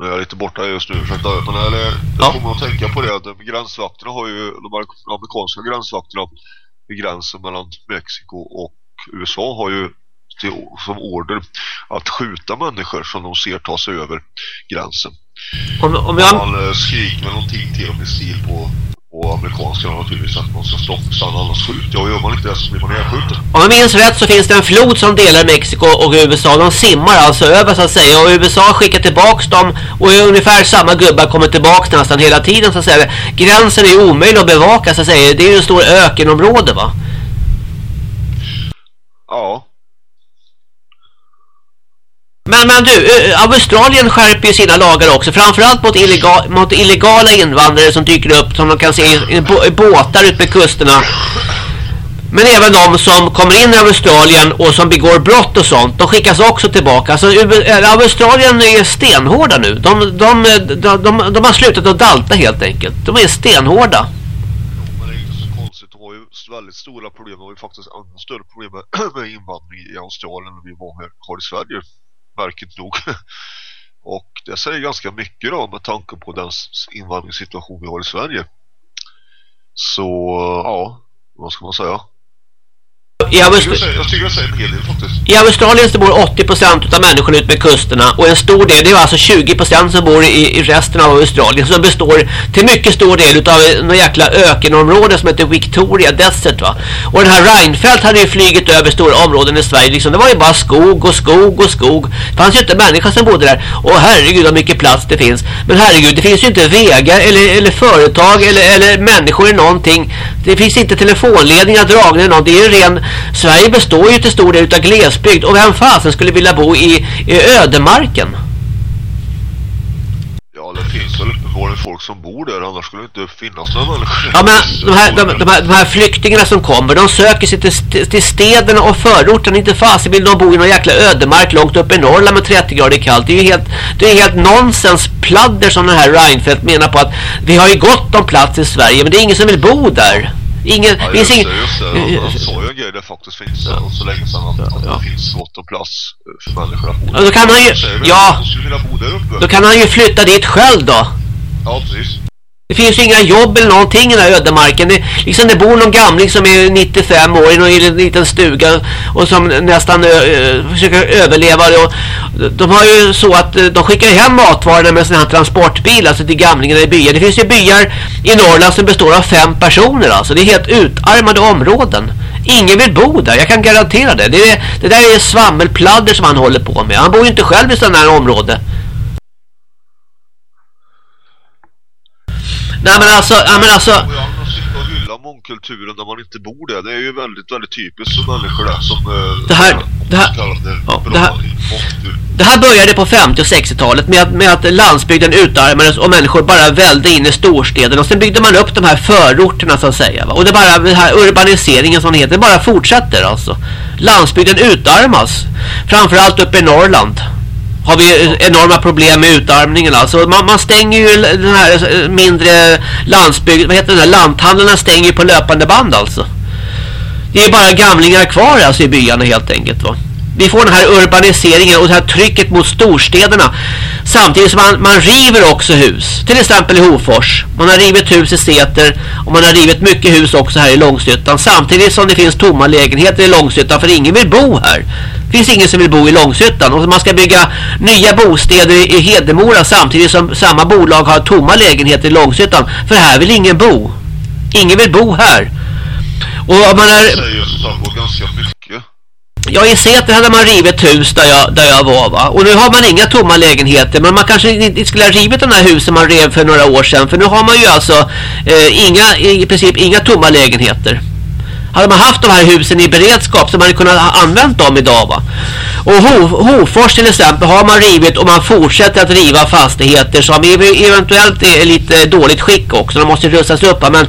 nu är jag lite borta just nu, ursäkta. Men eller, Ja. ja. får man tänka på det att de gränsvakterna har ju, de amerikanska gränsvakterna vid gränsen mellan Mexiko och USA har ju till, som order att skjuta människor som de ser ta sig över gränsen. Om, om Ja. jag, Man eh, skriker med någonting till dem i stil på, på amerikanska naturligtvis att man ska stoppa annars skjuter jag och gör man inte det så blir man nedskjuten. om jag minns rätt så finns det en flod som delar Mexiko och USA. De simmar alltså över så att säga. Och USA skickar tillbaks dem. Och ungefär samma gubbar kommer tillbaks nästan hela tiden så att säga. Gränsen är omöjlig att bevaka så att säga. Det är ju en stor ökenområde va? Ja, men, men du, eh, eh, Australien skärper ju sina lagar också. Framförallt mot, illega mot illegala invandrare som dyker upp som de kan se i, i, i båtar ute med kusterna. Men även de som kommer in i Australien och som begår brott och sånt, de skickas också tillbaka. Alltså, eh, Australien är stenhårda nu. De, de, de, de, de har slutat att dalta helt enkelt. De är stenhårda. men det är inte så konstigt. De har ju väldigt stora problem. De har ju faktiskt ännu större problem med, invandring i Australien än vi har i Sverige. Märkligt nog. Och det säger ganska mycket då med tanke på den invandringssituation vi har i Sverige. Så, ja, vad ska man säga? I, Jag Aust tycker det säger, jag tycker det säger en hel del faktiskt. I Australien så bor 80% av människorna ut med kusterna och en stor del, det är alltså 20% som bor i, i resten av Australien som består till mycket stor del utav någon jäkla ökenområde som heter Victoria Desert va. Och den här Reinfeldt hade ju flygit över stora områden i Sverige liksom. Det var ju bara skog och skog och skog. Det fanns ju inte människa som bodde där. Och herregud vad mycket plats det finns. Men herregud, det finns ju inte vägar eller, eller företag eller, eller människor i någonting. Det finns inte telefonledningar dragna eller något. Det är ju ren... Sverige består ju till stor del utav glesbygd. Och vem fasen skulle vilja bo i, i ödemarken? Ja, det finns väl uppenbarligen folk som bor där, annars skulle det inte finnas några människor. Ja men de här, de, de, här, de här flyktingarna som kommer, de söker sig till, till städerna och förorten. Inte fasen vill de bo i någon jäkla ödemark långt upp i Norrland med 30 grader kallt. Det är ju helt, det är helt nonsens pladder som den här Reinfeldt menar på att vi har ju gott om plats i Sverige men det är ingen som vill bo där. Ingen, Ja, just ingen, det, just det. Han, han sa ju en grej det faktiskt finns ja. så länge sedan att, att Ja. det finns gott om plats för människor att bo Ja, då kan han ju- ja. där då kan han ju flytta dit själv då. Ja, precis. Det finns ju inga jobb eller någonting i den här ödemarken. Det, liksom det bor någon gamling som är 95 år i någon en liten stuga och som nästan ö, ö, försöker överleva. Och, de har ju så att eh, de skickar hem matvarorna med sina här transportbil alltså till gamlingarna i byar. Det finns ju byar i Norrland som består av fem personer alltså. Det är helt utarmade områden. Ingen vill bo där, jag kan garantera det. Det, är, det där är svammelpladder som han håller på med. Han bor ju inte själv i sådana här områden. Nej men alltså, ja, men alltså Och hylla mångkulturen när man inte bor där. Det är ju väldigt, väldigt typiskt för människor där som... eh, Det här- det här- ja, det här-. Det här började på 50- och 60-talet med att, med att landsbygden utarmades och människor bara välde in i storstäderna. Och sen byggde man upp de här förorterna så att säga. Va? Och det bara, den här urbaniseringen som det heter, det bara fortsätter alltså. Landsbygden utarmas. Framförallt uppe i Norrland har vi enorma problem med utarmningen. Alltså man, man stänger ju den här eh, mindre landsbygden. vad heter den här lanthandlarna stänger ju på löpande band alltså. Det är bara gamlingar kvar alltså i byarna helt enkelt va. Vi får den här urbaniseringen och det här trycket mot storstäderna. Samtidigt som man, man river också hus. Till exempel i Hofors. Man har rivit hus i Säter och man har rivit mycket hus också här i Långshyttan. Samtidigt som det finns tomma lägenheter i Långshyttan för ingen vill bo här. Det finns ingen som vill bo i Långshyttan. Och man ska bygga nya bostäder i Hedemora samtidigt som samma bolag har tomma lägenheter i Långshyttan. För här vill ingen bo. Ingen vill bo här. Och man man Det säger som ganska mycket. Ja, i Säter hade man rivit hus där jag, där jag var va. Och nu har man inga tomma lägenheter. Men man kanske inte skulle ha rivit de här husen man rev för några år sedan. För nu har man ju alltså eh, inga, i princip inga tomma lägenheter. Hade man haft de här husen i beredskap så man hade kunnat ha använt dem idag va. Och Ho, Hofors till exempel har man rivit och man fortsätter att riva fastigheter som eventuellt är i lite dåligt skick också. De måste rustas upp va. men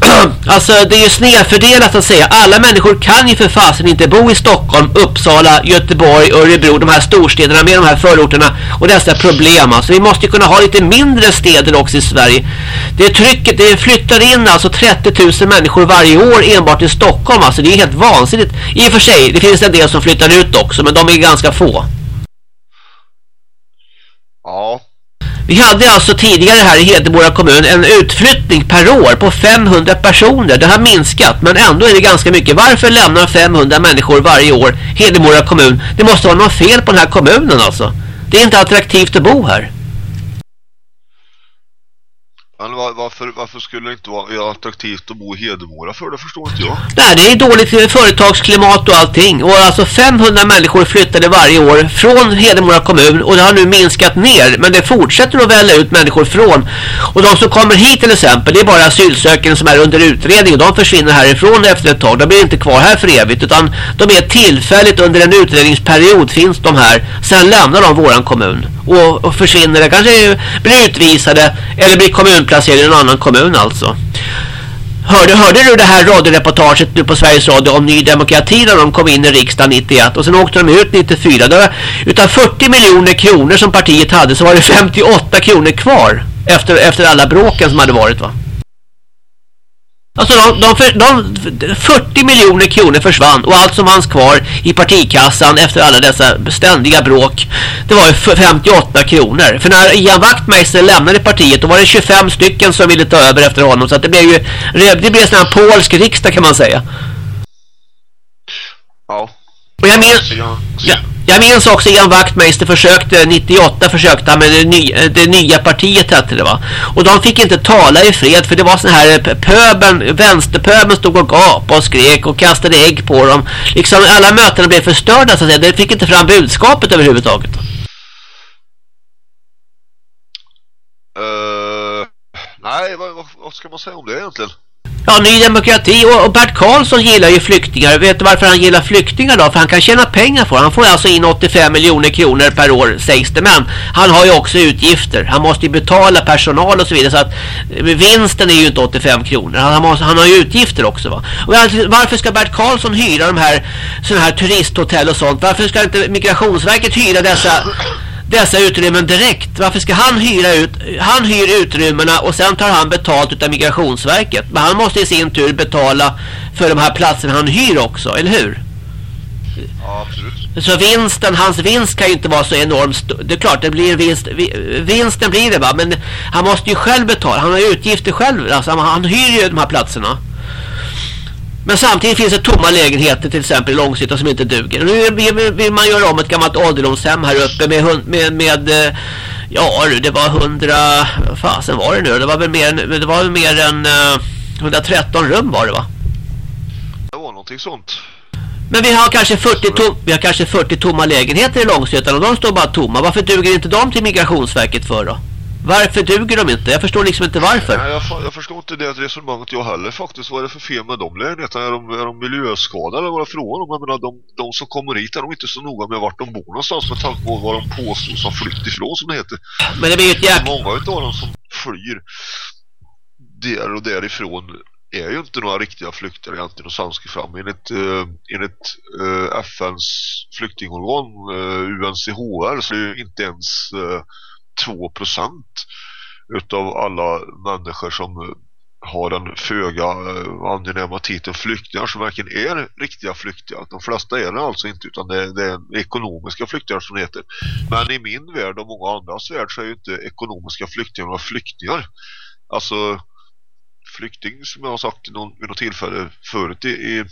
alltså det är ju snedfördelat att säga. Alla människor kan ju för fasen inte bo i Stockholm, Uppsala, Göteborg, Örebro, de här storstäderna med de här förorterna och dessa problem. Alltså vi måste ju kunna ha lite mindre städer också i Sverige. Det trycket, det flyttar in alltså 30 000 människor varje år enbart i Stockholm. Alltså det är helt vansinnigt. I och för sig, det finns en del som flyttar ut också, men de är ganska få. Ja, vi hade alltså tidigare här i Hedemora kommun en utflyttning per år på 500 personer. Det har minskat men ändå är det ganska mycket. Varför lämnar 500 människor varje år Hedemora kommun? Det måste vara något fel på den här kommunen alltså. Det är inte attraktivt att bo här men var, varför, varför skulle det inte vara attraktivt att bo i Hedemora för? Det förstår inte jag. Nej, det är dåligt företagsklimat och allting. Och alltså 500 människor flyttade varje år från Hedemora kommun och det har nu minskat ner. Men det fortsätter att välla ut människor från. Och de som kommer hit till exempel, det är bara asylsökande som är under utredning. Och de försvinner härifrån efter ett tag. De blir inte kvar här för evigt utan de är tillfälligt under en utredningsperiod finns de här. Sen lämnar de våran kommun och, och försvinner. Det kanske blir utvisade eller blir Placerad i en annan kommun alltså. Hörde, hörde du det här radioreportaget nu på Sveriges Radio om Ny Demokrati när de kom in i riksdagen 91 och sen åkte de ut 94. Var, utav 40 miljoner kronor som partiet hade så var det 58 kronor kvar efter, efter alla bråken som hade varit va? Alltså de, de, för, de 40 miljoner kronor försvann och allt som fanns kvar i partikassan efter alla dessa ständiga bråk det var ju f- 58 kronor. För när Ian Wachtmeister lämnade partiet då var det 25 stycken som ville ta över efter honom så att det blev ju det blev sån här polsk riksdag kan man säga. Ja. Och jag minns, Så jag, så Ja, jag minns också Ian Wachtmeister försökte 98 försökte han med det, nya, det nya partiet hette det va. Och de fick inte tala i fred för det var sån här eh, pöbeln, pöben, vänsterpöben stod och gapade och skrek och kastade ägg på dem. Liksom alla mötena blev förstörda så att säga. Det fick inte fram budskapet överhuvudtaget. Uh, nej, vad, vad, vad ska man säga om det egentligen? Ja, Ny Demokrati och, och Bert Karlsson gillar ju flyktingar. Vet du varför han gillar flyktingar då? För han kan tjäna pengar på det. Han får alltså in 85 miljoner kronor per år sägs det. Men han har ju också utgifter. Han måste ju betala personal och så vidare. Så att eh, vinsten är ju inte 85 kronor. Han, måste, han har ju utgifter också va. Och varför ska Bert Karlsson hyra de här, såna här turisthotell och sånt? Varför ska inte Migrationsverket hyra dessa dessa utrymmen direkt. Varför ska han hyra ut, han hyr utrymmena och sen tar han betalt utav Migrationsverket. Men han måste i sin tur betala för de här platserna han hyr också, eller hur? Ja, absolut. Så vinsten, hans vinst kan ju inte vara så enormt stor. Det är klart, det blir vinst, vi- vinsten blir det va. Men han måste ju själv betala. Han har utgifter själv. Alltså, han, han hyr ju de här platserna. Men samtidigt finns det tomma lägenheter till exempel i Långshyttan som inte duger. Nu vill, man göra om ett gammalt ålderdomshem här uppe med, med, med eh, ja det var 100, vad fasen var det nu? Det var väl mer, det var väl mer än eh, 113 rum var det va? Det var någonting sånt. Men vi har kanske 40, tom, vi har kanske 40 tomma lägenheter i Långshyttan och de står bara tomma. Varför duger inte de till Migrationsverket för då? Varför duger de inte? Jag förstår liksom inte varför. Nej, jag, jag förstår inte det resonemanget jag heller faktiskt. Vad är det för fel med de lägenheterna? Är de, är de miljöskadade eller vad det frågan om? Jag menar, de, de som kommer hit är de inte så noga med vart de bor någonstans med tanke på vad de påstår som flytt ifrån som det heter. Men det blir ett jäk... Många utav dem som flyr där och därifrån är ju inte några riktiga flyktingar egentligen och sanske fram. Enligt, uh, enligt eh, FNs flyktingorgan uh, UNCHR så är det ju inte ens uh, 2% utav alla människor som har den föga eh, angenäma titeln flyktingar som verkligen är riktiga flyktingar. De flesta är det alltså inte utan det, det är ekonomiska flyktingar som det heter. Men i min värld och många andras värld så är ju inte ekonomiska flyktingar några flyktingar. Alltså flykting som jag har sagt i någon, vid något tillfälle förut i, i,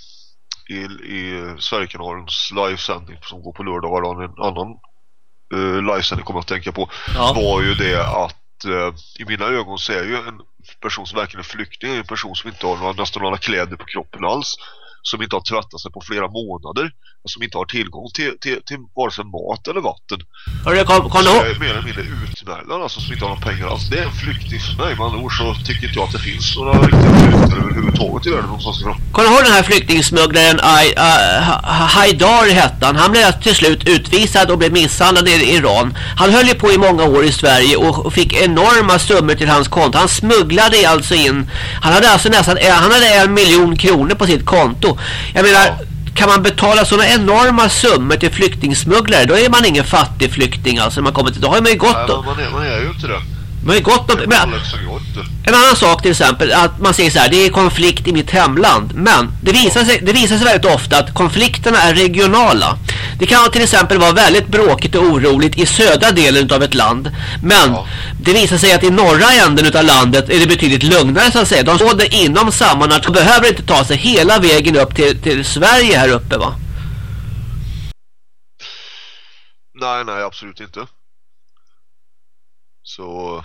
i, i Sverigekanalens livesändning som går på lördagar och en annan uh, livesändning kommer att tänka på Ja. var ju det att eh, i mina ögon så är ju en person som verkligen är flykting en person som inte har några, nästan några kläder på kroppen alls som inte har tvättat sig på flera månader och som inte har tillgång till, till, till vare sig mat eller vatten Hörru, kom, kom så är mer eller mindre utmärglad alltså som inte har några pengar alls det är en flykting för mig med andra ord så tycker inte jag att det finns några riktiga flyktingar överhuvudtaget i världen någonstans ifrån Kom du ihåg den här flyktingsmugglaren ah, Ha- Haidar hette han? Han blev till slut utvisad och blev misshandlad i Iran. Han höll ju på i många år i Sverige och och fick enorma summor till hans konto. Han smugglade alltså in, han hade alltså nästan, han hade en miljon kronor på sitt konto. Jag menar, Ja. kan man betala sådana enorma summor till flyktingsmugglare, då är man ingen fattig flykting alltså. Man kommer till, då har man ju Nej, gått, men man, är, man är ju inte det men, som gör inte en annan sak till exempel att man säger så här, det är konflikt i mitt hemland. Men det visar sig, det visar sig väldigt ofta att konflikterna är regionala. Det kan till exempel vara väldigt bråkigt och oroligt i södra delen av ett land. Men Ja. det visar sig att i norra änden av landet är det betydligt lugnare så att säga. De råder inom samma nation. De behöver inte ta sig hela vägen upp till, till Sverige här uppe va? Nej, nej, absolut inte. Så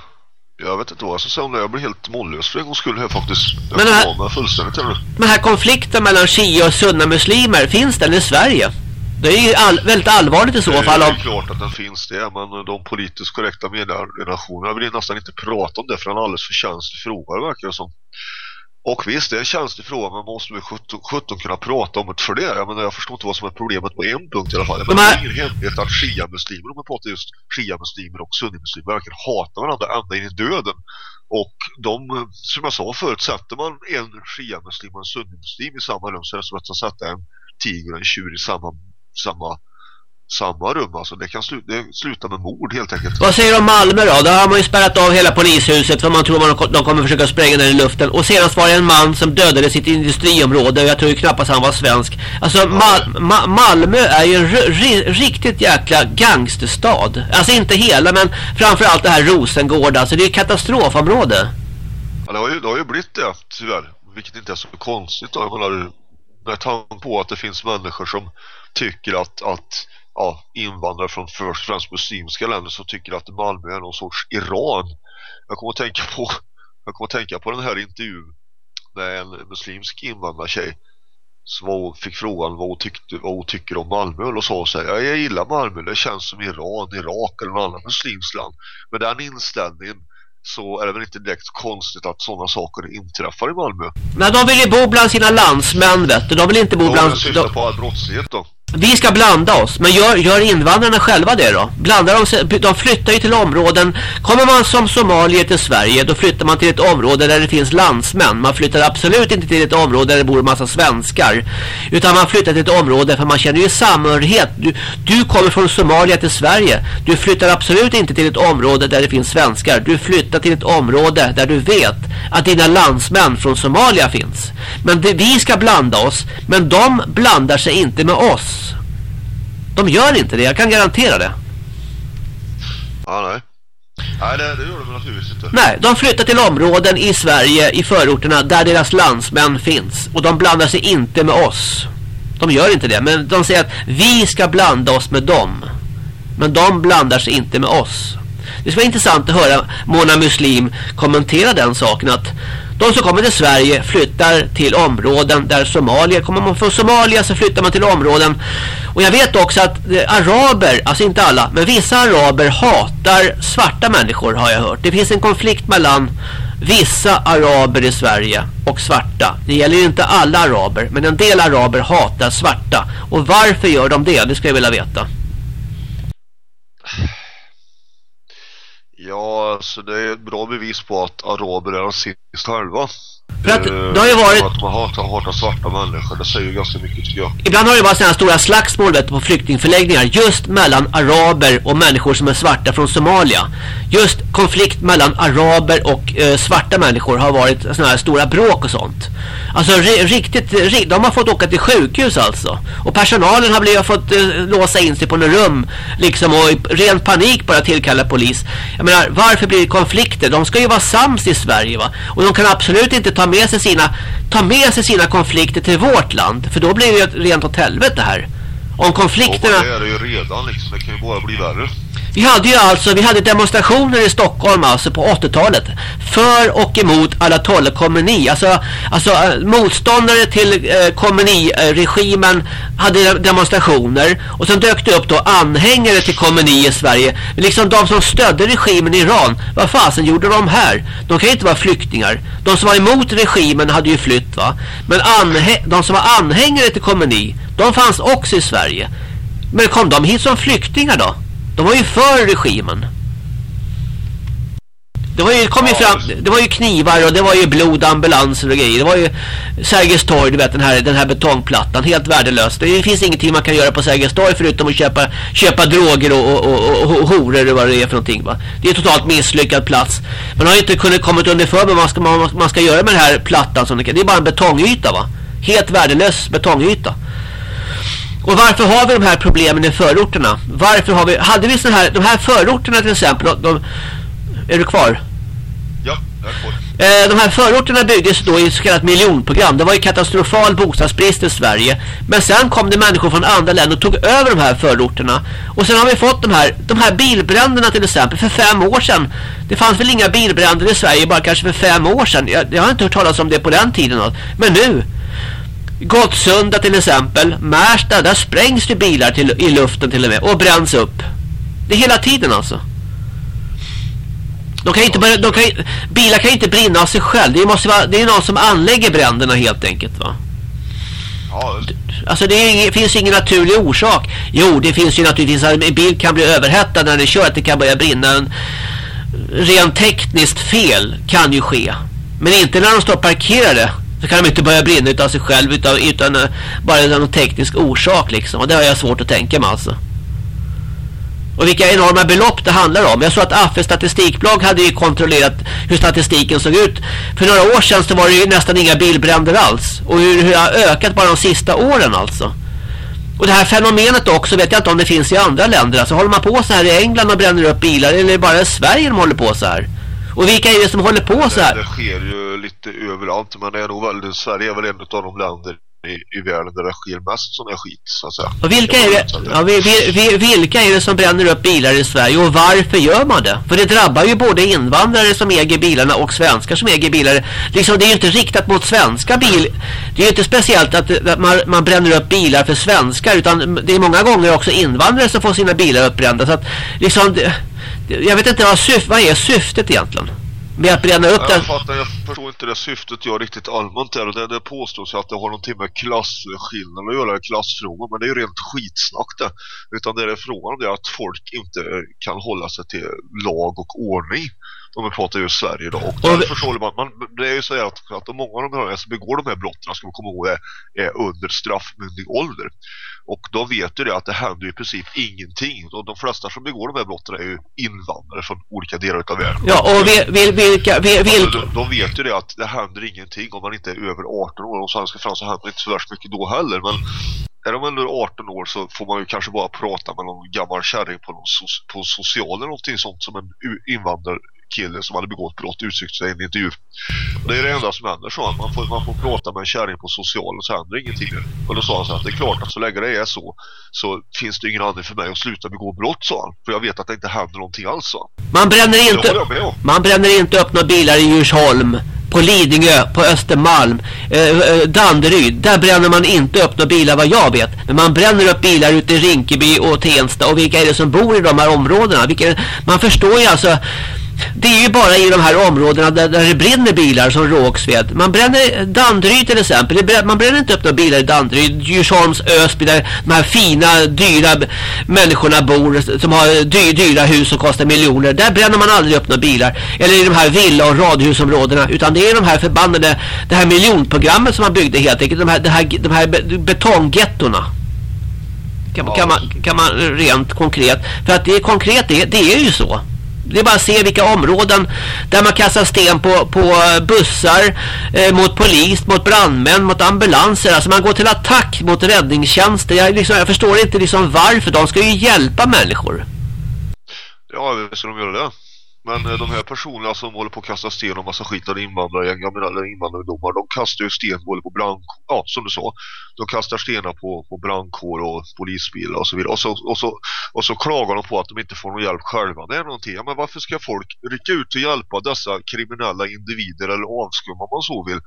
jag vet inte vad jag ska säga om det. Jag blir helt mållös för en gångs skull här faktiskt. Jag Men det här- mig fullständigt nu. Den här konflikten mellan shia och sunna muslimer, finns den i Sverige? Det är ju all, väldigt allvarligt i så Det fall. är Om, ju klart att den finns det, men de politiskt korrekta mediegenerationerna vill nästan inte prata om det för en alldeles för känslig fråga, det verkar det som. Och visst, det är en känslig fråga, men måste väl 17, 17 kunna prata om det för det. Jag, menar, jag förstår inte vad som är problemet på en punkt i alla fall. Jag De här- Det är ingen hemlighet att shia-muslimer, om man pratar just shia-muslimer och sunni-muslimer, verkligen hatar varandra ända in i döden. Och de, som jag sa förut, sätter man en shia-muslim och en sunni-muslim i samma rum så är det som att sätta en tiger och en tjur i samma, samma, samma rum. Alltså det kan slu, det sluta med mord helt enkelt. Vad säger du om Malmö då? Där har man ju spärrat av hela polishuset för man tror man de kommer försöka spränga den i luften. Och senast var det en man som dödade sitt industriområde och jag tror ju knappast han var svensk. Alltså Mal Ma Malmö är ju en ri- ri- riktigt jäkla gangsterstad. Alltså inte hela men framförallt det här Rosengård. Alltså det är ett katastrofområde. Ja, det, har ju, det har ju blivit det tyvärr. Vilket inte är så konstigt då. Jag menar, med tanke på att det finns människor som tycker att, att ja, invandrare från först och främst muslimska länder så tycker att Malmö är någon sorts Iran. Jag kommer att tänka på, jag kommer att tänka på den här intervjun med en muslimsk invandrartjej som var, fick frågan vad hon, tyckte, vad hon tycker om Malmö och sa så här, "Ja, jag gillar Malmö, det känns som Iran, Irak eller något annat muslimskt land. Med den inställningen så är det väl inte direkt konstigt att sådana saker inträffar i Malmö. Men de vill ju bo bland sina landsmän vet du. De vill inte bo Då bland... syftar De, på all brottslighet då vi ska blanda oss. Men gör, gör invandrarna själva det då? Blandar de, sig, de flyttar ju till områden. Kommer man som somalier till Sverige då flyttar man till ett område där det finns landsmän. Man flyttar absolut inte till ett område där det bor en massa svenskar. Utan man flyttar till ett område för man känner ju samhörighet. Du, du kommer från Somalia till Sverige. Du flyttar absolut inte till ett område där det finns svenskar. Du flyttar till ett område där du vet att dina landsmän från Somalia finns. Men det, vi ska blanda oss. Men de blandar sig inte med oss. De gör inte det, jag kan garantera det. Ja, nej. Nej, det, det gör de naturligtvis inte. Nej, de flyttar till områden i Sverige, i förorterna, där deras landsmän finns. Och de blandar sig inte med oss. De gör inte det, men de säger att vi ska blanda oss med dem. Men de blandar sig inte med oss. Det skulle vara intressant att höra Mona Muslim kommentera den saken att de som kommer till Sverige flyttar till områden där Somalia, kommer man från Somalia så flyttar man till områden och jag vet också att eh, araber, alltså inte alla, men vissa araber hatar svarta människor har jag hört. Det finns en konflikt mellan vissa araber i Sverige och svarta. Det gäller ju inte alla araber, men en del araber hatar svarta. Och varför gör de det? Det skulle jag vilja veta. Ja, alltså det är ett bra bevis på att araber är rasist själva. För att Eh, det har ju varit... Att man hatar, hatar svarta människor, det säger ju ganska mycket tycker jag. Ibland har det varit sådana stora slagsmål vet, på flyktingförläggningar just mellan araber och människor som är svarta från Somalia. Just konflikt mellan araber och eh, svarta människor har varit sådana här stora bråk och sånt. Alltså ri riktigt, ri de har fått åka till sjukhus alltså. Och personalen har blivit fått eh, låsa in sig på något rum liksom och i ren panik bara tillkalla polis. Jag menar, varför blir det konflikter? De ska ju vara sams i Sverige va? Och de kan absolut inte ta med sig sina ta med sig sina konflikter till vårt land för då blir det ju rent åt helvete här. Om konflikterna Ja, det är det ju redan liksom, det kan ju bara bli värre vi hade ju alltså, vi hade demonstrationer i Stockholm alltså på 80-talet för och emot Ayatollah Khomeini. Alltså, alltså eh, motståndare till eh, Khomeini-regimen hade demonstrationer och sen dök det upp då anhängare till Khomeini i Sverige. Liksom de som stödde regimen i Iran. Vad fasen gjorde de här? De kan ju inte vara flyktingar. De som var emot regimen hade ju flytt va. Men de som var anhängare till Khomeini, de fanns också i Sverige. Men kom de hit som flyktingar då? De var ju för regimen. Det var ju, kom ju fram, det var ju knivar och det var ju blod, ambulanser och grejer. Det var ju Sergels torg, du vet den här, den här betongplattan. Helt värdelöst. Det finns ingenting man kan göra på Sergels torg förutom att köpa, köpa droger och, och, och, och, och horor och vad det är för någonting va. Det är en totalt misslyckad plats. Man har ju inte kunnat kommit underför med vad man ska, man, man ska göra med den här plattan. Som det, det är bara en betongyta va. Helt värdelös betongyta. Och varför har vi de här problemen i förorterna? Varför har vi, hade vi såna här, de här förorterna till exempel, de, är du kvar? Ja, jag är kvar. Eh, de här förorterna byggdes då i ett så kallat miljonprogram. Det var ju katastrofal bostadsbrist i Sverige. Men sen kom det människor från andra länder och tog över de här förorterna. Och sen har vi fått de här, de här bilbränderna till exempel för fem år sedan. Det fanns väl inga bilbränder i Sverige bara kanske för fem år sedan. Jag, jag har inte hört talas om det på den tiden. Men nu. Gottsunda till exempel. Märsta, där sprängs det bilar till, i luften till och med. Och bränns upp. Det är hela tiden alltså. De kan inte börja, de kan, bilar kan inte brinna av sig själv. Det, måste vara, det är någon som anlägger bränderna helt enkelt va. Ja, Alltså det ing, finns ingen naturlig orsak. Jo, det finns ju naturligtvis att en bil kan bli överhettad när den kör. Att det kan börja brinna. En, rent tekniskt fel kan ju ske. Men inte när de står parkerade. Så kan de inte börja brinna utav sig själv utan, utan uh, bara någon teknisk orsak liksom. Och det har jag svårt att tänka mig alltså. Och vilka enorma belopp det handlar om. Jag såg att Affe statistikblogg hade ju kontrollerat hur statistiken såg ut. För några år sedan så var det ju nästan inga bilbränder alls. Och hur, hur det har ökat bara de sista åren alltså. Och det här fenomenet också vet jag inte om det finns i andra länder. Alltså håller man på så här i England och bränner upp bilar eller är det bara i Sverige de håller på så här? Och vilka är det som håller på så här? det sker ju lite överallt, men det är nog väldigt, Sverige är väl en av de länder i, i världen där det sker mest sån här skit, så att säga. Och vilka är, det, ja, vi, vi, vi, vilka är det som bränner upp bilar i Sverige och varför gör man det? För det drabbar ju både invandrare som äger bilarna och svenskar som äger bilar. Liksom, det är ju inte riktat mot svenska bil. Det är ju inte speciellt att, att man, man bränner upp bilar för svenskar utan det är många gånger också invandrare som får sina bilar uppbrända. Så att, liksom, det- jag vet inte vad, syf, vad är syftet egentligen med att bränna upp den. Jag fattar, jag förstår inte det syftet jag riktigt allmänt och det, det påstås att det har någonting med klasskillnad att göra, klassfrågor, men det är ju rent skitsnack det. Utan det är frågan om det är att folk inte kan hålla sig till lag och ordning. Om vi pratar ju Sverige idag. Och därför så man, man, det är ju så att, att de många av de här som begår de här brotten ska man komma ihåg är, är under straffmyndig ålder. Och de vet ju det att det händer i princip ingenting. Och de flesta som begår de här brotten är ju invandrare från olika delar av världen. Ja, och vi, vi, vilka, vi, Alltså, vilka, de, de vet ju det att det händer ingenting om man inte är över 18 år. Och så ska fram så händer inte så värst mycket då heller. Men är de under 18 år så får man ju kanske bara prata med någon gammal kärring på, någon so på social eller någonting sånt som en u- invandrarkille som hade begått brott uttryckt sig i en intervju. Det är det enda som händer så. Man får, man får prata med en kärring på social och så händer ingenting. Och då sa han så att det är klart att så länge det är så så finns det ingen anledning för mig att sluta begå brott sa han. För jag vet att det inte händer någonting alls sa man bränner inte... Man bränner inte upp några bilar i Djursholm, på Lidingö, på Östermalm, eh, eh, Danderyd. Där bränner man inte upp några bilar vad jag vet. Men man bränner upp bilar ute i Rinkeby och Tensta. Och vilka är det som bor i de här områdena? Vilka, man förstår ju alltså... Det är ju bara i de här områdena där, där det brinner bilar som Rågsved. Man bränner Danderyd till exempel. Det brä- Man bränner inte upp några bilar i Danderyd. Djursholms, Ösby där de här fina, dyra människorna bor som har dy, dyra hus som kostar miljoner. Där bränner man aldrig upp några bilar. Eller i de här villa- och radhusområdena. Utan det är de här förbannade, det här miljonprogrammet som man byggde helt enkelt. De här, det här, de här be- betonggettorna. Kan, kan, man, kan man rent konkret. För att det är konkret, det, det är ju så. Det är bara att se vilka områden där man kastar sten på, på eh, bussar, eh, mot polis, mot brandmän, mot ambulanser. Alltså man går till attack mot räddningstjänster. Jag, liksom, jag förstår inte liksom varför. De ska ju hjälpa människor. Ja, hur ska de göra det. Men eh, de här personerna som håller på att kasta sten och massa skit av invandrargäng, jag menar invandrarungdomar, de kastar ju sten både på brand, ja som du sa, de kastar stenar på, på brandkår och polisbilar och så vidare. Och så, och, så, och så klagar de på att de inte får någon hjälp själva. Det är någonting, ja, men varför ska folk rycka ut och hjälpa dessa kriminella individer eller avskumma om man så vill?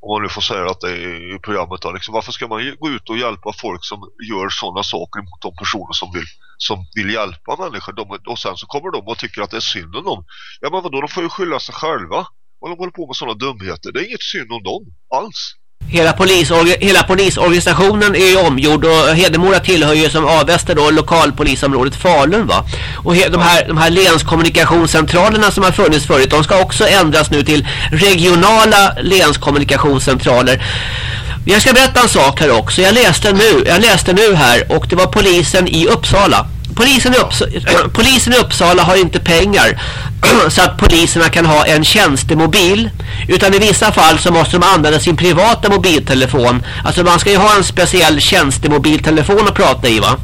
Om man nu får säga att det är i programmet då, liksom, varför ska man gå ut och hjälpa folk som gör sådana saker mot de personer som vill, som vill hjälpa människor? De, och sen så kommer de och tycker att det är synd om dem. Ja men vadå, de får ju skylla sig själva. Och de håller på med sådana dumheter. Det är inget synd om dem, alls. Hela, polisorga, hela polisorganisationen är ju omgjord och Hedemora tillhör ju som Avesta då lokalpolisområdet Falun va. Och he, de, här, de här länskommunikationscentralerna som har funnits förut de ska också ändras nu till regionala länskommunikationscentraler. Jag ska berätta en sak här också. Jag läste nu, jag läste nu här och det var polisen i Uppsala. Polisen i, Upps- polisen i Uppsala har inte pengar så att poliserna kan ha en tjänstemobil. Utan i vissa fall så måste de använda sin privata mobiltelefon. Alltså man ska ju ha en speciell tjänstemobiltelefon att prata i va?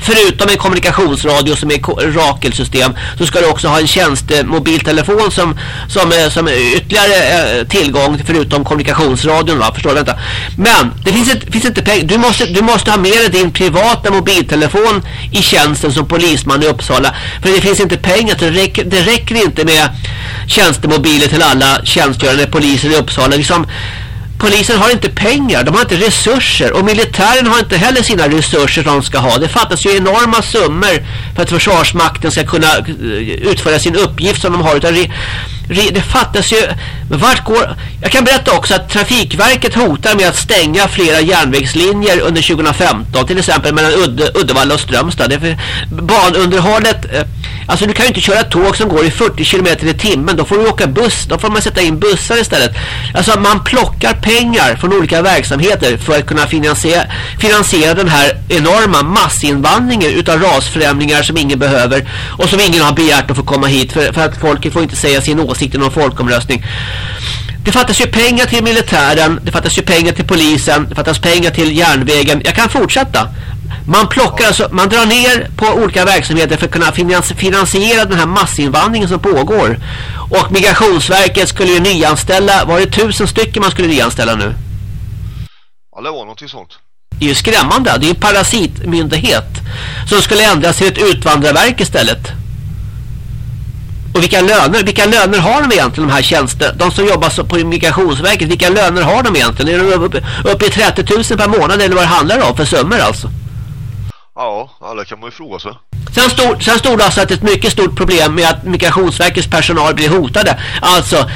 Förutom en kommunikationsradio som är Rakelsystem så ska du också ha en tjänstemobiltelefon som, som, eh, som är ytterligare eh, tillgång förutom kommunikationsradion va? Förstår du? Vänta. Men det finns, ett, finns inte pengar. Du måste, du måste ha med dig din privata mobiltelefon i tjänsten som polisman i Uppsala. För det finns inte pengar. Det räcker, det räcker inte med tjänstemobiler till alla tjänstgörande poliser i Uppsala. Liksom, Polisen har inte pengar, de har inte resurser och militären har inte heller sina resurser som de ska ha. Det fattas ju enorma summor för att försvarsmakten ska kunna eh, utföra sin uppgift som de har. Utan det fattas ju... Men vart går... Jag kan berätta också att Trafikverket hotar med att stänga flera järnvägslinjer under 2015. Till exempel mellan Udde, Uddevalla och Strömstad. Det är för banunderhållet... Eh, alltså du kan ju inte köra tåg som går i 40 km i timmen. Då får du åka buss. Då får man sätta in bussar istället. Alltså man plockar pengar från olika verksamheter för att kunna finansiera, finansiera den här enorma massinvandringen utav rasfrämlingar som ingen behöver och som ingen har begärt att få komma hit för, för att folk får inte säga sin åsikt i någon folkomröstning. Det fattas ju pengar till militären, det fattas ju pengar till polisen, det fattas pengar till järnvägen. Jag kan fortsätta. Man plockar alltså, man drar ner på olika verksamheter för att kunna finans, finansiera den här massinvandringen som pågår. Och Migrationsverket skulle ju nyanställa, var det tusen stycken man skulle nyanställa nu? ja det var någonting sånt Det är ju skrämmande, det är ju en parasitmyndighet som skulle ändras till ett utvandrarverk istället. Och vilka löner, vilka löner har de egentligen de här tjänster, de som jobbar på Migrationsverket, vilka löner har de egentligen? Är de uppe, uppe i 30 000 per månad eller vad det handlar om för summor alltså? ja, det kan man ju fråga sig Sen stod, sen stod det alltså att ett mycket stort problem med att Migrationsverkets personal blir hotade. Alltså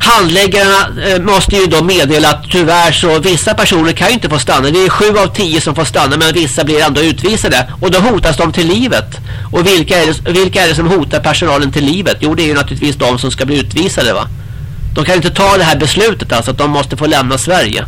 handläggarna eh, måste ju då meddela att tyvärr så vissa personer kan ju inte få stanna. Det är sju av tio som får stanna men vissa blir ändå utvisade. Och då hotas de till livet. Och vilka är, det, vilka är det som hotar personalen till livet? Jo det är ju naturligtvis de som ska bli utvisade va. De kan inte ta det här beslutet alltså att de måste få lämna Sverige.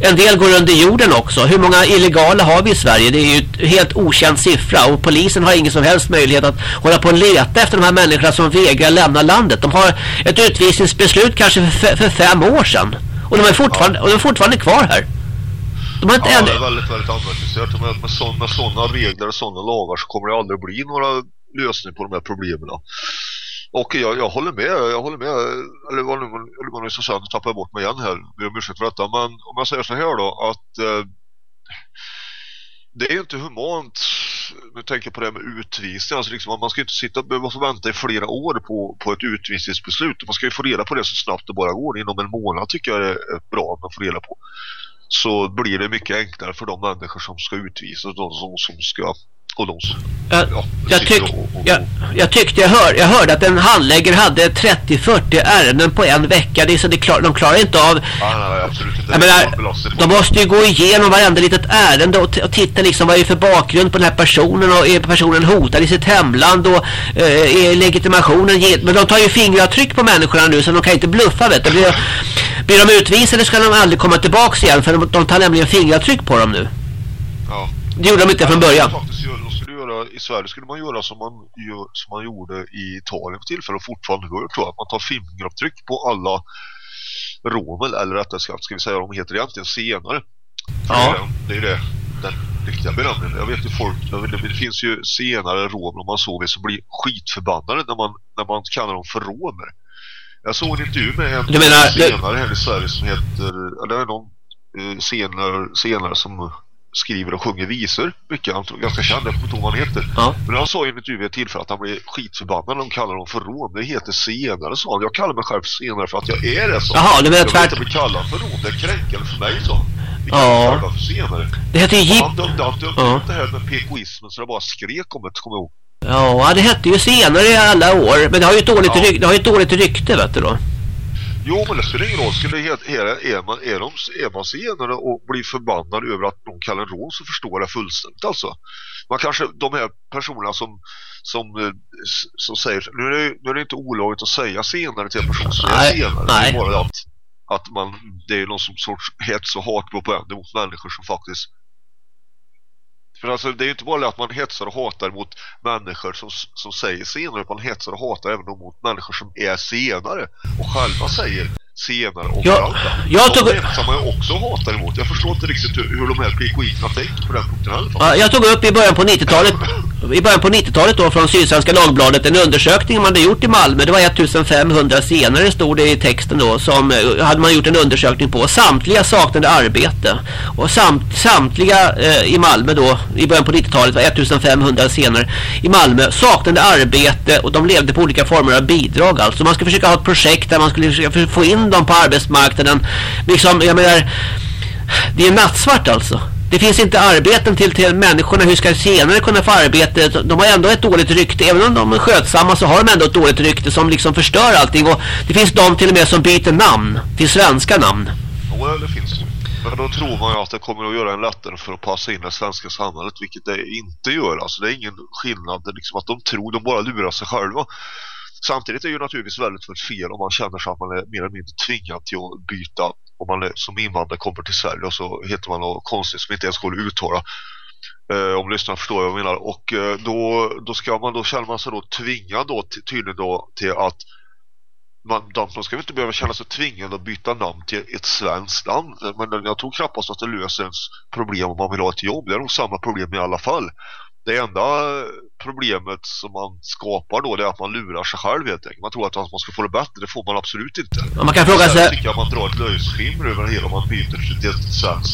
En del går under jorden också. Hur många illegala har vi i Sverige? Det är ju ett helt okänd siffra och polisen har ingen som helst möjlighet att hålla på och leta efter de här människorna som vägrar lämna landet. De har ett utvisningsbeslut kanske för, för fem år sedan. Och de är fortfarande, och de är fortfarande kvar här. De har inte Ja, det är väldigt, väldigt anmärkningsvärt. Med, med sådana regler och sådana lagar så kommer det aldrig bli några lösningar på de här problemen. Och jag, jag håller med, jag håller med, eller vad nu, eller vad nu ska säga, tappar jag bort mig igen här, ber om ursäkt för detta. Men om jag säger så här då, att eh, det är ju inte humant, nu tänker jag på det här med utvisning, alltså liksom, man ska ju inte sitta och behöva vänta i flera år på, på ett utvisningsbeslut. Man ska ju få reda på det så snabbt det bara går, inom en månad tycker jag det är bra om man får reda på. Så blir det mycket enklare för de människor som ska utvisas de som, som ska som, Jag, ja, jag, tyck, jag, jag tyckte jag, hör, jag hörde att en handläggare hade 30-40 ärenden på en vecka. Det är så det klar, de klarar inte av... Ja, nej, absolut inte. Menar, de måste ju gå igenom varenda litet ärende och, och titta liksom vad är för bakgrund på den här personen och är personen hotad i sitt hemland och eh, är legitimationen Men de tar ju fingeravtryck på människorna nu så de kan inte bluffa vet du. Blir, blir de utvisade så kan de aldrig komma tillbaka igen för de, de tar nämligen fingeravtryck på dem nu. Ja. Det gjorde de inte från början. Göra- I Sverige skulle man göra som man, som man gjorde i Italien för tillfället och fortfarande gör tror jag. Att man tar fingeravtryck på alla romer eller rättare sagt ska vi säga de heter egentligen senare. Ja. Det är det, den riktiga benämningen. Jag vet ju folk, det finns ju senare romer om man så vill som blir skitförbannade när man, när man kallar dem för romer. Jag såg en intervju med en Du menar- senare här i Sverige som heter, eller det någon eh, senare, senare som skriver och sjunger visor. Mycket, han tror- ganska känd, jag kommer inte ihåg vad han heter. Ja. Men han sa i en intervju ett tillfälle att han blev skitförbannad när de kallar dem för rom. Det heter senare, sa han. Jag kallar mig själv senare för att jag är det, så. Jaha, du menar Jag vill tvärt- inte bli kallad för rom, det är kränkande för mig, så. Ja. för senare. Det heter ju Jeep. han dömde, han dömde Ja. det här med PKismen så det bara skrek om det, kommer jag ihåg. Ja, det hette ju senare i alla år. Men det har ju ett dåligt, Ja. ryk, det har ju ett dåligt rykte vet du då. Jo, men det spelar ingen roll. Skulle det, är, är, man, är, de, är man senare och blir förbannad över att någon kallar en rom så förstår jag fullständigt alltså. Man kanske, de här personerna som, som, eh, som säger, nu är, det, nu är det inte olagligt att säga senare till en person som är Nej, senare. nej. Det är bara att, att man, det är någon som sorts hets och hatpropaganda mot människor som faktiskt för alltså det är ju inte bara det att man hetsar och hatar mot människor som, som säger senare utan man hetsar och hatar även mot människor som är senare och själva säger senare och Jag- varandra. jag tog- De man ju också hatar emot. Jag förstår inte riktigt hur, hur de här PKI-erna tänker på den punkten heller. Ja, jag tog upp i början på 90-talet i början på 90-talet då från Sydsvenska Dagbladet en undersökning man hade gjort i Malmö. Det var 1500 senare stod det i texten då som eh, hade man gjort en undersökning på. Samtliga saknade arbete. Och samt, samtliga eh, i Malmö då i början på 90-talet var 1500 senare i Malmö saknade arbete och de levde på olika former av bidrag alltså. Man skulle försöka ha ett projekt där man skulle försöka få in dem på arbetsmarknaden. Liksom, jag menar det är nattsvart alltså. Det finns inte arbeten till, till människorna. Hur ska senare kunna få arbete? De har ändå ett dåligt rykte. Även om de är skötsamma så har de ändå ett dåligt rykte som liksom förstör allting. Och det finns de till och med som byter namn till svenska namn. Ja, det finns det. Men då tror man ju att det kommer att göra en lättare för att passa in i det svenska samhället, vilket det inte gör. Alltså det är ingen skillnad, det är liksom att de tror, de bara lurar sig själva. Samtidigt är det ju naturligtvis väldigt, väldigt fel om man känner sig att man är mer eller mindre tvingad till att byta om man är, som invandrare kommer till Sverige och så heter man något konstigt som inte ens går att uttala. Eh, om lyssnarna förstår vad jag menar. Och eh, då, då ska man då känner man sig då tvingad då till, tydligen då till att man, de, de ska inte behöva känna sig tvingade att byta namn till ett svenskt namn. Men jag tror knappast att det löser ens problem om man vill ha ett jobb. Det är nog samma problem i alla fall. Det enda problemet som man skapar då det är att man lurar sig själv helt enkelt. Man tror att man ska få det bättre. Det får man absolut inte. Man kan fråga sig... tycker jag att man drar ett löjesskimmer över det hela om man byter till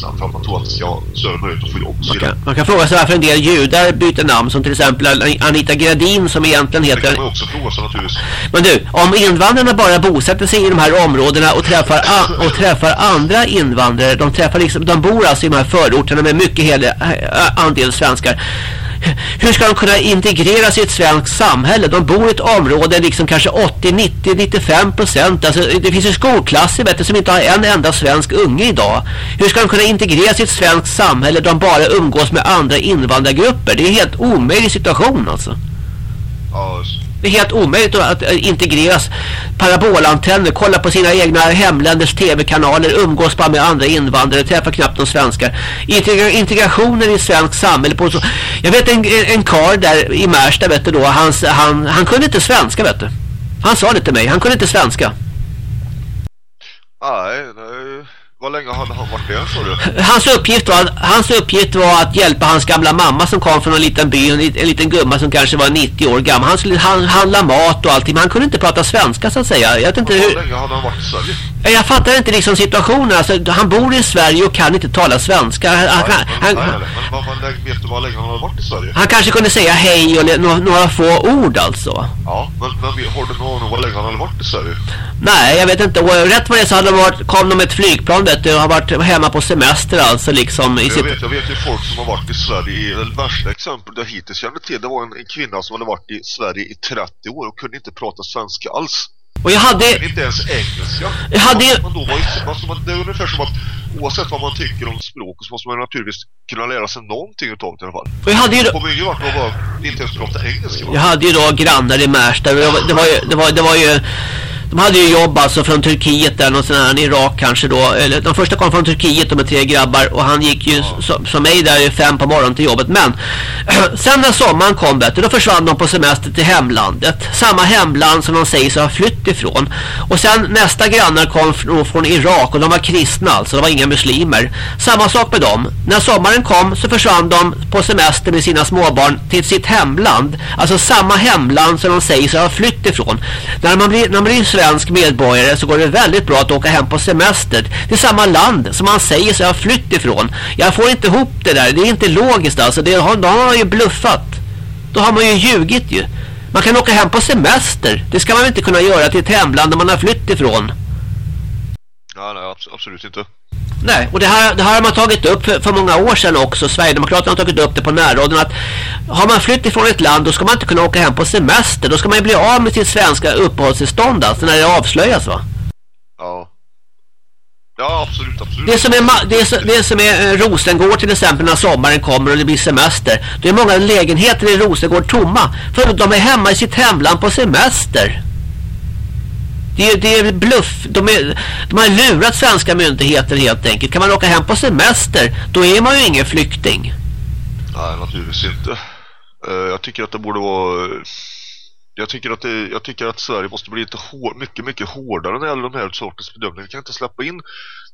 namn för att man tror att det ska ha större möjlighet att få jobb. Man kan, man kan fråga sig varför en del judar byter namn som till exempel Anita Gradin som egentligen Det kan heter... man också fråga sig naturligtvis. Men du, om invandrarna bara bosätter sig i de här områdena och träffar, och träffar andra invandrare, de träffar liksom, de bor alltså i de här förorterna med mycket hel, ä- andel svenskar hur ska de kunna integreras i ett svenskt samhälle? De bor i ett område liksom kanske 80, 90, 95 procent. Alltså, det finns ju skolklasser vet du, som inte har en enda svensk unge idag. Hur ska de kunna integreras i ett svenskt samhälle där de bara umgås med andra invandrargrupper? Det är en helt omöjlig situation alltså. Ja, det är helt omöjligt att eh, integreras parabolantenner, kolla på sina egna hemländers tv-kanaler, umgås bara med andra invandrare, träffar knappt någon svenskar. Integra integrationen i svensk samhälle på så... Jag vet en, en, kar karl där i Märsta vet du då, hans, han, han kunde inte svenska vet du. Han sa det till mig, han kunde inte svenska. nej, nej. Vad länge hade han varit där, sa du? Hans uppgift, var, hans uppgift var att hjälpa hans gamla mamma som kom från en liten by, en, en liten gumma som kanske var 90 år gammal. Han skulle han, handla mat och allting, men han kunde inte prata svenska så att säga. Jag vet inte Hur hur... länge hade han varit i Sverige? Jag fattar inte liksom situationen. Alltså, han bor i Sverige och kan inte tala svenska. Han, han, Nej, han, nej, han, länge- vet du vad länge han har varit i Sverige? han kanske kunde säga hej och några, några få ord alltså. Ja, men, men har du någon vad länge han har varit i Sverige? Nej, jag vet inte. Och rätt vad det så hade de varit, kom de med ett flygplan vet du, och har varit hemma på semester alltså liksom. I Jag sitt, vet, jag vet ju folk som har varit i Sverige i, det värsta exempel jag hittills känner till, det var en, en kvinna som hade varit i Sverige i 30 år och kunde inte prata svenska alls. Och jag hade... Men inte ens engelska. Jag hade ju- Man då var ju, alltså man, det är ungefär som att oavsett vad man tycker om språk så måste man naturligtvis kunna lära sig någonting utav det i alla fall. Och jag hade ju... På mycket vart man bara inte ens prata engelska. Jag hade ju då grannar i Märsta. Det var, det var, ju, det var, det var ju... De hade ju jobb alltså från Turkiet där, någon sån här Irak kanske då. Eller, de första kom från Turkiet de med tre grabbar och han gick ju som, som mig där fem på morgonen till jobbet. Men sen när sommaren kom vet då försvann de på semester till hemlandet. Samma hemland som de säger sig ha flytt ifrån. Och sen nästa grannar kom från, från Irak och de var kristna alltså, de var inga muslimer. Samma sak med dem. När sommaren kom så försvann de på semester med sina småbarn till sitt hemland. Alltså samma hemland som de säger sig ha flytt ifrån. När man blir, när man blir svensk medborgare så går det väldigt bra att åka hem på semester till samma land som han säger sig ha flytt ifrån. Jag får inte ihop det där. Det är inte logiskt alltså. Det har, då har man ju bluffat. Då har man ju ljugit ju. Man kan åka hem på semester. Det ska man inte kunna göra till ett hemland där man har flytt ifrån. Ja, nej, abs- absolut inte. Nej, och det här, det här har man tagit upp för, för många år sedan också. Sverigedemokraterna har tagit upp det på närradion att har man flytt ifrån ett land då ska man inte kunna åka hem på semester. Då ska man ju bli av med sitt svenska uppehållstillstånd alltså när det avslöjas va. Ja. Ja, absolut, absolut. Det som är, det som, det som är eh, Rosengård till exempel när sommaren kommer och det blir semester. Det är många lägenheter i Rosengård tomma. För de är hemma i sitt hemland på semester. Det är, det är bluff. De, är, de har lurat svenska myndigheter helt enkelt. Kan man åka hem på semester, då är man ju ingen flykting. Nej, naturligtvis inte. Eh, jag tycker att det borde vara... Jag tycker, att det, jag tycker att Sverige måste bli lite hår, mycket, mycket hårdare när det gäller de här sortens bedömningar. Vi kan inte släppa in...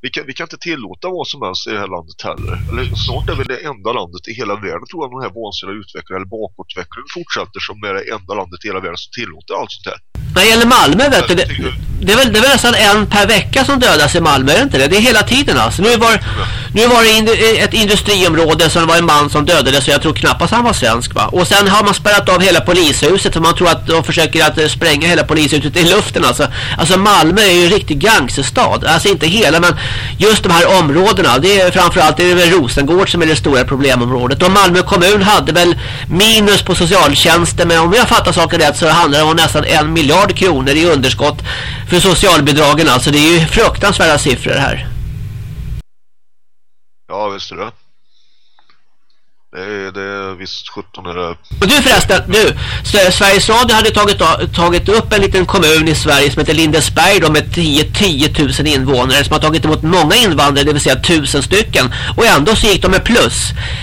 Vi kan, vi kan inte tillåta vad som helst i det här landet heller. Eller snart är vi det enda landet i hela världen tror jag den här vansinniga utvecklingen eller bakåtutvecklingen fortsätter som är det enda landet i hela världen som tillåter allt sånt här. När det gäller Malmö vet du, det, det, är väl, det är väl nästan en per vecka som dödas i Malmö, är det inte det? Det är hela tiden alltså. Nu var, nu var det in, ett industriområde som var en man som dödades så jag tror knappast han var svensk va. Och sen har man spärrat av hela polishuset för man tror att de försöker att eh, spränga hela polishuset i luften alltså. Alltså Malmö är ju en riktig gangsterstad. Alltså inte hela men just de här områdena. Det är framförallt det är väl Rosengård som är det stora problemområdet. Och Malmö kommun hade väl minus på socialtjänsten men om jag fattar saker rätt så handlar det om nästan en miljard kronor i underskott för socialbidragen. Alltså det är ju fruktansvärda siffror här. Ja, visst är det. Det är, det är visst 17 är det. Och du förresten, du, Sveriges Radio hade tagit, tagit upp en liten kommun i Sverige som heter Lindesberg då med 10, 10 000 invånare som har tagit emot många invandrare, det vill säga tusen stycken. Och ändå så gick de med plus.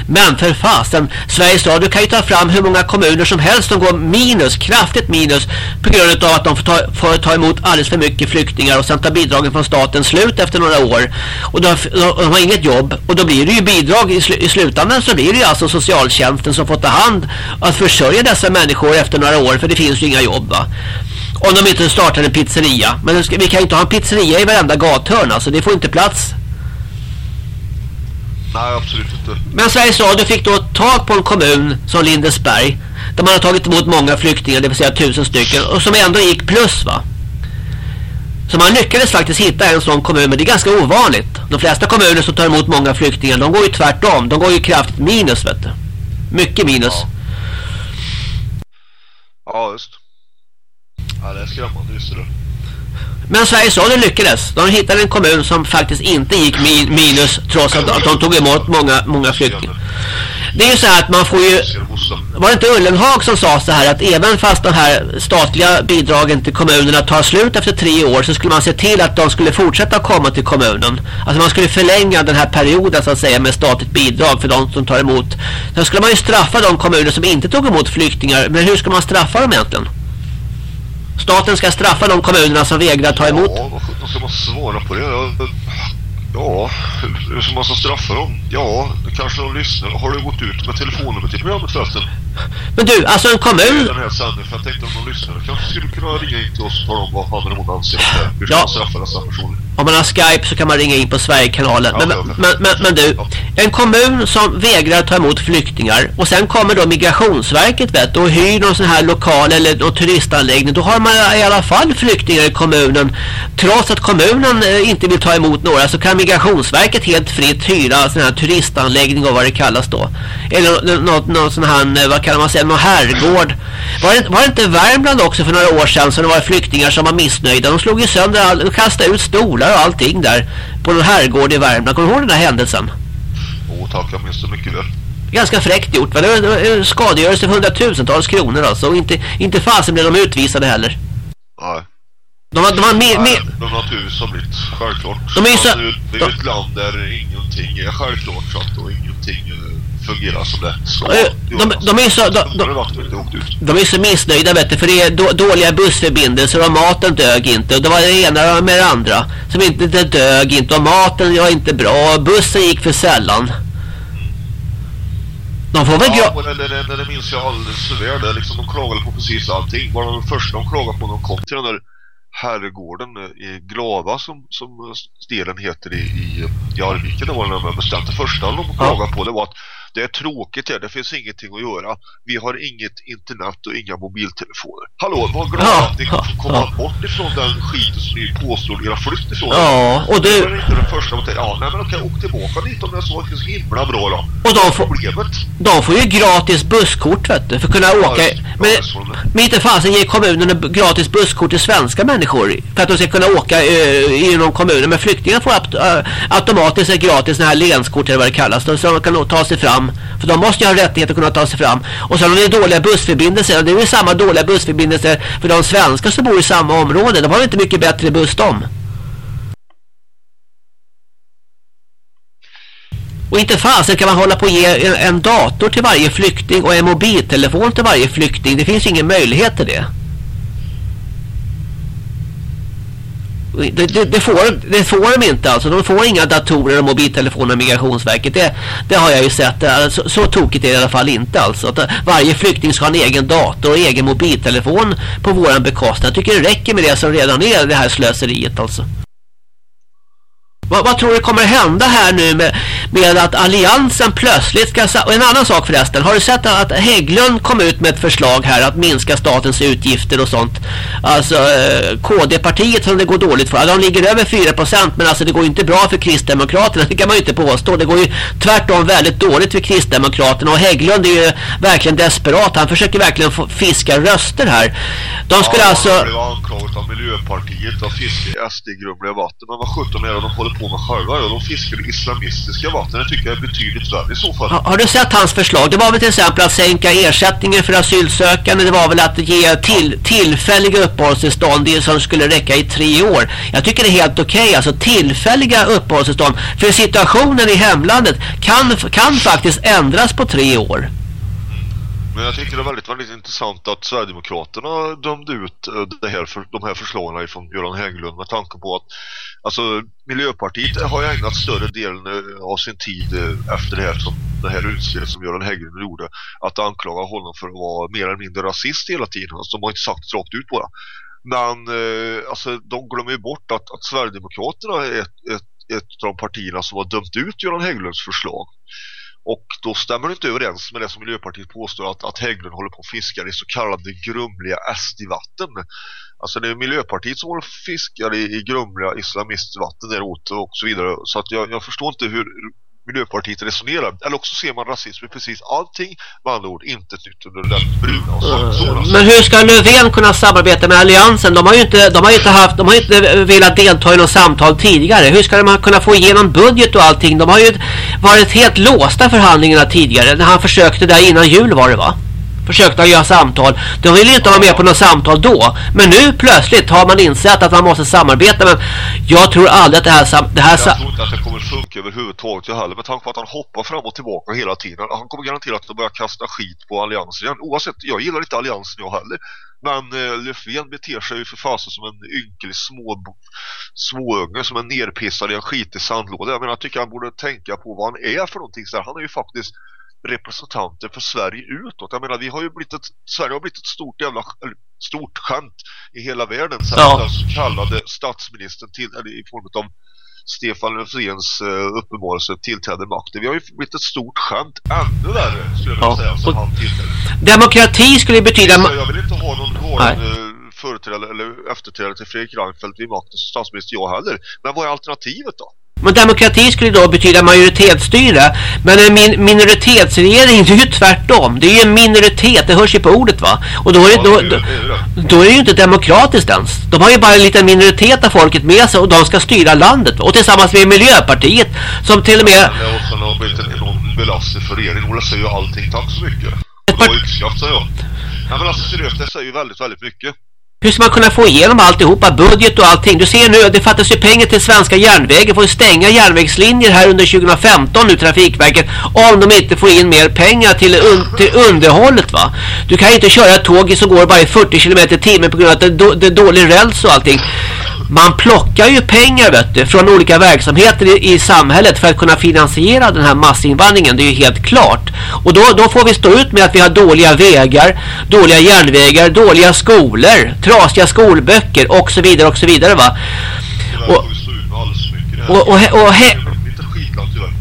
Men för fasen, Sveriges Radio kan ju ta fram hur många kommuner som helst som går minus, kraftigt minus på grund av att de får ta, får ta emot alldeles för mycket flyktingar och sen tar bidragen från staten slut efter några år. Och de, de, de har inget jobb och då blir det ju bidrag i, sl, i slutändan så blir det ju alltså socialtjänsten som får ta hand att försörja dessa människor efter några år för det finns ju inga jobb va. Om de inte startar en pizzeria. Men vi kan ju inte ha en pizzeria i varenda gathörn alltså det får inte plats. Nej, absolut inte. Men Sveriges Radio fick då tag på en kommun som Lindesberg där man har tagit emot många flyktingar, det vill säga tusen stycken och som ändå gick plus va. Så man lyckades faktiskt hitta en sån kommun men det är ganska ovanligt de flesta kommuner som tar emot många flyktingar, de går ju tvärtom. De går ju kraftigt minus, vet du. Mycket minus. Ja, ja just. Ja, det är skrämmande, just det. Men Sveriges Radio lyckades. De hittade en kommun som faktiskt inte gick min minus trots att de tog emot många, många flyktingar. Det är ju så här att man får ju... Var det inte Ullenhag som sa så här att även fast de här statliga bidragen till kommunerna tar slut efter tre år så skulle man se till att de skulle fortsätta komma till kommunen. Alltså man skulle förlänga den här perioden så att säga med statligt bidrag för de som tar emot. Sen skulle man ju straffa de kommuner som inte tog emot flyktingar. Men hur ska man straffa dem egentligen? Staten ska straffa de kommunerna som vägrar ta emot. Ja, vad ska man svara på det? Ja, hur ska man straffa dem? Ja, kanske de lyssnar. Har du gått ut med telefonnummer till programmet förresten? Men du, alltså en kommun... Den här sändningen, för jag tänkte om de lyssnar kanske skulle kunna ringa in till oss och tala om vad han eller hon anser. Hur ska Ja. man straffa dessa personer? Om man har Skype så kan man ringa in på Sverigekanalen. Ja, Men, men, men, men du, en kommun som vägrar ta emot flyktingar och sen kommer då Migrationsverket vet, och hyr någon sån här lokal eller någon turistanläggning. Då har man i alla fall flyktingar i kommunen. Trots att kommunen eh, inte vill ta emot några så kan Migrationsverket helt fritt hyra sån här turistanläggning och vad det kallas då. Eller nå- något, något sån här, eh, vad kan man säga, någon herrgård. Var det, var det inte Värmland också för några år sedan så det var flyktingar som var missnöjda? De slog ju sönder, all, de kastade ut stolar och allting där på någon herrgård i Värmland. Kommer du ihåg den här händelsen? Åh tack, jag minns det mycket väl. Ganska fräckt gjort. va? Det var, en skadegörelse för hundratusentals kronor alltså. Och inte, inte fasen blev de utvisade heller. Nej. De var, de var med, Nej, de har blivit, självklart. De är ju så- Alltså, det är ju ett land där ingenting är självklart så och ingenting eh, fungerar som det ska. Eh, de- de är ju så- de- de- de, de, de är så missnöjda vet du, för det är då, dåliga bussförbindelser och maten dög inte. Och det var det ena med det andra. Som inte det dög inte och maten var inte bra. och Bussen gick för sällan. De får väl Ja, det, det, det, det minns jag alldeles väl. Det, är liksom, de klagade på precis allting. Bara de första de klagade på när de kom till den där herrgården eh, i Glava som, som stenen heter i, i, i Arvika. Det var när de bestämde. Första de klagade på det var att det är tråkigt här, det finns ingenting att göra. Vi har inget internet och inga mobiltelefoner. Hallå, var glada Ja, att ni ja, komma ja. bort ifrån den skiten som ni påstår era flytt ifrån. Ja, och Det var du... inte det första tänkte, ja nej men okej, åk tillbaka dit om det är så, det är så himla bra då. Och de får, Problemet de får ju gratis busskort vet du, för att kunna åka. just- ja, Men, just det. men inte fasen ger kommunen en gratis busskort till svenska människor för att de ska kunna åka uh, inom kommunen. Men flyktingar får eh, automatiskt gratis sån här lenskort eller vad det kallas. då, Så de kan ta sig fram. För de måste ju ha rättighet att kunna ta sig fram. Och sen har vi dåliga bussförbindelser. Och Det är ju samma dåliga bussförbindelser för de svenskar som bor i samma område. De har väl inte mycket bättre buss de. Och inte fasen kan man hålla på att ge en, en dator till varje flykting och en mobiltelefon till varje flykting. Det finns ingen möjlighet till det. Det, det, det, får, det får de inte alltså. De får inga datorer och mobiltelefoner av Migrationsverket. Det, det har jag ju sett. Alltså, Så, så tokigt är det i alla fall inte alltså. Att eh, varje flykting ska ha en egen dator och egen mobiltelefon på våran bekostnad. Jag tycker det räcker med det som redan är det här slöseriet alltså. Vad, vad tror du kommer hända här nu med, med att alliansen plötsligt ska... Och en annan sak förresten. Har du sett att Hägglund kom ut med ett förslag här att minska statens utgifter och sånt? Alltså eh, KD-partiet som det går dåligt för. De ligger över 4% men alltså det går inte bra för Kristdemokraterna. Det kan man ju inte påstå. Det går ju tvärtom väldigt dåligt för Kristdemokraterna. Och Hägglund är ju verkligen desperat. Han försöker verkligen få fiska röster här. De skulle ja, alltså... Han blev anklagat av Miljöpartiet fiska i SD-grumliga vatten. Men vad sjutton är det de håller på med själva? Ja, de fiskar i islamistiska vatten. Det tycker jag är betydligt värre i så fall. Har, har du sett hans förslag? Det var väl till exempel att sänka ersättningen för asylsökande. Det var väl att ge till, tillfälliga uppehållstillstånd det som skulle räcka i tre år. Jag tycker det är helt okej. Alltså tillfälliga uppehållstillstånd. För situationen i hemlandet kan, kan faktiskt ändras på tre år. Men jag tycker det är väldigt, väldigt intressant att Sverigedemokraterna dömde ut eh, det här för, de här förslagen från Göran Hägglund med tanke på att alltså, Miljöpartiet har ju ägnat större delen eh, av sin tid eh, efter det här, som, det här utspelet som Göran Hägglund gjorde att anklaga honom för att vara mer eller mindre rasist hela tiden. Alltså, de har inte sagt det rakt ut bara. Men eh, alltså, de glömmer ju bort att, att Sverigedemokraterna är ett, ett, ett av de partierna som har dömt ut Göran Hägglunds förslag. Och då stämmer det inte överens med det som Miljöpartiet påstår att, att Hägglund håller på och fiskar i så kallade grumliga SD-vatten. Alltså det är Miljöpartiet som håller fiskar i, i grumliga islamistvatten däråt och så vidare. Så att jag, jag förstår inte hur Miljöpartiet resonerar. Eller också ser man rasism i precis allting. Med andra ord, inte nytt under den bruna och sådana Men hur ska Löfven kunna samarbeta med Alliansen? De har ju inte, de har inte, haft, de har inte velat delta i något samtal tidigare. Hur ska de kunna få igenom budget och allting? De har ju varit helt låsta förhandlingarna tidigare. När han försökte där innan jul var det va? Försökte att göra samtal. De ville ju inte vara med på något samtal då. Men nu plötsligt har man insett att man måste samarbeta. Men jag tror aldrig att det här... sam- Det här Jag tror inte att det kommer funka överhuvudtaget jag heller med tanke på att han hoppar fram och tillbaka hela tiden. Han kommer garanterat att börja kasta skit på alliansen igen. Oavsett, jag gillar inte alliansen jag heller. Men eh, Löfven beter sig ju för fasen som en ynklig små, småunge som är nerpissad i en skitig sandlåda. Jag menar, jag tycker han borde tänka på vad han är för någonting. Så här. Han är ju faktiskt representanter för Sverige utåt. Jag menar, vi har ju blivit ett, Sverige har blivit ett stort jävla stort skämt i hela världen sen Ja. den så kallade statsministern till, i form av Stefan Löfvens uh, uppenbarelse tillträdde makten. Vi har ju blivit ett stort skämt, ännu värre skulle jag vilja Ja. säga, Och- han tillträdde. Demokrati skulle betyda... Jag vill inte ha någon, någon uh, företrädare eller efterträdare till Fredrik Reinfeldt vid makten som statsminister jag heller. Men vad är alternativet då? Men demokrati skulle då betyda majoritetsstyre. Men en min minoritetsregering, det är ju tvärtom. Det är ju en minoritet, det hörs ju på ordet va? Och då är det, då, då, är det. då ju inte demokratiskt ens. De har ju bara en liten minoritet av folket med sig och de ska styra landet. Och tillsammans med Miljöpartiet som till och med... Och sen har blivit en belastning för regeringen. Och det säger ju allting. Tack så mycket. Och yxskaft, säger jag. Nej men alltså seriöst, det säger ju väldigt, väldigt mycket. Hur ska man kunna få igenom alltihopa, budget och allting? Du ser nu, det fattas ju pengar till svenska järnvägen. får ju stänga järnvägslinjer här under 2015 nu, Trafikverket, om de inte får in mer pengar till, un till underhållet va. Du kan ju inte köra ett tåg som går bara i 40 km i timmen på grund av att det är dålig räls och allting. Man plockar ju pengar vet du, från olika verksamheter i, i samhället för att kunna finansiera den här massinvandringen. Det är ju helt klart. Och då, då får vi stå ut med att vi har dåliga vägar, dåliga järnvägar, dåliga skolor, trasiga skolböcker och så vidare och så vidare va. Och- och- och he- och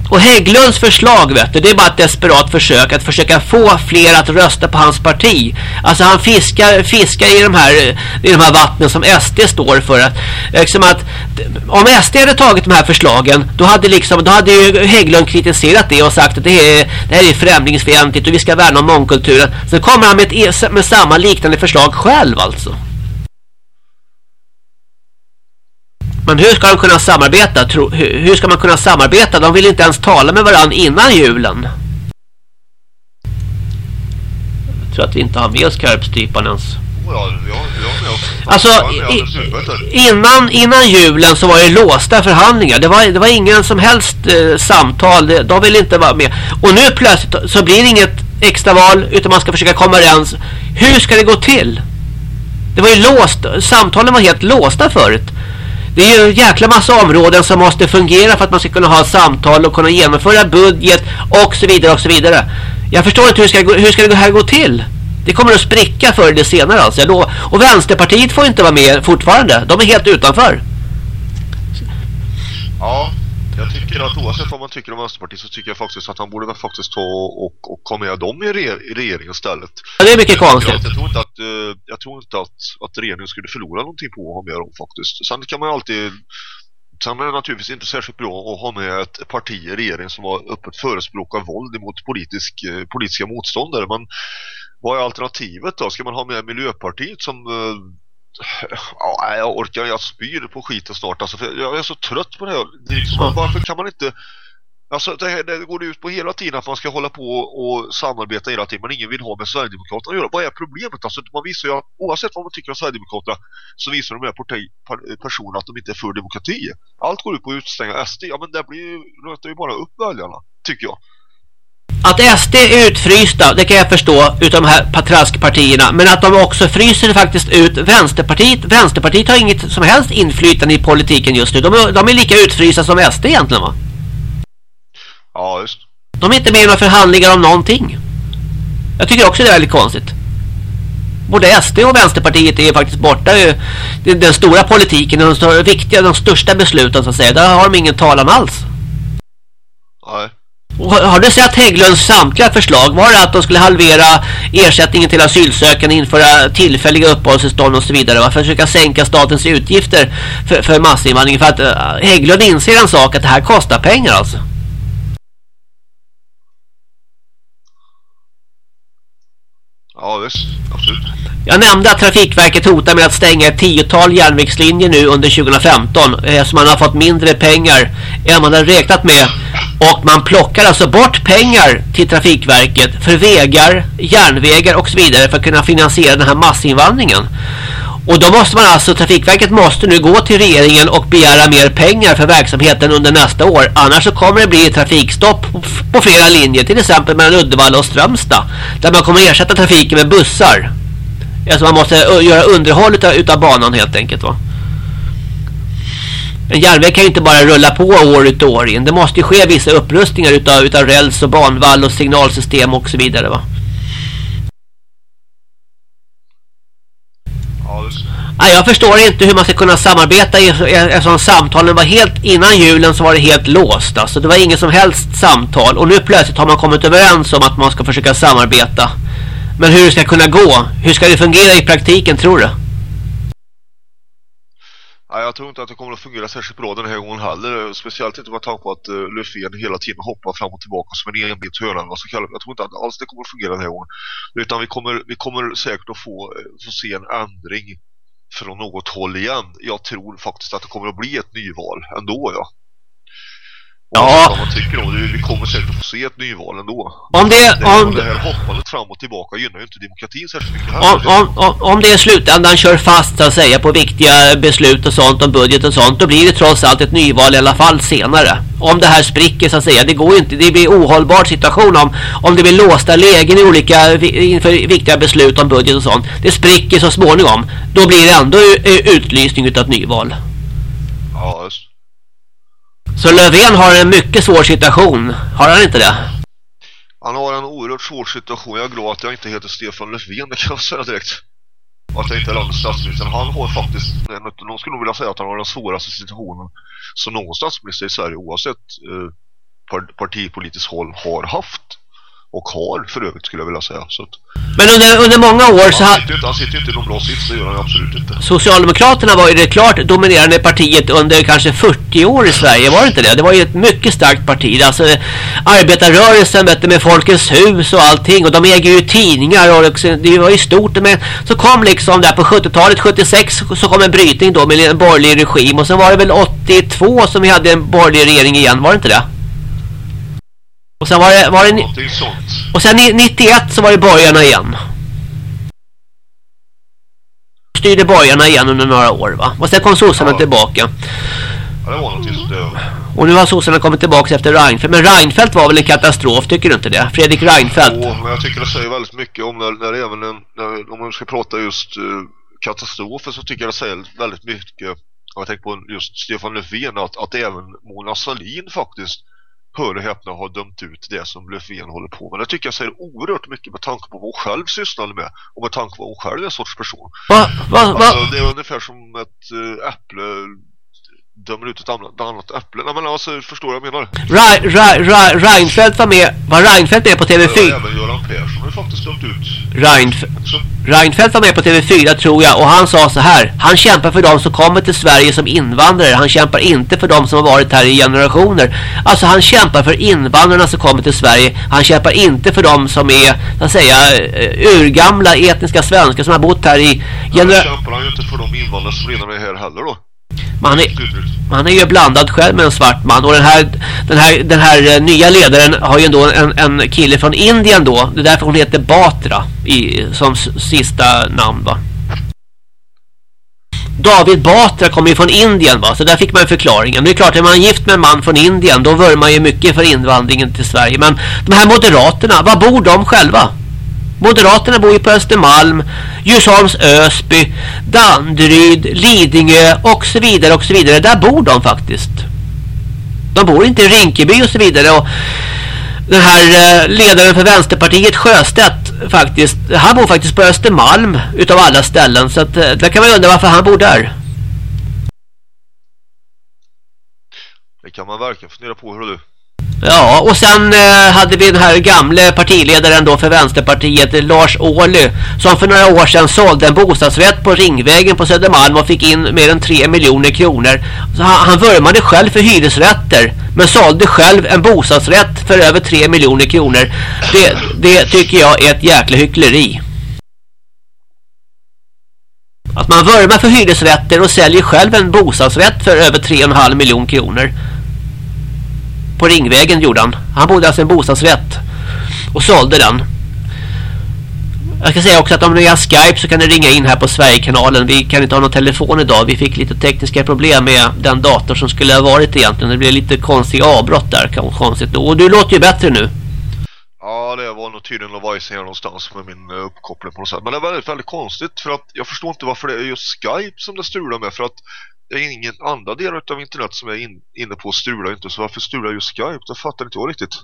och Hägglunds förslag vet du, det är bara ett desperat försök att försöka få fler att rösta på hans parti. Alltså han fiskar, fiskar i, de här, i de här vattnen som SD står för. Att, liksom att, om SD hade tagit de här förslagen då hade, liksom, då hade ju Hägglund kritiserat det och sagt att det, är, det här är främlingsfientligt och vi ska värna om mångkulturen. Sen kommer han med, ett, e- med samma liknande förslag själv alltså. Men hur ska de kunna samarbeta? Hur, ska man kunna samarbeta? De vill inte ens tala med varandra innan julen. Jag tror att vi inte har med oss Karpstrypan ens. Alltså, innan, innan julen så var det låsta förhandlingar. Det var, det var ingen som helst eh, samtal. Det, de ville inte vara med. Och nu plötsligt så blir det inget extraval utan man ska försöka komma överens. Hur ska det gå till? Det var ju låst. Samtalen var helt låsta förut. Det är ju en jäkla massa områden som måste fungera för att man ska kunna ha samtal och kunna genomföra budget och så vidare och så vidare. Jag förstår inte hur ska, det hur ska det här gå till? Det kommer att spricka förr eller senare alltså. Jag lovar. Och Vänsterpartiet får inte vara med fortfarande. De är helt utanför. Ja, jag tycker att oavsett vad man tycker om Vänsterpartiet så tycker jag faktiskt att han borde väl faktiskt ta och, och komma med dem i, re, i regeringen istället. Ja, det är mycket Jag, konstigt. jag tror inte, att, eh, jag tror inte att, att regeringen skulle förlora någonting på att ha med dem faktiskt. Sen kan man alltid Sen är det naturligtvis inte särskilt bra att ha med ett parti i regeringen som har öppet förespråkar våld mot politisk, eh, politiska motståndare. Men vad är alternativet då? Ska man ha med Miljöpartiet som eh, Ja, jag orkar, jag spyr på skiten snart alltså, för jag är så trött på det här. Liksom. Varför kan man inte Alltså det, det går ut på hela tiden att man ska hålla på och samarbeta hela tiden men ingen vill ha med Sverigedemokraterna att göra. Vad är problemet? Alltså man visar ju att oavsett vad man tycker om Sverigedemokraterna så visar de här personerna att de inte är för demokrati. Allt går ut på att utstänga SD. Ja men det blir ju, rötar ju bara upp väljarna, tycker jag. Att SD är utfrysta, det kan jag förstå utav de här patraskpartierna. Men att de också fryser faktiskt ut Vänsterpartiet. Vänsterpartiet har inget som helst inflytande i politiken just nu. De är, de är lika utfrysta som SD egentligen va? Ja, just. De är inte med i några förhandlingar om någonting. Jag tycker också det är väldigt konstigt. Både SD och Vänsterpartiet är faktiskt borta den- den stora politiken, de viktiga, de största besluten så att säga. Där har de ingen talan alls. Nej. Har du sett Hägglunds samtliga förslag? Var det att de skulle halvera ersättningen till asylsökande, införa tillfälliga uppehållstillstånd och så vidare? Va? För att försöka sänka statens utgifter för, för massinvandring. För att eh, Hägglund inser en sak att det här kostar pengar alltså. Ja, visst. Absolut. Jag nämnde att Trafikverket hotar med att stänga ett tiotal järnvägslinjer nu under 2015 Eftersom eh, man har fått mindre pengar än man hade räknat med. Och man plockar alltså bort pengar till Trafikverket för vägar, järnvägar och så vidare för att kunna finansiera den här massinvandringen. Och då måste man alltså, Trafikverket måste nu gå till regeringen och begära mer pengar för verksamheten under nästa år. Annars så kommer det bli trafikstopp på, flera linjer, till exempel mellan Uddevalla och Strömstad. Där man kommer ersätta trafiken med bussar. Alltså man måste göra underhåll utav, utav banan helt enkelt va. En järnväg kan ju inte bara rulla på år ut och år in. Det måste ju ske vissa upprustningar utav, utav räls och banvall och signalsystem och så vidare va. Ja, jag förstår inte hur man ska kunna samarbeta i- eftersom samtalen var helt innan julen så var det helt låst. Alltså det var inget som helst samtal och nu plötsligt har man kommit överens om att man ska försöka samarbeta. Men hur det ska kunna gå? Hur ska det fungera i praktiken tror du? Ja, jag tror inte att det kommer att fungera särskilt bra den här gången heller. Speciellt inte med tanke på att uh, Löfven hela tiden hoppar fram och tillbaka som en enbit höna. Jag tror inte att alls det kommer att fungera den här gången. Utan vi kommer, vi kommer säkert att få, eh, få se en ändring från något håll igen. Jag tror faktiskt att det kommer att bli ett nyval ändå, ja. Ja. Vad man tycker om det, vi kommer säkert att få se ett nyval ändå. Om det, Det, här- om, det här hoppandet fram och tillbaka gynnar ju inte demokratin särskilt mycket heller. om, om, om, om det i slutändan kör fast så att säga på viktiga beslut och sånt om budget och sånt då blir det trots allt ett nyval i alla fall senare. Om det här spricker så att säga, det går inte, det blir ohållbar situation om, om det blir låsta lägen i olika inför viktiga beslut om budget och sånt. Det spricker så småningom. Då blir det ändå utlysning utav ett nyval. Ja, just. Så Löfven har en mycket svår situation. Har han inte det? Han har en oerhört svår situation. Jag är glad att jag inte heter Stefan Löfven, det kan jag säga direkt. Och att jag inte är landets statsminister. Han har faktiskt, någon skulle nog vilja säga att han har den svåraste situationen som någon statsminister i Sverige oavsett eh, partipolitiskt håll har haft. Och har för övrigt skulle jag vilja säga. Så Men under, under många år så han, har... sitter inte, han sitter inte i någon bra sits, det gör han absolut inte. Socialdemokraterna var ju det klart dominerande partiet under kanske 40 år i Sverige, var det inte det? Det var ju ett mycket starkt parti. Alltså arbetarrörelsen du, med Folkets hus och allting och de äger ju tidningar och också, det var ju stort. Men så kom liksom där på 70-talet, 76 så kom en brytning då med en borgerlig regim och sen var det väl 82 som vi hade en borgerlig regering igen, var det inte det? Och sen var det, var det Någonting sånt. och sen ni- 91 så var det borgarna igen. Styrde borgarna igen under några år va. Och sen kom sossarna Ja. tillbaka. Ja, det var någonting sånt. Och nu har sossarna kommit tillbaka efter Reinfeldt. Men Reinfeldt var väl en katastrof, tycker du inte det? Fredrik Reinfeldt. Jo, men jag tycker det säger väldigt mycket om när, när även en, när, om man ska prata just uh, katastrofer så tycker jag det säger väldigt mycket om jag tänker på just Stefan Löfven att, att även Mona Sahlin faktiskt hör och häpna har dömt ut det som Löfven håller på med. Det tycker jag säger oerhört mycket med tanke på vad hon själv sysslade med och med tanke på vad hon själv är en sorts person. Va, va, Alltså va? det är ungefär som ett uh, äpple dömer ut ett annat, annat äpple. Nej men alltså förstår du vad jag menar? Re, Re, Re, Reinfeldt var med. Var Reinfeldt med på Ja, TV4? Även Göran Persson har ju faktiskt dömt ut Reinfeldt. var med på TV4 tror jag och han sa så här. Han kämpar för de som kommer till Sverige som invandrare. Han kämpar inte för de som har varit här i generationer. Alltså han kämpar för invandrarna som kommer till Sverige. Han kämpar inte för de som är, så att säga, urgamla etniska svenskar som har bott här i Ja, generationer. kämpar han ju inte för de invandrare som redan är här heller då. Man är, han är ju blandad själv med en svart man och den här, den här, den här eh, nya ledaren har ju ändå en, en kille från Indien då. Det är därför hon heter Batra i, som sista namn va. David Batra kommer ju från Indien va, så där fick man förklaringen. Det är klart, är man gift med en man från Indien då vurmar man ju mycket för invandringen till Sverige. Men de här moderaterna, var bor de själva? Moderaterna bor ju på Östermalm, Djursholms Ösby, Danderyd, Lidingö och så vidare och så vidare. Där bor de faktiskt. De bor inte i Rinkeby och så vidare. Och den här eh, ledaren för Vänsterpartiet Sjöstedt faktiskt, han bor faktiskt på Östermalm utav alla ställen. Så att, eh, där kan man undra varför han bor där. Det kan man verkligen fundera på, hur du. Ja, och sen eh, hade vi den här gamle partiledaren då för Vänsterpartiet, Lars Ohly, som för några år sedan sålde en bostadsrätt på Ringvägen på Södermalm och fick in mer än 3 miljoner kronor. Så han, han vurmade själv för hyresrätter, men sålde själv en bostadsrätt för över 3 miljoner kronor. Det, det tycker jag är ett jäkla hyckleri. Att man vurmar för hyresrätter och säljer själv en bostadsrätt för över 3,5 miljoner kronor. På Ringvägen gjorde han. Han bodde alltså i en bostadsrätt. Och sålde den. Jag ska säga också att om ni har Skype så kan ni ringa in här på Sverigekanalen. Vi kan inte ha någon telefon idag. Vi fick lite tekniska problem med den dator som skulle ha varit egentligen. Det blev lite konstiga avbrott där. Konstigt nog. Och du låter ju bättre nu. Ja, det var nog tydligen Lovice här någonstans med min eh, uppkoppling på något sätt. Men det är väldigt, väldigt konstigt för att jag förstår inte varför det är just Skype som det strular med. För att det är ingen andra del av internet som är in, inne på strular inte. Så varför strular just Skype? Det fattar inte jag riktigt.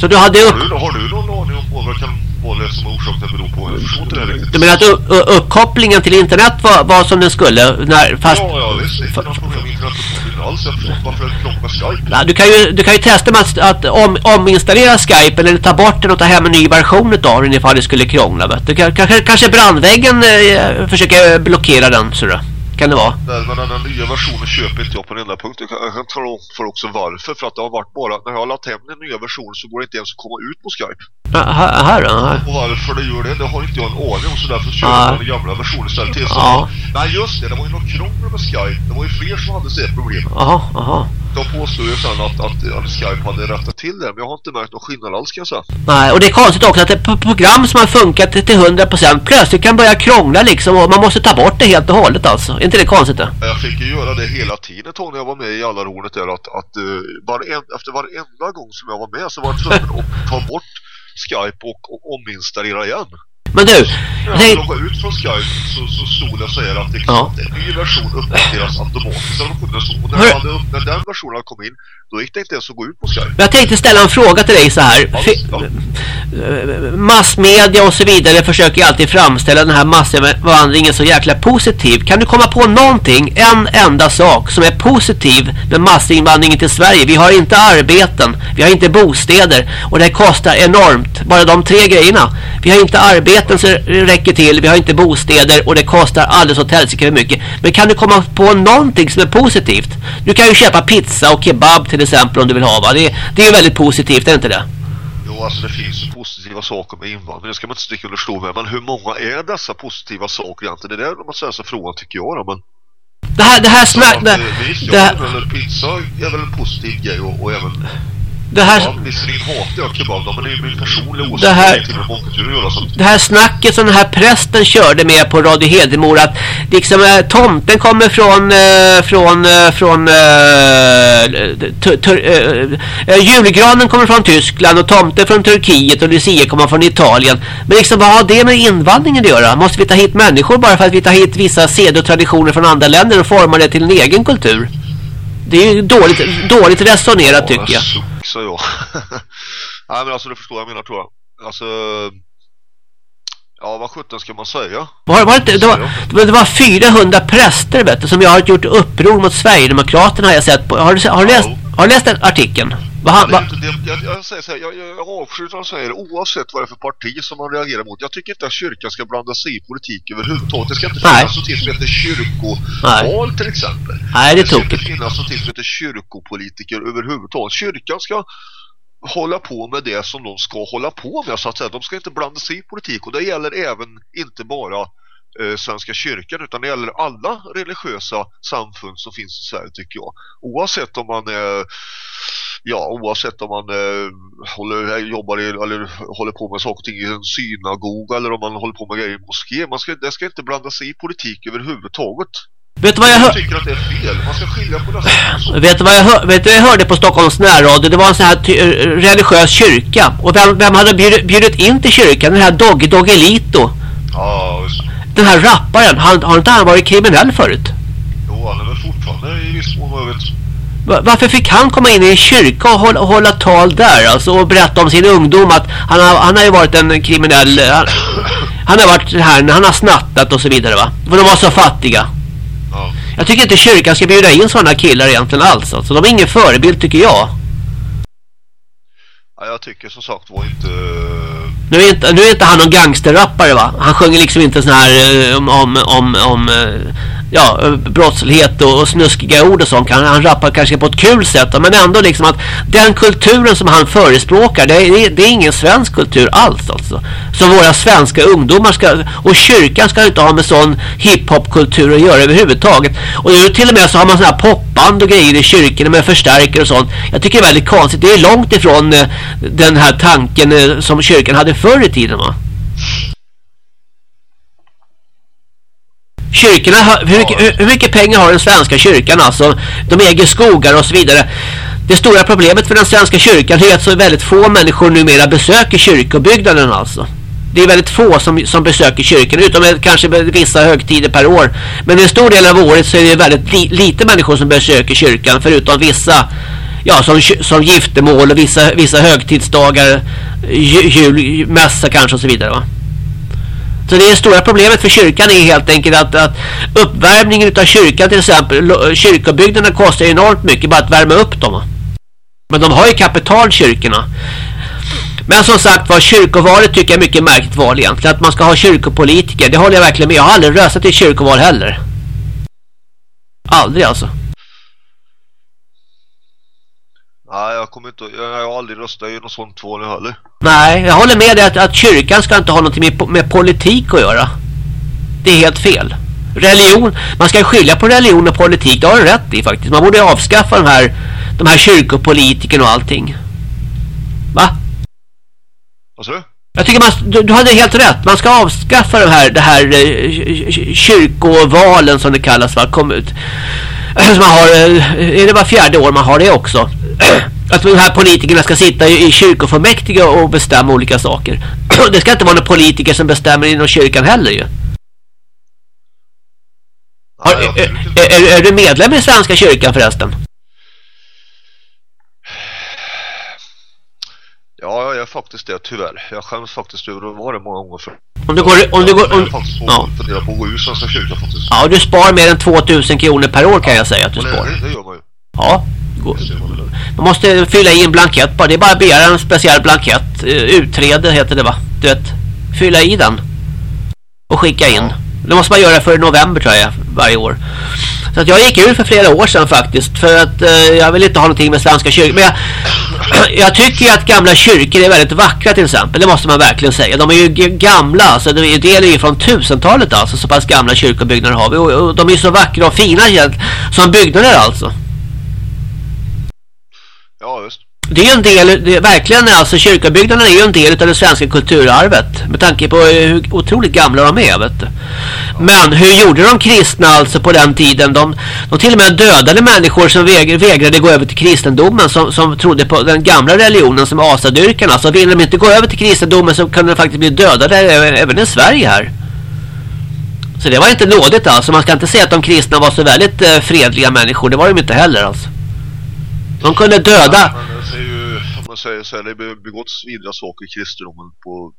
Så du hade upp... Har du, har du någon aning om vad det kan vara det som orsaken beror på? Jag förstår inte det riktigt. Du menar att uppkopplingen till internet var, var som den skulle? När, fast... Ja, ja visst. Inte något problem med internetuppkopplingen alls. Jag förstår varför det med Skype. Ja, du, kan ju, du kan ju testa med att, att om, ominstallera Skype eller ta bort den och ta hem en ny version utav den ifall det skulle krångla. Du. Ka- Kanske, kanske brandväggen eh, försöker blockera den. Så då. Kan det vara? Nej, men den nya versionen köper inte jag på en enda punkt. Jag kan, jag kan tala om för också varför. För att det har varit bara, när jag har lagt hem den nya versionen så går det inte ens att komma ut på Skype. Ja, här, här då? Här. Och varför det gör det, det har inte jag en aning om. Så därför köper Ja. jag den gamla versionen istället till. Så, Ja. Nej just det, det var ju något krångel med Skype. Det var ju fler som hade det problemet. Jaha, jaha. De påstår ju sen att, att, att Skype hade rättat till det. Men jag har inte märkt någon skillnad alls kan jag säga. Nej, och det är konstigt också att det på program som har funkat till 100% plötsligt kan börja krångla liksom och man måste ta bort det helt och hållet alltså. Inte det konstigt då? Jag fick ju göra det hela tiden Tony, när jag var med i Allarhornet där att, att eh, uh, varen, efter varenda gång som jag var med så var jag tvungen att ta bort Skype och, och ominstallera igen. Men du, När nej, loggade ut från Skype så, så och säger att det, Ja. en ny version uppdateras automatiskt. Vad det stod. Och när, Hör- hade, när den versionen kom in, då gick det inte ens att gå ut på Skype. jag tänkte ställa en fråga till dig så här. Fi- Ja. eh, massmedia och så vidare försöker alltid framställa den här massinvandringen så jäkla positiv. Kan du komma på någonting, en enda sak som är positiv med massinvandringen till Sverige? Vi har inte arbeten, vi har inte bostäder och det kostar enormt. Bara de tre grejerna. Vi har inte arbeten så det räcker till, vi har inte bostäder och det kostar alldeles åt helsike för mycket. Men kan du komma på någonting som är positivt? Du kan ju köpa pizza och kebab till exempel om du vill ha va? Det, det är ju väldigt positivt, är det inte det? Jo, alltså det finns ju positiva saker med invandring. Det ska man inte sticka under stol med. Men hur många är dessa positiva saker egentligen? Det är det man säger så frågan tycker jag då. Men Det här, det här så snack... att, Det, eh, visst, det, ja, här, eller pizza är väl en positiv grej och, och även det, här, Ja, visserligen hatar jag kebab då, men det är ju min personliga åsikt. Det här- Det här snacket som den här prästen körde med på Radio Hedemora att liksom eh, tomten kommer från eh, från eh, från julgranen kommer från Tyskland och tomten från Turkiet och Lucia kommer från Italien. Men liksom vad har det med invandringen att göra? Måste vi ta hit människor bara för att vi tar hit vissa sed och traditioner från andra länder och formar det till en egen kultur? Det är ju dåligt, dåligt resonerat tycker jag. Suck, sa jag. Nej, men alltså du förstår jag menar tror jag. Alltså... Ja, vad sjutton ska man säga? Var, var det, det, var, det var- det var 400 präster vet du, som jag har gjort uppror mot Sverigedemokraterna har jag sett på. Har du, har du, läst, har du läst den artikeln? Han, va, det, jag, jag, säger så här, jag, jag, avskyr vad säger oavsett vad det är för parti som man reagerar mot. Jag tycker inte att kyrkan ska blanda sig i politik överhuvudtaget. Det ska inte finnas något som heter kyrkoval till exempel. nej, det är Det ska inte finnas något som heter kyrkopolitiker överhuvudtaget. Kyrkan ska hålla på med det som de ska hålla på med så att säga. De ska inte blanda sig i politik och det gäller även inte bara eh, Svenska kyrkan utan det gäller alla religiösa samfund som finns i Sverige tycker jag. Oavsett om man är ja, oavsett om man eh, håller, jobbar i, eller håller på med saker och ting i en synagoga eller om man håller på med grejer i moské. Man ska, det ska inte blanda sig i politik överhuvudtaget. Vet du vad jag Jag tycker att det är fel. Man ska skilja på saker. Vet du vad jag, hör, vet du jag hörde på Stockholms närradio? Det var en sån här ty, religiös kyrka. Och vem, vem hade bjudit, bjudit in till kyrkan? Den här Doggy Doggelito. Ja, visst. Den här rapparen. Han, har inte han varit kriminell förut? Jo, han är väl fortfarande i viss mån jag vet. Va- Varför fick han komma in i en kyrka och hålla, och hålla tal där alltså, och berätta om sin ungdom att han har, han har ju varit en kriminell han, han har varit här, han har snattat och så vidare va för de var så fattiga Ja. jag tycker inte kyrkan ska bjuda in sådana killar egentligen alls alltså. de är ingen förebild tycker jag ja, jag tycker som sagt var inte... nu är inte, nu är inte han någon gangsterrappare va han sjunger liksom inte sån här eh, om, om, om, om eh, ja, brottslighet och, och snuskiga ord och sånt. Han, han rappar kanske på ett kul sätt. Men ändå liksom att den kulturen som han förespråkar, det är, det är ingen svensk kultur alls alltså. Som våra svenska ungdomar ska, och kyrkan ska inte ha med sån hiphopkultur att göra överhuvudtaget. Och nu till och med så har man sådana här popband och grejer i kyrkorna med förstärkare och sånt. Jag tycker det är väldigt konstigt. Det är långt ifrån eh, den här tanken eh, som kyrkan hade förr i tiden va? Kyrkorna, har- hur mycket, hur, hur mycket pengar har den svenska kyrkan alltså? De äger skogar och så vidare. Det stora problemet för den svenska kyrkan är att så väldigt få människor numera besöker kyrkobyggnaden alltså. Det är väldigt få som, som besöker kyrkan, utom kanske vissa högtider per år. Men en stor del av året så är det väldigt li, lite människor som besöker kyrkan, förutom vissa, ja som, som giftermål och vissa, vissa högtidsdagar, ju- jul, mässa kanske och så vidare va. Så det stora problemet för kyrkan är helt enkelt att, att uppvärmningen av kyrkan till exempel, kyrkobyggnaderna kostar enormt mycket bara att värma upp dem. Men de har ju kapital kyrkorna. Men som sagt var, kyrkovalet tycker jag är mycket märkligt val egentligen. Att man ska ha kyrkopolitiker, det håller jag verkligen med. Jag har aldrig röstat i kyrkoval heller. Aldrig alltså. Nej, jag kommer inte... Jag, jag har aldrig röstat i något sånt val heller. Nej, jag håller med dig att, att kyrkan ska inte ha någonting med, med politik att göra. Det är helt fel. Religion, man ska skilja på religion och politik, det har du rätt i faktiskt. Man borde avskaffa de här, de här kyrkopolitikerna och allting. Va? Vad sa du? Jag tycker man, du, du hade helt rätt. Man ska avskaffa det här, det här eh, kyrkovalen som det kallas va? Kom ut. Som man har, eh, är det var fjärde år man har det också? Att de här politikerna ska sitta i, i kyrkofullmäktige och bestämma olika saker. Det ska inte vara några politiker som bestämmer inom kyrkan heller ju. Har, är, är, är du medlem i Svenska kyrkan förresten? Ja, jag är faktiskt det tyvärr. Jag skäms faktiskt över att vara det många gånger för. Om du går, om du går, Jag om, är faktiskt på ja. att fundera på att gå ur Svenska kyrkan faktiskt. ja, du spar mer än 2000 kronor per år kan jag säga att du Och det, spar. det, det gör man ju. Ja, man måste fylla i en blankett bara. Det är bara att begära en speciell blankett. Eh, Utträde heter det va? Du vet, fylla i den. Och skicka in. Det måste man göra för november tror jag, varje år. Så att jag gick ur för flera år sedan faktiskt. För att eh, jag vill inte ha någonting med Svenska kyrkan. Men jag, jag tycker ju att gamla kyrkor är väldigt vackra till exempel. Det måste man verkligen säga. De är ju gamla. Alltså, är, det är ju från tusentalet alltså. Så pass gamla kyrkobyggnader har vi. Och, och de är så vackra och fina egentligen, som byggnader alltså. Ja, just. Det är en del, det är verkligen alltså kyrkobyggnaderna är ju en del av det svenska kulturarvet med tanke på hur otroligt gamla de är vet du. Men hur gjorde de kristna alltså på den tiden? De, de till och med dödade människor som väg, vägrade gå över till kristendomen som, som trodde på den gamla religionen som asadyrkarna. Så ville de inte gå över till kristendomen så kunde de faktiskt bli dödade även, även i Sverige här. Så det var inte nådigt alltså. Man ska inte säga att de kristna var så väldigt eh, fredliga människor. Det var de inte heller alltså. De kunde döda. Men det är ju, om man säger så här, det har begåtts vidriga saker i kristendomen på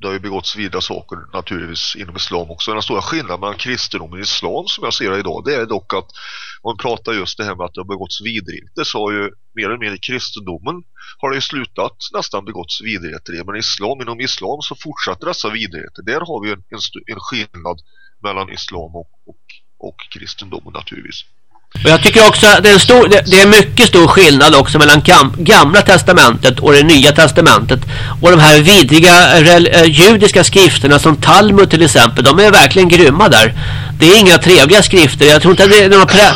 det har ju begåtts vidriga saker naturligtvis inom islam också. Den stora skillnaden mellan kristendom och islam som jag ser det idag det är dock att om man pratar just det här med att det har begåtts vidrigheter så har ju mer eller mindre i kristendomen har det ju slutat nästan begåtts vidrigheter i. Men islam, inom islam så fortsätter dessa vidrigheter. Där har vi en, en, en skillnad mellan islam och, och, och kristendomen naturligtvis. Och jag tycker också att det är, en stor, det, det är mycket stor skillnad också mellan gam, gamla testamentet och det nya testamentet. Och de här vidriga rel, eh, judiska skrifterna som Talmud till exempel, de är verkligen grymma där. Det är inga trevliga skrifter. Jag tror inte att det är några, prä,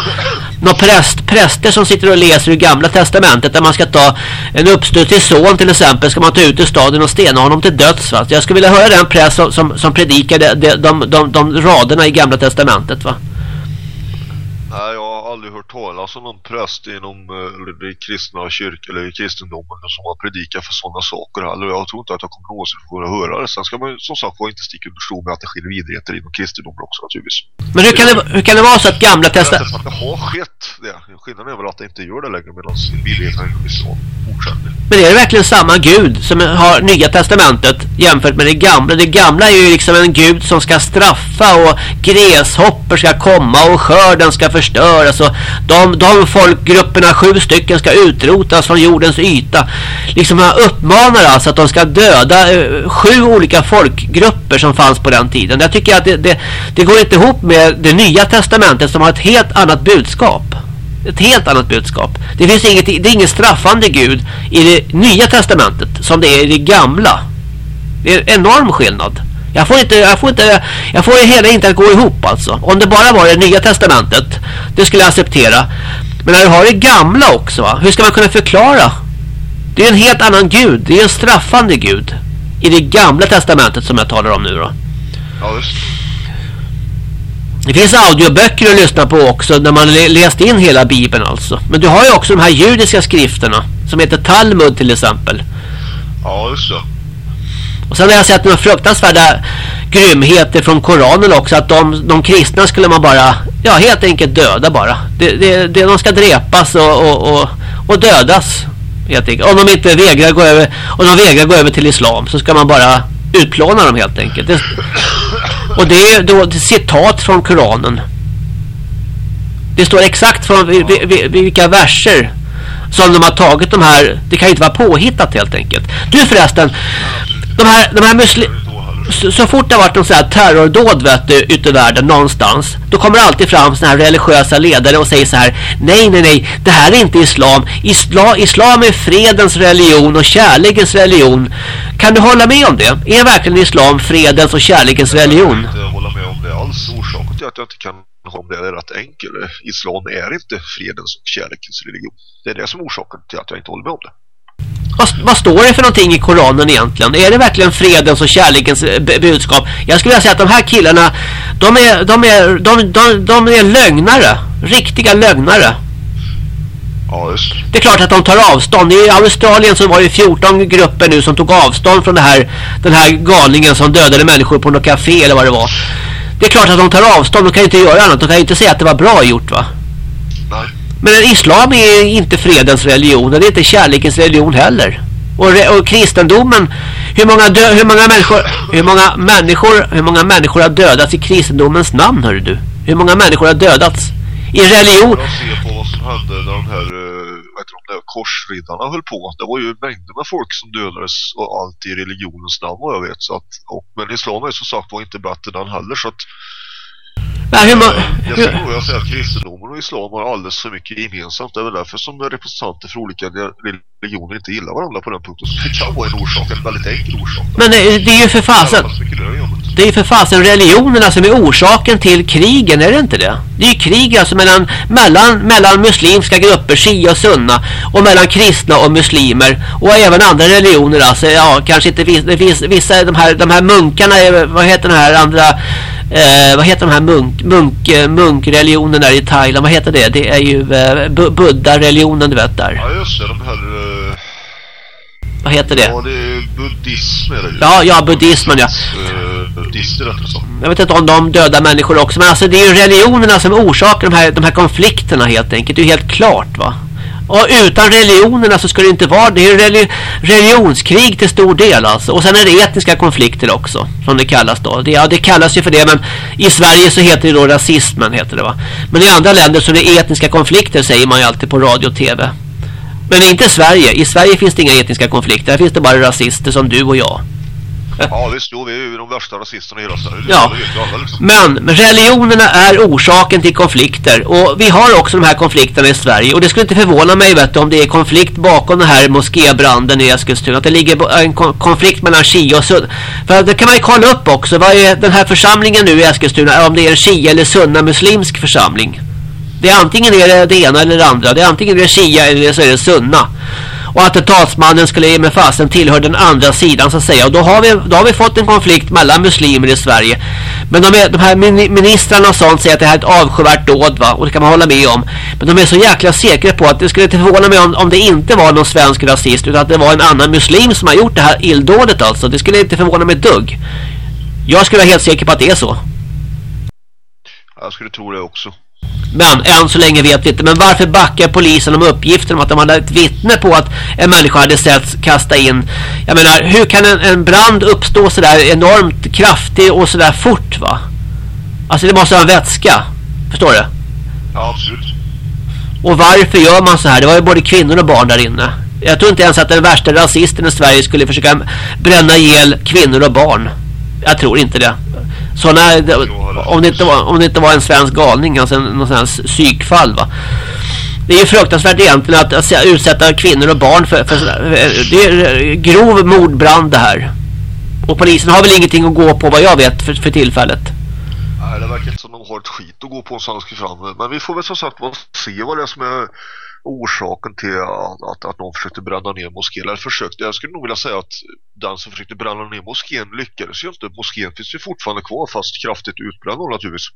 några präst, präster som sitter och läser ur gamla testamentet där man ska ta en uppstuttig son till exempel ska man ta ut ur staden och stena honom till döds. Va? Jag skulle vilja höra den präst som, som, som predikade de, de, de, de raderna i gamla testamentet. Va? Aldrig hört talas om någon präst inom eh, det kristna kyrkan eller kristendomen som har predikat för sådana saker heller. Jag tror inte att jag kommer någonsin få höra det. Sen ska man som sagt var inte sticka under stol med att det sker vidrigheter inom kristendomen också naturligtvis. Men hur kan, det, hur kan det vara så att gamla Det testamentet... att det har skett det. Skillnaden är väl att det inte gör det längre medan vidrigheterna fortsätter. Men är det verkligen samma Gud som har nya testamentet jämfört med det gamla? Det gamla är ju liksom en Gud som ska straffa och gräshoppor ska komma och skörden ska förstöras och de, de folkgrupperna, sju stycken, ska utrotas från jordens yta. Liksom han uppmanar alltså att de ska döda eh, sju olika folkgrupper som fanns på den tiden. Jag tycker att det, det, det går inte ihop med det nya testamentet som har ett helt annat budskap. Ett helt annat budskap. Det finns inget, det är ingen straffande Gud i det nya testamentet som det är i det gamla. Det är en enorm skillnad. Jag får inte jag får inte jag får det hela inte att gå ihop alltså. Om det bara var det nya testamentet, det skulle jag acceptera. Men när du har det gamla också, va? hur ska man kunna förklara? Det är en helt annan gud. Det är en straffande gud i det gamla testamentet som jag talar om nu då. Ja, visst. Det finns audioböcker att lyssna på också när man läst in hela bibeln alltså. Men du har ju också de här judiska skrifterna som heter Talmud till exempel. Ja, just det. Och sen har jag sett några fruktansvärda grymheter från Koranen också. Att de, de kristna skulle man bara, ja helt enkelt döda bara. Det, det, det, de ska drepas och, och, och, och dödas. Helt enkelt. Om de inte vägrar gå över, om de vägrar gå över till islam så ska man bara utplåna dem helt enkelt. Det, och det är då ett citat från Koranen. Det står exakt från vilka verser som de har tagit de här. Det kan ju inte vara påhittat helt enkelt. Du förresten, de här, de här muslim... Så, så, fort det har varit någon sån här terrordåd vet du, ute i världen någonstans då kommer det alltid fram såna här religiösa ledare och säger så här nej nej nej det här är inte islam. Islam, islam är fredens religion och kärlekens religion. Kan du hålla med om det? är verkligen islam fredens och kärlekens religion? Jag kan inte hålla med om det alls. Orsaken till att jag inte kan hålla om det är rätt enkel islam är inte fredens och kärlekens religion. Det är det som är orsaken till att jag inte håller med om det vad, vad, står det för någonting i Koranen egentligen? Är det verkligen fredens och kärlekens eh, budskap? Jag skulle vilja säga att de här killarna de är, de är, de, de, de är lögnare. Riktiga lögnare. Ja, just. Det är klart att de tar avstånd. I Australien så var det 14 grupper nu som tog avstånd från det här, den här galningen som dödade människor på något café eller vad det var. Det är klart att de tar avstånd. De kan inte göra annat. De kan inte säga att det var bra gjort va? Nej. Men islam är inte fredens religion och det är inte kärlekens religion heller. Och, och kristendomen, hur många, dö, hur många människor hur många människor hur många människor har dödats i kristendomens namn hör du? Hur många människor har dödats i religion? Jag ser på vad som hände när de här eh, vet du, de där korsriddarna höll på. Det var ju mängder med folk som dödades och allt i religionens namn vad jag vet så att och, men islam är som sagt var inte bättre den heller så att Nej, hur man, jag skulle nog säga att kristendomen och islam har alldeles för mycket gemensamt. Det är väl därför som representanter för olika religioner inte gillar varandra på den punkten. Så det kan vara en orsak, en väldigt enkel orsak. Men det, det är ju för fasen... Det är ju för fasen religionerna som är orsaken till krigen, är det inte det? Det är ju krig alltså mellan, mellan, mellan muslimska grupper, shia och sunna, och mellan kristna och muslimer, och även andra religioner alltså, ja, kanske inte finns vissa, de här, de här munkarna, vad heter den här andra eh, vad heter de här munk, munk, eh, munkreligionen där i Thailand? Vad heter det? Det är ju eh, Buddha-religionen du vet där. Ja just det, de här... Eh, vad heter det? Ja, det är buddhism är det ju. Ja, ja, buddhismen ja. Eh, buddhister rättare sagt. Jag vet inte om de dödar människor också. Men alltså det är ju religionerna som orsakar de här, de här konflikterna helt enkelt. Det är ju helt klart va. Och utan religionerna så skulle det inte vara det. är ju religionskrig till stor del alltså. Och sen är det etniska konflikter också. Som det kallas då. Det, ja, det kallas ju för det. Men i Sverige så heter det då rasismen heter det va. Men i andra länder så är det etniska konflikter säger man ju alltid på radio och tv. Men inte i Sverige. I Sverige finns det inga etniska konflikter. Här finns det bara rasister som du och jag. Ja visst, jo, vi är ju de värsta rasisterna i hela Sverige. Ja. Alla, liksom. Men religionerna är orsaken till konflikter. Och vi har också de här konflikterna i Sverige. Och det skulle inte förvåna mig vet du, om det är konflikt bakom den här moskébranden i Eskilstuna. Att det ligger en konflikt mellan Shia och Sunna. För det kan man ju kolla upp också. Vad är den här församlingen nu i Eskilstuna? Om det är en Shia eller Sunna muslimsk församling. Det är antingen är det, det ena eller det andra. Det är antingen är det Shia eller så är det Sunna och attentatsmannen skulle ge mig fasen tillhör den andra sidan så att säga. Och då har, vi, då har vi fått en konflikt mellan muslimer i Sverige. Men de, är, de här ministrarna och sånt säger att det här är ett avskyvärt dåd va? Och det kan man hålla med om. Men de är så jäkla säkra på att det skulle inte förvåna mig om, om det inte var någon svensk rasist utan att det var en annan muslim som har gjort det här illdådet alltså. Det skulle inte förvåna mig ett dugg. Jag skulle vara helt säker på att det är så. Jag skulle tro det också. Men än så länge vet vi inte. Men varför backar polisen om uppgiften om att de hade ett vittne på att en människa hade sett kasta in. Jag menar, hur kan en, en brand uppstå sådär enormt kraftig och sådär fort va? Alltså det måste vara en vätska. Förstår du? Ja, absolut. Och varför gör man så här? Det var ju både kvinnor och barn där inne. Jag tror inte ens att den värsta rasisten i Sverige skulle försöka bränna ihjäl kvinnor och barn. Jag tror inte det. Såna, om, det inte var, om det inte var en svensk galning, alltså en, någon sån här psykfall va. Det är ju fruktansvärt egentligen att, att utsätta kvinnor och barn för, för det är grov mordbrand det här. Och polisen har väl ingenting att gå på vad jag vet för, för tillfället. Nej, det verkar inte som de har ett skit att gå på en fram. Men vi får väl som sagt se vad det är som är orsaken till att, att, att någon försökte bränna ner moskén. Eller försökte, jag skulle nog vilja säga att den som försökte bränna ner moskén lyckades ju inte. Moskén finns ju fortfarande kvar fast kraftigt utbränd naturligtvis.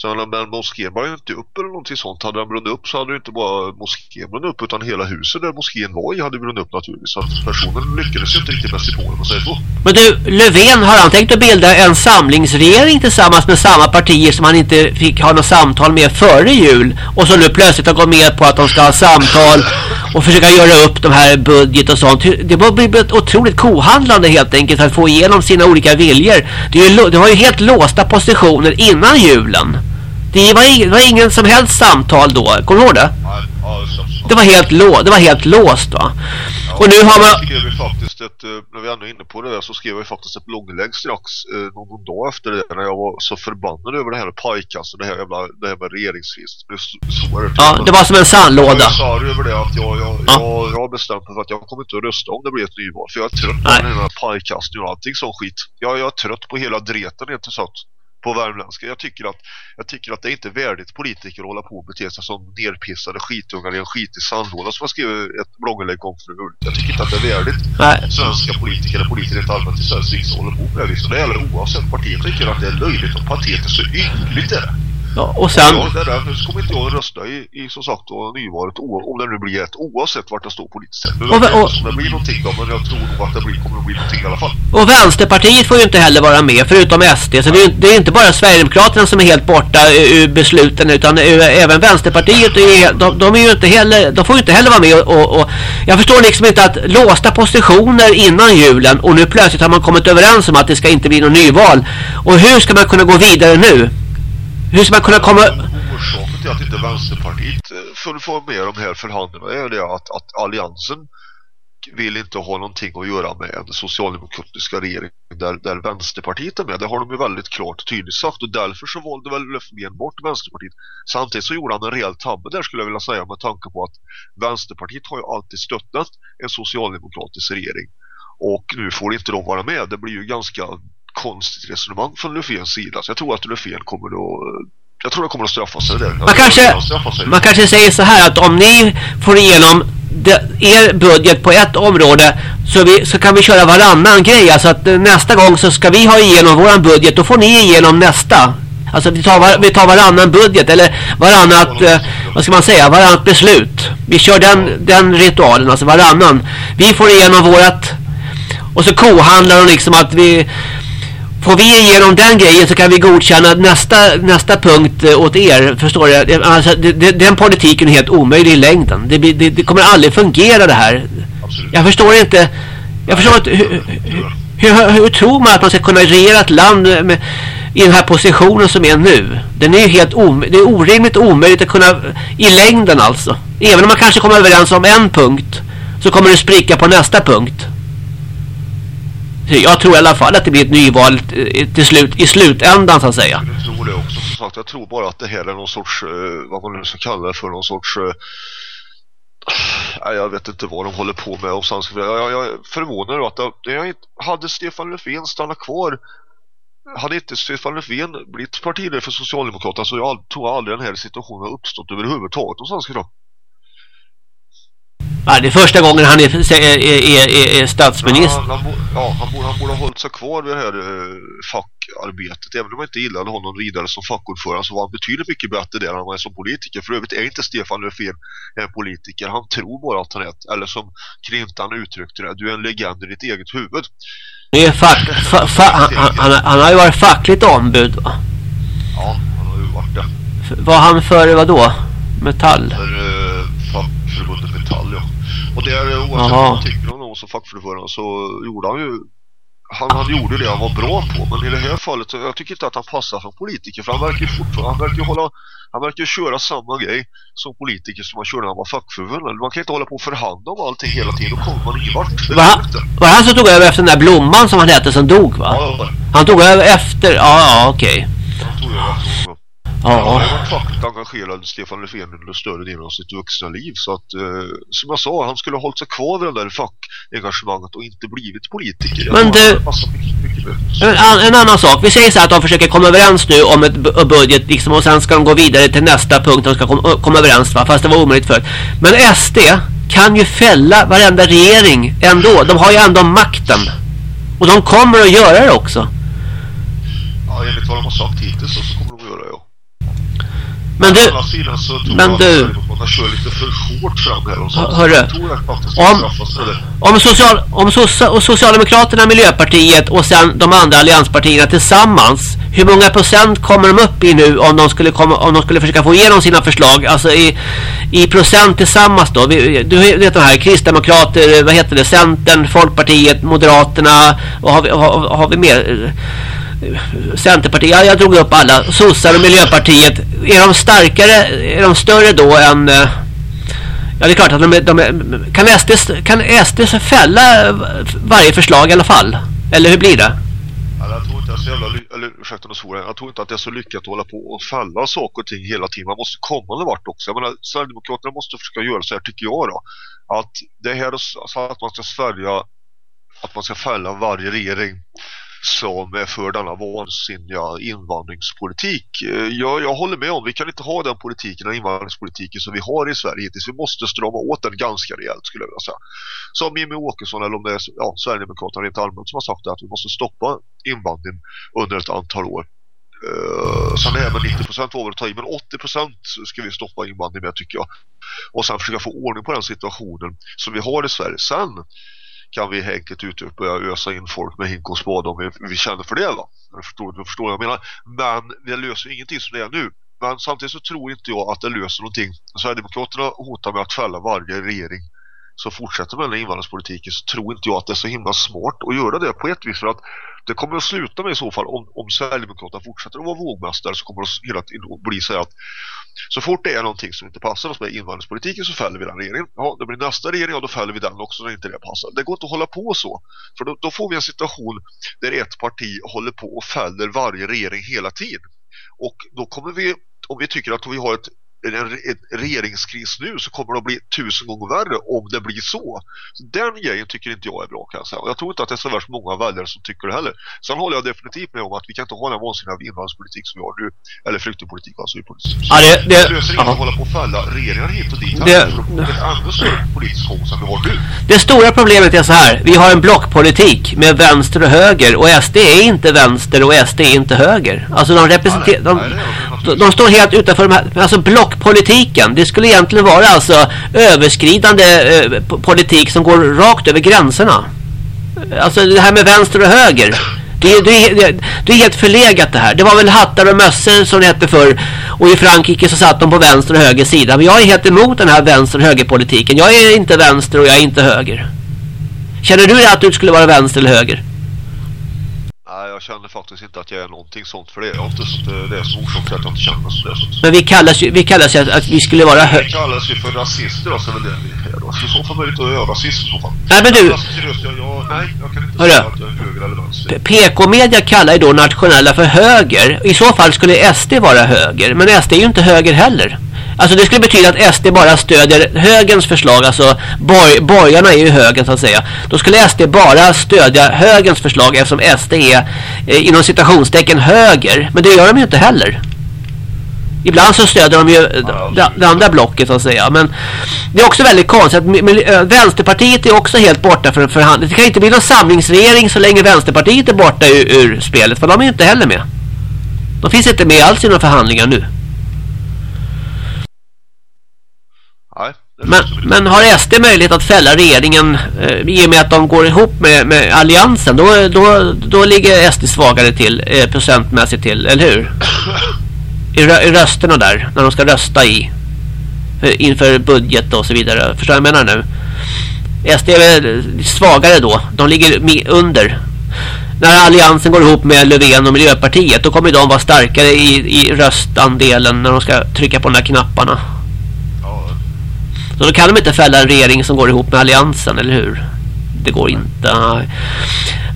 Så men moskén var ju inte upp eller någonting sånt. Hade den brunnit upp så hade ju inte bara moskén brunnit upp utan hela huset där moskén var i hade brunnit upp naturligtvis. Så personen lyckades ju inte riktigt bäst i på man säger så. Men du, Löfven, har han tänkt att bilda en samlingsregering tillsammans med samma partier som han inte fick ha något samtal med före jul? Och som nu plötsligt har gått med på att de ska ha samtal och försöka göra upp de här budget och sånt. Det var bli ett otroligt kohandlande helt enkelt för att få igenom sina olika viljor. Det, är ju, det var ju helt låsta positioner innan julen. Det var, det var ingen som helst samtal då. Kommer du ihåg det? Det var helt lå det var helt låst va. Ja, och nu har man skrev vi faktiskt ett eh, när vi ändå är inne på det där så skrev vi faktiskt ett blogginlägg strax eh, någon dag efter det när jag var så förbannad över det här med pajkast och det här jävla det här med det, ja, det var som en sandlåda. Jag sa över det att jag, jag, ja. jag, jag bestämt mig för att jag kommer inte att rösta om det blir ett nyval för jag är trött på den här pajkasten och allting sån skit. Jag, jag är trött på hela dreten inte sant på värmländska. Jag tycker att jag tycker att det är inte värdigt politiker att hålla på och bete sig som nerpissade skitungar i en skitig sandlåda som jag skrev ett blogginlägg om förut. Jag tycker inte att det är värdigt Nej. svenska politiker eller politiker rent allmänt i Sveriges riksdag håller på med det. Det gäller oavsett parti. Jag tycker att det är löjligt och patetiskt så ynkligt är det. Ja, och sen... Ja, det där, nu kommer inte jag rösta i, i som sagt då, nyvalet om det nu blir ett oavsett vart det står politiskt sett. Och, och, och, det blir någonting då, men jag tror nog att det blir, kommer att bli någonting i alla fall. Och Vänsterpartiet får ju inte heller vara med, förutom SD. Så det är, det är inte bara Sverigedemokraterna som är helt borta ur besluten, utan även Vänsterpartiet, är, de, de, är ju inte heller, de får ju inte heller vara med. Och, och, jag förstår liksom inte att låsta positioner innan julen och nu plötsligt har man kommit överens om att det ska inte bli någon nyval. Och hur ska man kunna gå vidare nu? Hur ska man kunna komma... Orsaken till att inte Vänsterpartiet eh, får få med de här förhandlingarna är det att, att alliansen vill inte ha någonting att göra med den socialdemokratiska regeringen där, där Vänsterpartiet är med. Det har de ju väldigt klart och tydligt sagt och därför så valde väl Löfven bort Vänsterpartiet. Samtidigt så gjorde han en rejäl tabbe där skulle jag vilja säga med tanke på att Vänsterpartiet har ju alltid stöttat en socialdemokratisk regering och nu får inte de vara med. Det blir ju ganska konstigt resonemang från Löfvens sida. Så jag tror att Löfven kommer att jag tror det kommer att straffa sig där. Man kanske, man kanske säger så här att om ni får igenom er budget på ett område så, vi, så kan vi köra varannan grej. Alltså att nästa gång så ska vi ha igenom våran budget. Då får ni igenom nästa. Alltså vi tar, var, vi tar varannan budget eller varannat, eh, vad ska man säga, varannat beslut. Vi kör den, den ritualen, alltså varannan. Vi får igenom vårat och så kohandlar de liksom att vi Får vi igenom den grejen så kan vi godkänna nästa, nästa punkt eh, åt er. Förstår du? Alltså, det, det, den politiken är helt omöjlig i längden. Det, det, det kommer aldrig fungera det här. Absolut. Jag förstår inte. Jag förstår inte. Hur, hur, hur, hur, tror man att man ska kunna regera ett land med, i den här positionen som är nu? Den är ju helt om, det är orimligt omöjligt att kunna i längden alltså. Även om man kanske kommer överens om en punkt så kommer det spricka på nästa punkt. Jag tror i alla fall att det blir ett nyval eh, till slut, i slutändan så att säga. Jag tror det också som sagt. Jag tror bara att det här är någon sorts, eh, vad man nu ska kalla det för, någon sorts eh, Nej, jag vet inte vad de håller på med och sen, jag, jag, jag förvånar förvånad att det, jag, hade Stefan Löfven stannat kvar hade inte Stefan Löfven blivit partiledare för Socialdemokraterna så jag tror aldrig den här situationen har uppstått överhuvudtaget någonstans idag. Ja, det är första gången han är, är, är, är statsminister. Ja, han, ja, han, borde, han borde ha hållit sig kvar vid det här uh, fackarbetet. Även om jag inte gillade honom vidare som fackordförande så var han betydligt mycket bättre där än han var som politiker. För övrigt är inte Stefan Löfven en politiker. Han tror bara att han är Eller som Klintan uttryckte det, du är en legend i ditt eget huvud. Det är fack, fa, fa, han, han, han, har ju varit fackligt ombud va? Ja, han har ju varit det. Var han för vad då? Metall? För uh, fackförbundet. Och det är oavsett vad man tycker om någon som fackförbund så gjorde han ju han, han gjorde det han var bra på. Men i det här fallet så jag tycker inte att han passar som politiker. För han verkar ju fortfarande, han verkar hålla, han verkar köra samma grej som politiker som han körde när han var fackförbund. Man kan inte hålla på och förhandla om allting hela tiden. Då kommer man ingen vart. Var han, var han som tog över efter den där blomman som han hette som dog va? Ja, Han tog över efter, ja ja okej. jag hon- Han har Ja. varit fackligt engagerad Stefan Löfven under större delen av sitt vuxna liv så att eh, som jag sa, han skulle ha hållit sig kvar vid det där fackengagemanget och inte blivit politiker. Men du-. En, an- en annan sak, vi säger så här att de försöker komma överens nu om ett bu- budget liksom, och sen ska de gå vidare till nästa punkt de ska kom, komma överens va? fast det var omöjligt förut. Men SD kan ju fälla varenda regering ändå. De har ju ändå makten. Och de kommer att göra det också. Ja, enligt vad de har sagt hittills så, så kommer de att göra det, ja. Men du, men du- att Sverigedemokraterna kör lite för hårt fram här. Och så. Hör- hörru. Om- om, social, om socia, Socialdemokraterna, Miljöpartiet och sen de andra allianspartierna tillsammans. Hur många procent kommer de upp i nu om de skulle, komma, om de skulle försöka få igenom sina förslag? Alltså i, i procent tillsammans då. Vi, du vet de här Kristdemokrater, vad heter det? Centern, Folkpartiet, Moderaterna och har vi, har, har vi mer? Centerpartiet, ja, jag drog upp alla. Sossar och Miljöpartiet. Är de starkare, är de större då än... eh, Ja, det är klart att de, är- de kan SD, kan SD fälla varje förslag i alla fall? Eller hur blir det? Jag tror inte det är så jävla eller ursäkta. Jag tror inte att det är så lyckat att hålla på och fälla saker och ting hela tiden. Man måste komma någon vart också. Jag menar, Sverigedemokraterna måste försöka göra så här tycker jag då. Att det här så att man ska svälja att man ska fälla varje regering som är för denna vansinniga invandringspolitik. Eh, jag, jag håller med om, vi kan inte ha den politiken, den invandringspolitiken som vi har i Sverige hittills. Vi måste strama åt den ganska rejält skulle jag vilja säga. Som Jimmy Åkesson eller om det är ja, Sverigedemokraterna rent allmänt som har sagt att vi måste stoppa invandring under ett antal år. Uh, sen är 90% var väl att ta i, men 80% ska vi stoppa invandring med tycker jag. Och sen försöka få ordning på den situationen som vi har i Sverige. Sen kan vi enkelt ut och börja ösa in folk med hink och spade om vi, vi känner för det va. Jag förstår, jag förstår vad jag menar. Men det löser ingenting som det är nu. Men samtidigt så tror inte jag att det löser någonting. Sverigedemokraterna hotar med att fälla varje regering som fortsätter med den här invandringspolitiken så tror inte jag att det är så himla smart att göra det på ett vis för att det kommer att sluta med i så fall om, om Sverigedemokraterna fortsätter att vara vågmästare så kommer det hela tiden att bli så här att så fort det är någonting som inte passar oss med invandringspolitiken så fäller vi den regeringen. Ja, det blir nästa regering och då fäller vi den också när inte det passar. Det går inte att hålla på så. För då, då får vi en situation där ett parti håller på och fäller varje regering hela tiden. Och då kommer vi, om vi tycker att vi har ett en, en regeringskris nu så kommer det att bli tusen gånger värre om det blir så. så. Den grejen tycker inte jag är bra kan jag säga. Och jag tror inte att det är så värst många väljare som tycker det heller. Sen håller jag definitivt med om att vi kan inte ha den vansinniga invandringspolitik som vi har nu. Eller flyktingpolitik asylpolitik. Ja, det, Det det, löser inte att hålla på och fälla regeringar hit och dit. Det- Det är ännu större politiskt hot som vi har nu. det stora problemet är så här. Vi har en blockpolitik med vänster och höger. Och SD är inte vänster och SD är inte höger. Alltså de representerar... De, de de, står helt utanför de här... Alltså sakpolitiken. Det skulle egentligen vara alltså överskridande eh, politik som går rakt över gränserna. Alltså det här med vänster och höger. Det, det, det, det är helt förlegat det här. Det var väl hattar och mössor som det hette förr. Och i Frankrike så satt de på vänster och höger sida. Men jag är helt emot den här vänster och högerpolitiken. Jag är inte vänster och jag är inte höger. Känner du att du skulle vara vänster eller höger? Nej, jag känner faktiskt inte att jag är någonting sånt för det. Jag har inte så det är som orsak till att jag inte känner så att- Men vi kallas ju, vi kallas ju att, att vi skulle vara Det höger. kallas ju för rasister då, så är väl det vi är då. Så så fall möjligt att göra rasism i så fall. Nej, men du- Alltså, seriöst, jag, jag, nej, jag kan inte Hörru. säga att jag är höger eller vänster. PK-media kallar ju då nationella för höger. I så fall skulle SD vara höger. Men SD är ju inte höger heller. Alltså det skulle betyda att SD bara stödjer högerns förslag. Alltså borg, borgarna är ju högern så att säga. Då skulle SD bara stödja högerns förslag eftersom SD är eh, inom citationstecken höger. Men det gör de ju inte heller. Ibland så stöder de ju eh, det, andra blocket så att säga. Men det är också väldigt konstigt att äh, Vänsterpartiet är också helt borta från förhandling. Det kan inte bli någon samlingsregering så länge Vänsterpartiet är borta ur, ur spelet. För de är ju inte heller med. De finns inte med alls i några förhandlingar nu. Nej, det men, men har SD möjlighet att fälla regeringen eh, i och med att de går ihop med, med alliansen? Då, då, då ligger SD svagare till eh, procentmässigt till, eller hur? I, rö, I rösterna där, när de ska rösta i för, inför budget och så vidare. Förstår du vad jag menar nu? SD är väl svagare då. De ligger under När alliansen går ihop med Löfven och Miljöpartiet då kommer de vara starkare i, i röstandelen när de ska trycka på de där knapparna. Så då kan de inte fälla en regering som går ihop med alliansen, eller hur? Det går inte.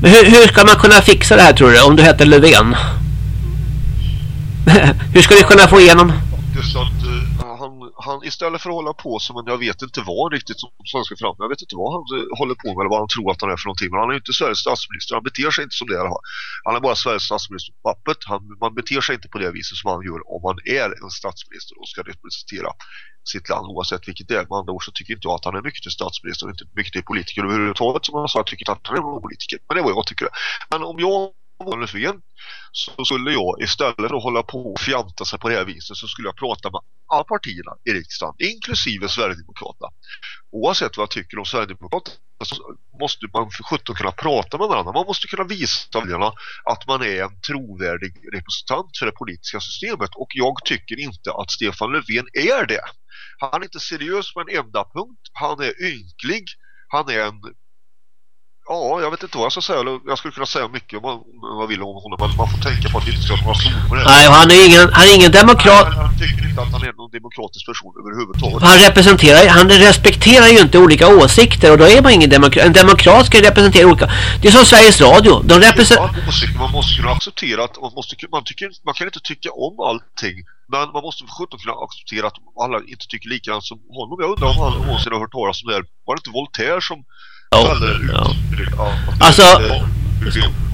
Men hur, hur ska man kunna fixa det här tror du? Om du heter Löfven? hur ska vi kunna få igenom? just att eh, han, han istället för att hålla på som en, jag vet inte vad riktigt som svenska fram, jag vet inte vad han eh, håller på med eller vad han tror att han är för någonting, men han är ju inte Sveriges statsminister, han beter sig inte som det är. Han är bara Sveriges statsminister på pappret, han, man beter sig inte på det viset som han gör om man är en statsminister och ska representera sitt land oavsett vilket det är. Med andra ord så tycker inte jag att han är mycket till statsminister och inte mycket politiker överhuvudtaget som han sa, jag tycker inte att han är någon politiker, men det är vad jag tycker. Men om jag var Löfven så skulle jag istället för att hålla på och fjanta sig på det här viset så skulle jag prata med alla partierna i riksdagen, inklusive Sverigedemokraterna. Oavsett vad jag tycker om Sverigedemokraterna så måste man för 17 kunna prata med varandra. Man måste kunna visa väljarna att man är en trovärdig representant för det politiska systemet och jag tycker inte att Stefan Löfven är det. Han är inte seriös på en enda punkt. Han är ynklig. Han är en Ja, jag vet inte vad jag ska säga. Jag skulle kunna säga mycket om man, om man vill om honom. Men man får tänka på att vi inte ska ha några det. Nej, han är ingen, han är ingen demokrat. Nej, Jag tycker inte att han är någon demokratisk person överhuvudtaget. Han representerar, han respekterar ju inte olika åsikter och då är man ingen demokrat. En demokrat ska representera olika. Det är som Sveriges Radio. De representerar... Man måste kunna acceptera att man, måste, man, tycker, man kan inte tycka om allting. Men man måste för sjutton kunna acceptera att alla inte tycker likadant som honom. Jag undrar om han någonsin har hört talas om det här. Var det inte Voltaire som Ja, ja. Alltså-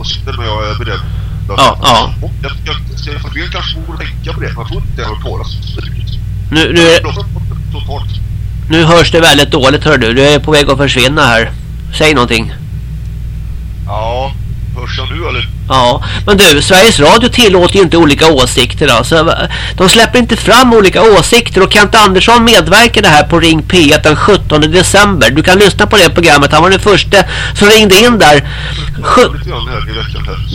Åsikter, men jag är beredd. Ja, ja. Jag, jag, Stefan Löfven kanske borde tänka på det. Jag tror inte jag har talas det. Nu, nu, nu hörs det väldigt dåligt hör du. Du är på väg att försvinna här. Säg någonting. Jag nu eller? Ja, men du, Sveriges Radio tillåter ju inte olika åsikter alltså. De släpper inte fram olika åsikter och Kent Andersson medverkade här på Ring P1 den 17 december. Du kan lyssna på det programmet. Han var den första som ringde in där.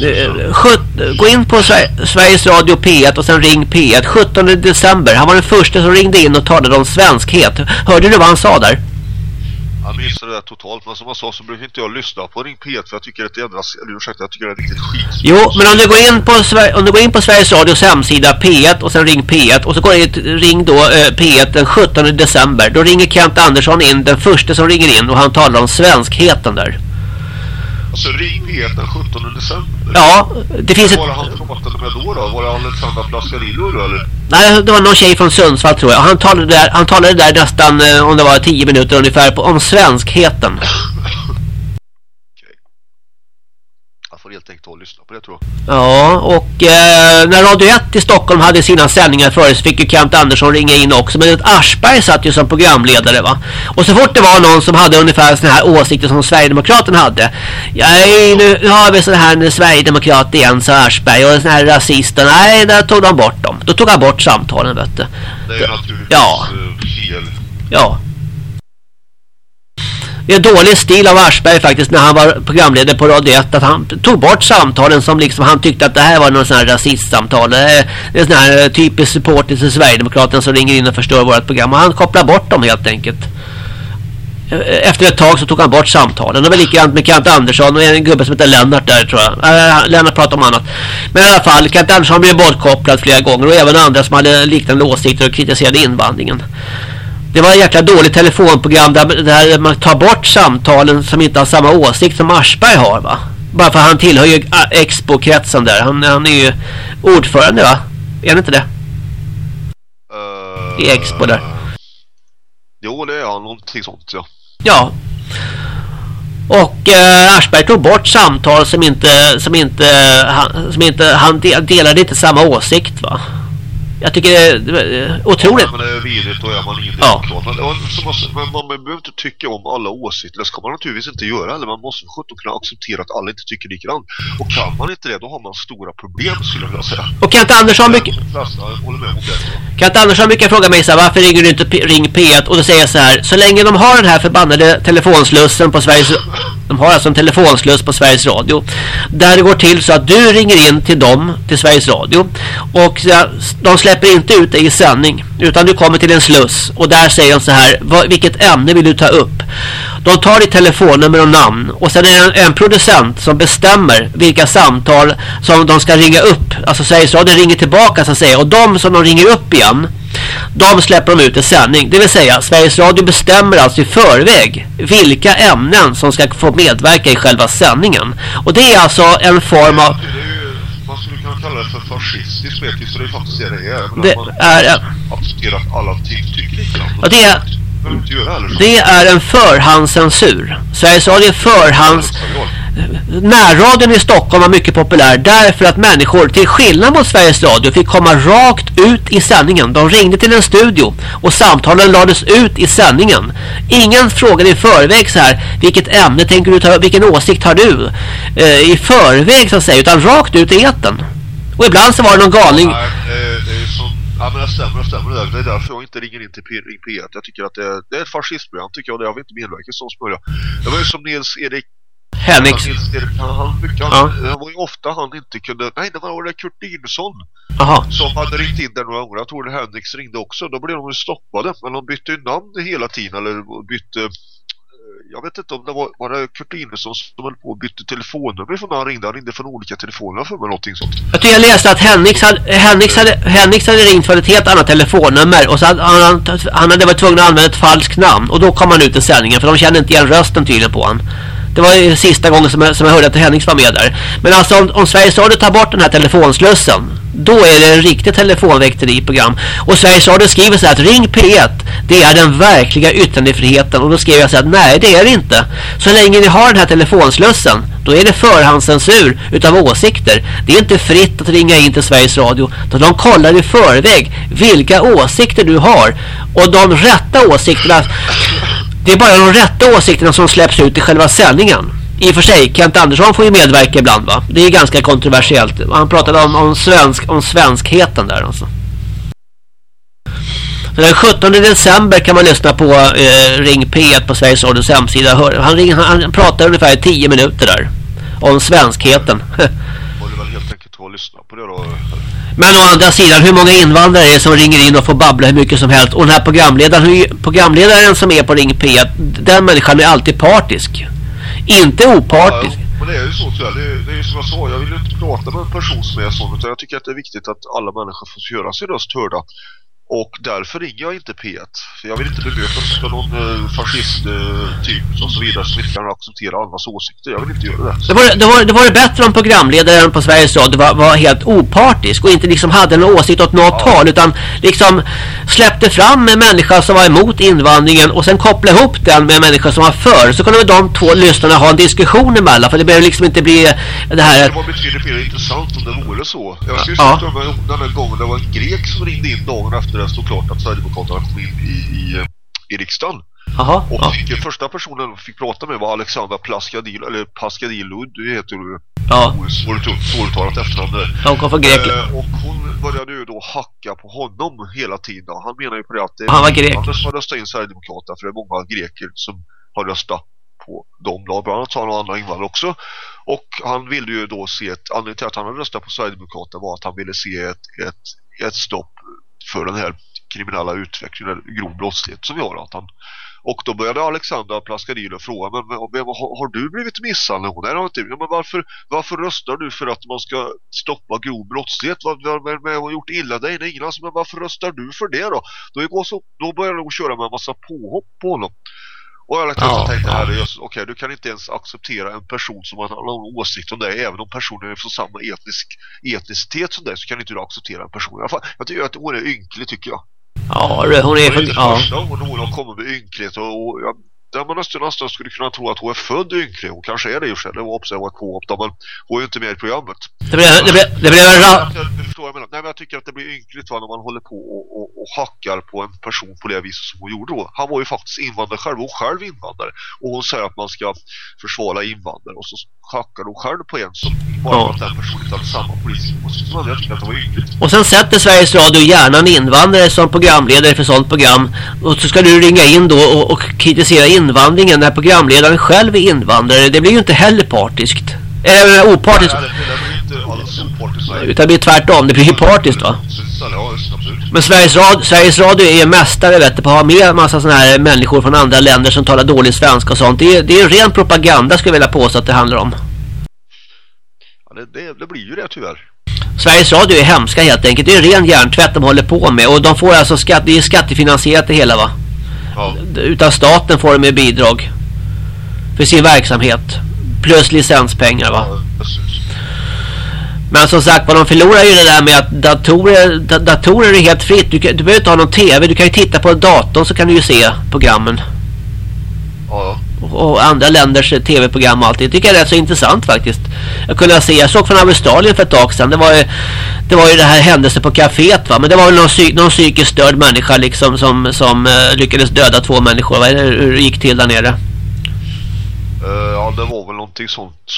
Eh, sjut- Gå in på Sver- Sveriges Radio P1 och sen ring P1 17 december. Han var den första som ringde in och talade om svenskhet. Hörde du vad han sa där? Jag missade det totalt, men som jag sa så brukar inte jag lyssna på Ring P1 för jag tycker att det är jädra, eller ursäkta, jag tycker det är riktigt skit. Jo, men om du går in på, Sver- om du går in på Sveriges Radios hemsida P1 och sen ring P1 och så går det ring då eh, P1 den 17 december. Då ringer Kent Andersson in, den första som ringer in och han talar om svenskheten där. Alltså Ring P1 den 17 december. Ja, det finns ett... Var det han pratade med då då? Var det Alexandra Plaskarillo då eller? Nej, det var någon tjej från Sundsvall tror jag. Han talade där, han talade där nästan, eh, om det var 10 minuter ungefär, på, om svenskheten. Okej. Jag får helt enkelt ta och lyssna på det tror jag. Ja, och eh, när Radio 1 i Stockholm hade sina sändningar förut så fick ju Kent Andersson ringa in också. Men Aschberg satt ju som programledare va. Och så fort det var någon som hade ungefär såna här åsikter som Sverigedemokraterna hade. Ja, nu, nu har vi sån här Sverigedemokrat igen, sa Aschberg. Och sån här rasister. Nej, där tog de bort dem. Då tog han bort samtalen, vet du. Det är naturligtvis Ja. eh, fel. Ja. Det är dålig stil av Aschberg faktiskt när han var programledare på Radio 1 att han tog bort samtalen som liksom han tyckte att det här var någon sån här rasistsamtal. Det är, det är sån här typisk supporter till Sverigedemokraterna som ringer in och förstör vårt program och han kopplar bort dem helt enkelt. Efter ett tag så tog han bort samtalen. Det var likadant med Kent Andersson och en gubbe som heter Lennart där tror jag. Äh, Lennart pratade om annat. Men i alla fall, Kent Andersson blev bortkopplad flera gånger och även andra som hade liknande åsikter och kritiserade invandringen. Det var ett jäkla dåligt telefonprogram där, där man tar bort samtalen som inte har samma åsikt som Aschberg har va? Bara för han tillhör ju ah, Expo-kretsen där. Han, han är ju ordförande va? Är han inte det? Eh, I Expo där. Jo, det är han. Någonting sånt ja. Ja. Och eh, Aschberg tog bort samtal som inte som inte han, som inte han de, delade inte samma åsikt va. Jag tycker det är, otroligt. Men det är vidrigt och är man ingen Ja. Men, men man behöver inte tycka om alla åsikter. Det ska man naturligtvis inte göra. Eller man måste sjutton kunna acceptera att alla inte tycker likadant. Och kan man inte det, då har man stora problem skulle jag vilja säga. Och Kent Andersson mycket. Kent Andersson brukar fråga mig så här, varför ringer du inte P- Ring P1? Och då säger jag så här, så länge de har den här förbannade telefonslussen på Sveriges... De har alltså en telefonsluss på Sveriges Radio. Där det går till så att du ringer in till dem, till Sveriges Radio. Och de släpper inte ut dig i sändning. Utan du kommer till en sluss och där säger de så här, vad, vilket ämne vill du ta upp? De tar ditt telefonnummer och namn och sen är det en, en producent som bestämmer vilka samtal som de ska ringa upp. Alltså Sveriges Radio ringer tillbaka så att säga och de som de ringer upp igen de släpper de ut i sändning. Det vill säga Sveriges Radio bestämmer alltså i förväg vilka ämnen som ska få medverka i själva sändningen. Och det är alltså en form av... Ju, man kalla det för fascistiskt vet så det är faktiskt det det är. Men Det man är accepterar att alla ty- tycker likadant. ja, det är, det är en förhandscensur. Sveriges Radio är förhands... Närradion i Stockholm var mycket populär därför att människor till skillnad mot Sveriges Radio fick komma rakt ut i sändningen. De ringde till en studio och samtalen lades ut i sändningen. Ingen frågade i förväg så här vilket ämne tänker du ta vilken åsikt har du eh, i förväg så att säga utan rakt ut i etern. Och ibland så var det någon galning. Nej, det är. Ja men det stämmer, det stämmer det där. Det är därför jag inte ringer in till P- Ring P1. Jag tycker att det är, det är ett fascistprogram tycker jag. Det har vi inte medverkat i sån smörja. Det var ju som Nils Erik Henriks. Han, han, han, Ja. han var ju ofta han inte kunde, nej det var det Kurt Diniusson Jaha. som hade ringt in där några gånger. Jag tror det Henriks ringde också. Då blev de ju stoppade. Men de bytte ju namn hela tiden eller bytte jag vet inte om det var, var det Kurt Diniusson som höll på och bytte telefonnummer från när han ringde. Han ringde från olika telefoner för mig någonting sånt. Jag tycker jag läste att Henriks hade, Henriks hade, Henriks hade ringt från ett helt annat telefonnummer och så hade han, han hade varit tvungen att använda ett falskt namn och då kom han ut i sändningen för de kände inte igen rösten tydligen på honom. Det var ju sista gången som jag, som jag hörde att Hennings var med där. Men alltså om, om Sveriges Radio tar bort den här telefonslussen då är det en riktig telefonväkteriprogram. Och Sveriges Radio skriver så här att ring P1 det är den verkliga yttrandefriheten. Och då skriver jag så här att nej det är det inte. Så länge ni har den här telefonslussen då är det förhandscensur utav åsikter. Det är inte fritt att ringa in till Sveriges Radio. Då de kollar i förväg vilka åsikter du har. Och de rätta åsikterna det är bara de rätta åsikterna som släpps ut i själva sändningen. I och för sig, Kent Andersson får ju medverka ibland va? Det är ganska kontroversiellt. Han pratade om, om, svensk, om svenskheten där alltså. Den 17 december kan man lyssna på eh, Ring P1 på Sveriges Radios hemsida. Han, ring, han, han pratar ungefär i 10 minuter där. Om svenskheten. Att lyssna på det då. Men å andra sidan, hur många invandrare är det som ringer in och får babbla hur mycket som helst? Och den här programledaren, programledaren som är på Ring P1, den människan är alltid partisk. Inte opartisk. Ja, men det är ju så tyvärr. Det är, det är ju som jag sa, jag vill ju inte prata med en person som är sån utan jag tycker att det är viktigt att alla människor får göra sin röst hörda. Och därför ringer jag inte P1. För jag vill inte bemötas av någon eh, fascist-typ och så vidare som inte kan acceptera andras åsikter. Jag vill inte göra det. Det var, det, var, det var det bättre om programledaren på Sveriges Radio var, var helt opartisk och inte liksom hade en åsikt åt något håll utan liksom släppte fram en människa som var emot invandringen och sen koppla ihop den med en människa som var för. Så kunde de två lyssnarna ha en diskussion emellan för det behöver liksom inte bli det här... Det var betydligt mer intressant om det vore så. Jag ju Ja. ja. den här gången det var en grek som ringde in dagen efter det stod klart att Sverigedemokraterna kom in i, i, eh, i riksdagen. Jaha, Och ja, fick, första personen vi fick prata med var Alexandra Plaskadil, eller Paskadilou, det heter du. ja. Svåruttalat efternamn. De kom från Grekland. Eh, och hon började ju då hacka på honom hela tiden. Han menar ju på det att det är Han var grek. har röstat in Sverigedemokraterna för det är många greker som har röstat på dem. då. Bland annat har han andra invandrare också. Och han ville ju då se ett, anledningen till att han hade röstat på Sverigedemokraterna var att han ville se ett, ett, ett stopp för den här kriminella utvecklingen, eller grov brottslighet som vi har. Att han, och då började Alexandra Plaskadilo fråga men, men, men har, har du blivit misshandlad? Hon är inte. Ja, men varför, varför röstar du för att man ska stoppa grov brottslighet? Vad, har gjort illa dig? Nej, ingen. Men varför röstar du för det då? Då, går så, då började de köra med en massa påhopp på honom. Och jag Ja, ja, tänkte, ja. här, okej, du kan inte ens acceptera en person som har någon åsikt om dig. Även om personen är från samma etnisk, etnicitet som dig så kan inte du acceptera en person. Jag, jag tycker att hon är ynklig tycker jag. Ja, hon är Det är från... inte Ja. första gången hon har kommit med ynklighet och, och jag, där man nästan, nästan skulle kunna tro att hon är född ynklig. Hon kanske är det ju själv. Det var också det var där, men hon är ju inte med i programmet. Det blev, det blev, det ra... Jag, jag, förstår jag menar. Nej, men jag tycker att det blir ynkligt va, när man håller på och, och, och hackar på en person på det viset som hon gjorde då. Han var ju faktiskt invandrare själv, hon själv invandrare. Och hon säger att man ska försvara invandrare och så hackar hon själv på en som bara Ja. att den personen inte hade samma politiska position. Jag tycker att det var ynkligt. Och sen sätter Sveriges Radio gärna en invandrare som programledare för sånt program. Och så ska du ringa in då och, och kritisera invandringen när programledaren själv är invandrare. Det blir ju inte heller partiskt. Eller opartiskt. Nej, det, det alls opartiskt. Utan det blir tvärtom. Det blir ju partiskt va? Men Sveriges Radio, Sveriges Radio är mästare vet du, på att ha med en massa sådana här människor från andra länder som talar dålig svenska och sånt. Det är, det är ren propaganda skulle jag vilja påstå att det handlar om. Ja, det, det, det blir ju det tyvärr. Sveriges Radio är hemska helt enkelt. Det är ren hjärntvätt de håller på med. Och de får alltså skatt, det är skattefinansierat det hela va? Ja. Utav staten får de med bidrag. För sin verksamhet. Plus licenspengar va? ja. Men som sagt vad de förlorar ju det där med att datorer, da, datorer är helt fritt. Du, du behöver inte ha någon tv. Du kan ju titta på datorn så kan du ju se programmen. Ja, och, andra länders tv-program och allt. Det tycker jag är rätt så intressant faktiskt. Jag kunde se, jag såg från Australien för ett tag sedan. Det var ju det, var ju det här händelsen på kaféet va. Men det var väl någon, psy, någon psykiskt störd människa liksom som, som uh, lyckades döda två människor. Va? Hur, hur det gick till där nere. Uh, ja det var väl någonting sånt.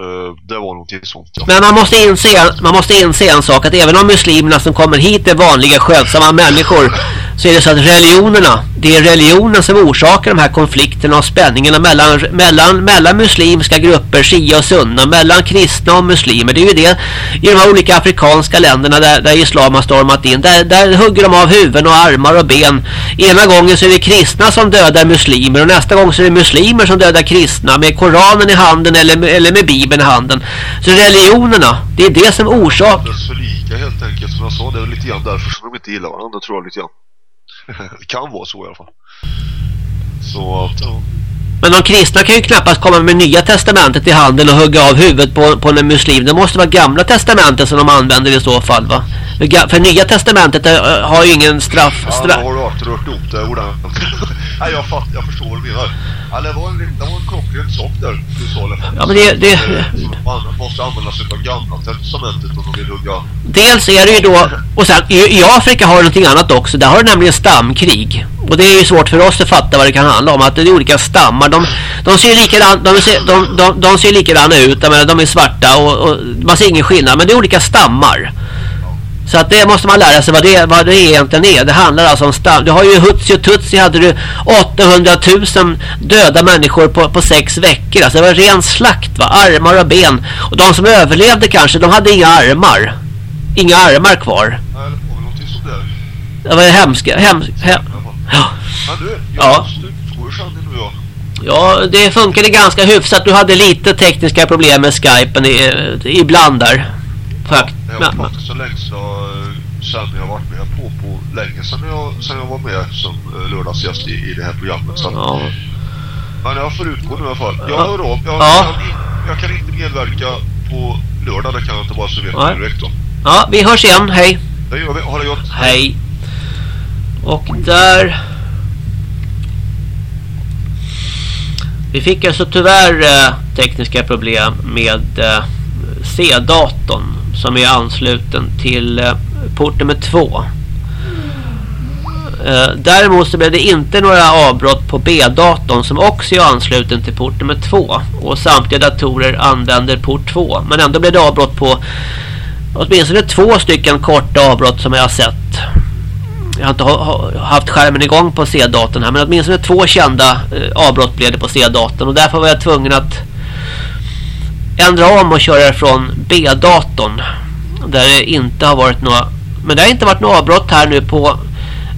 Eh, det var någonting sånt ja. Men man måste, inse, man måste inse en sak att även om muslimerna som kommer hit är vanliga skötsamma människor så är det så att religionerna, det är religionen som orsakar de här konflikterna och spänningarna mellan, mellan, mellan muslimska grupper, shia och sunna, mellan kristna och muslimer. Det är ju det i de här olika afrikanska länderna där, där islam har stormat in. Där, där hugger de av huvuden och armar och ben. Ena gången så är det kristna som dödar muslimer och nästa gång så är det muslimer som dödar kristna med Koranen i handen eller, med- eller med Bibeln i handen. Så religionerna, det är det som orsakar Alldeles för lika helt enkelt som jag sa. Det är väl lite grann därför som de inte gillar varandra tror jag lite grann. det kan vara så i alla fall. Så att ja. Men de kristna kan ju knappast komma med nya testamentet i handen och hugga av huvudet på, på en muslim. Det måste vara gamla testamentet som de använder i så fall va? För, nya testamentet äh, har ju ingen straff... Ja, straff. då har du rört ihop det ordentligt. Nej, jag, fatt, jag förstår vad du menar. Ja, det var en, det var en klockren sak där du sa det. Ja, men det- det- Man måste använda sig av gamla testamentet om de vill hugga. Dels är det ju då... Och sen i, i Afrika har du någonting annat också. Där har du nämligen stamkrig. Och det är ju svårt för oss att fatta vad det kan handla om. Att det är olika stammar. De, de ser likadan, de, ser, de, de, de ser likadana ut. Jag menar, de är svarta och, och man ser ingen skillnad. Men det är olika stammar. Så att det måste man lära sig vad det, vad det egentligen är. Det handlar alltså om stam. Du har ju Hutsi och Tutsi hade du 800 000 döda människor på, på sex veckor. Alltså det var ren slakt va. Armar och ben. Och de som överlevde kanske, de hade inga armar. Inga armar kvar. Nej, det var väl någonting sånt där. Det var hemska. Hem, hem. Ja. Men du, jag Ja. ja. det funkade ganska hyfsat. Du hade lite tekniska problem med Skypen ibland där. Fakt. Men, var faktiskt så länge jag, sen jag varit med på, på länge sedan jag, sedan jag var med som eh, lördagsgäst i, i det här programmet. Så. ja. Men jag får utgå nu i alla fall. Jag Ja. hör av. Jag, Ja. kan, in- jag kan inte medverka på lördag. Det kan jag inte bara så vet ni direkt då. ja, vi hörs igen. Hej. Det gör vi. Ha det gott. Hej. Och där... Vi fick alltså tyvärr eh, tekniska problem med eh, C-datorn som är ansluten till eh, port nummer två. Eh, däremot så blev det inte några avbrott på B-datorn som också är ansluten till port nummer två. Och samtliga datorer använder port två. Men ändå blev det avbrott på åtminstone två stycken korta avbrott som jag har sett. Jag har inte haft skärmen igång på C-datorn här men åtminstone två kända eh, avbrott blev det på C-datorn och därför var jag tvungen att ändra om och köra från B-datorn där det inte har varit några men det har inte varit några avbrott här nu på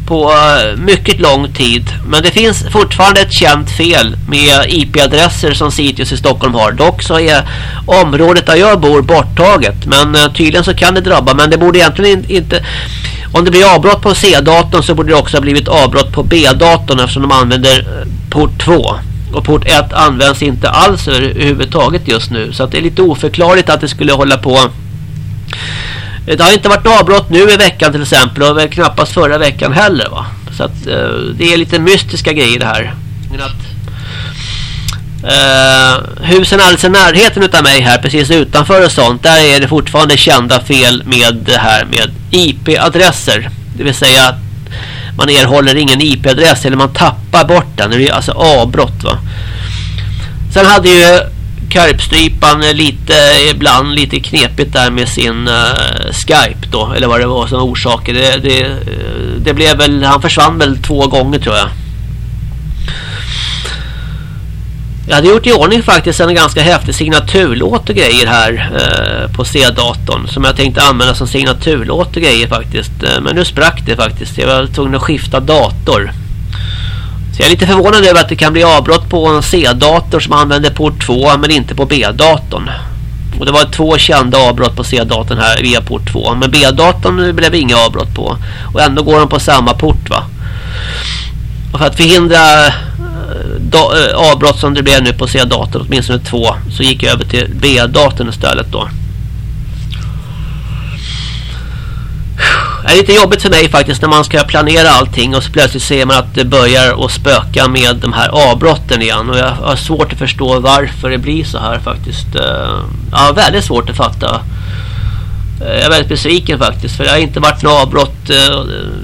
på eh, mycket lång tid. Men det finns fortfarande ett känt fel med IP-adresser som Sitius i Stockholm har. Dock så är området där jag bor borttaget. Men eh, tydligen så kan det drabba. Men det borde egentligen in, inte... Om det blir avbrott på C-datorn så borde det också ha blivit avbrott på B-datorn eftersom de använder eh, port 2. Och port 1 används inte alls överhuvudtaget just nu. Så att det är lite oförklarligt att det skulle hålla på det har inte varit avbrott nu i veckan till exempel och väl knappast förra veckan heller va. Så att eh, det är lite mystiska grejer det här. Men att, eh, husen alldeles i närheten utav mig här precis utanför och sånt där är det fortfarande kända fel med det här med IP-adresser. Det vill säga att man erhåller ingen IP-adress eller man tappar bort den. Det är alltså avbrott va. Sen hade ju Karpstrypan lite ibland lite knepigt där med sin uh, Skype då eller vad det var som orsaker. Det, det, eh, det blev väl han försvann väl två gånger tror jag. Jag hade gjort i ordning faktiskt en ganska häftig signaturlåt och grejer här uh, på C-datorn som jag tänkte använda som signaturlåt och grejer faktiskt. Uh, men nu sprack det faktiskt. Jag var tvungen att skifta dator. Så jag är lite förvånad över att det kan bli avbrott på en C-dator som använder port 2 men inte på B-datorn. Och det var två kända avbrott på C-datorn här via port 2. Men B-datorn blev inga avbrott på. Och ändå går de på samma port va. Och för att förhindra eh, eh, avbrott som det blev nu på C-datorn, åtminstone två, så gick jag över till B-datorn istället då. Det är lite jobbigt för mig faktiskt när man ska planera allting och så plötsligt ser man att det börjar att spöka med de här avbrotten igen. Och jag har svårt att förstå varför det blir så här faktiskt. Jag ja, väldigt svårt att fatta. Eh, jag är väldigt besviken faktiskt för det har inte varit något avbrott eh,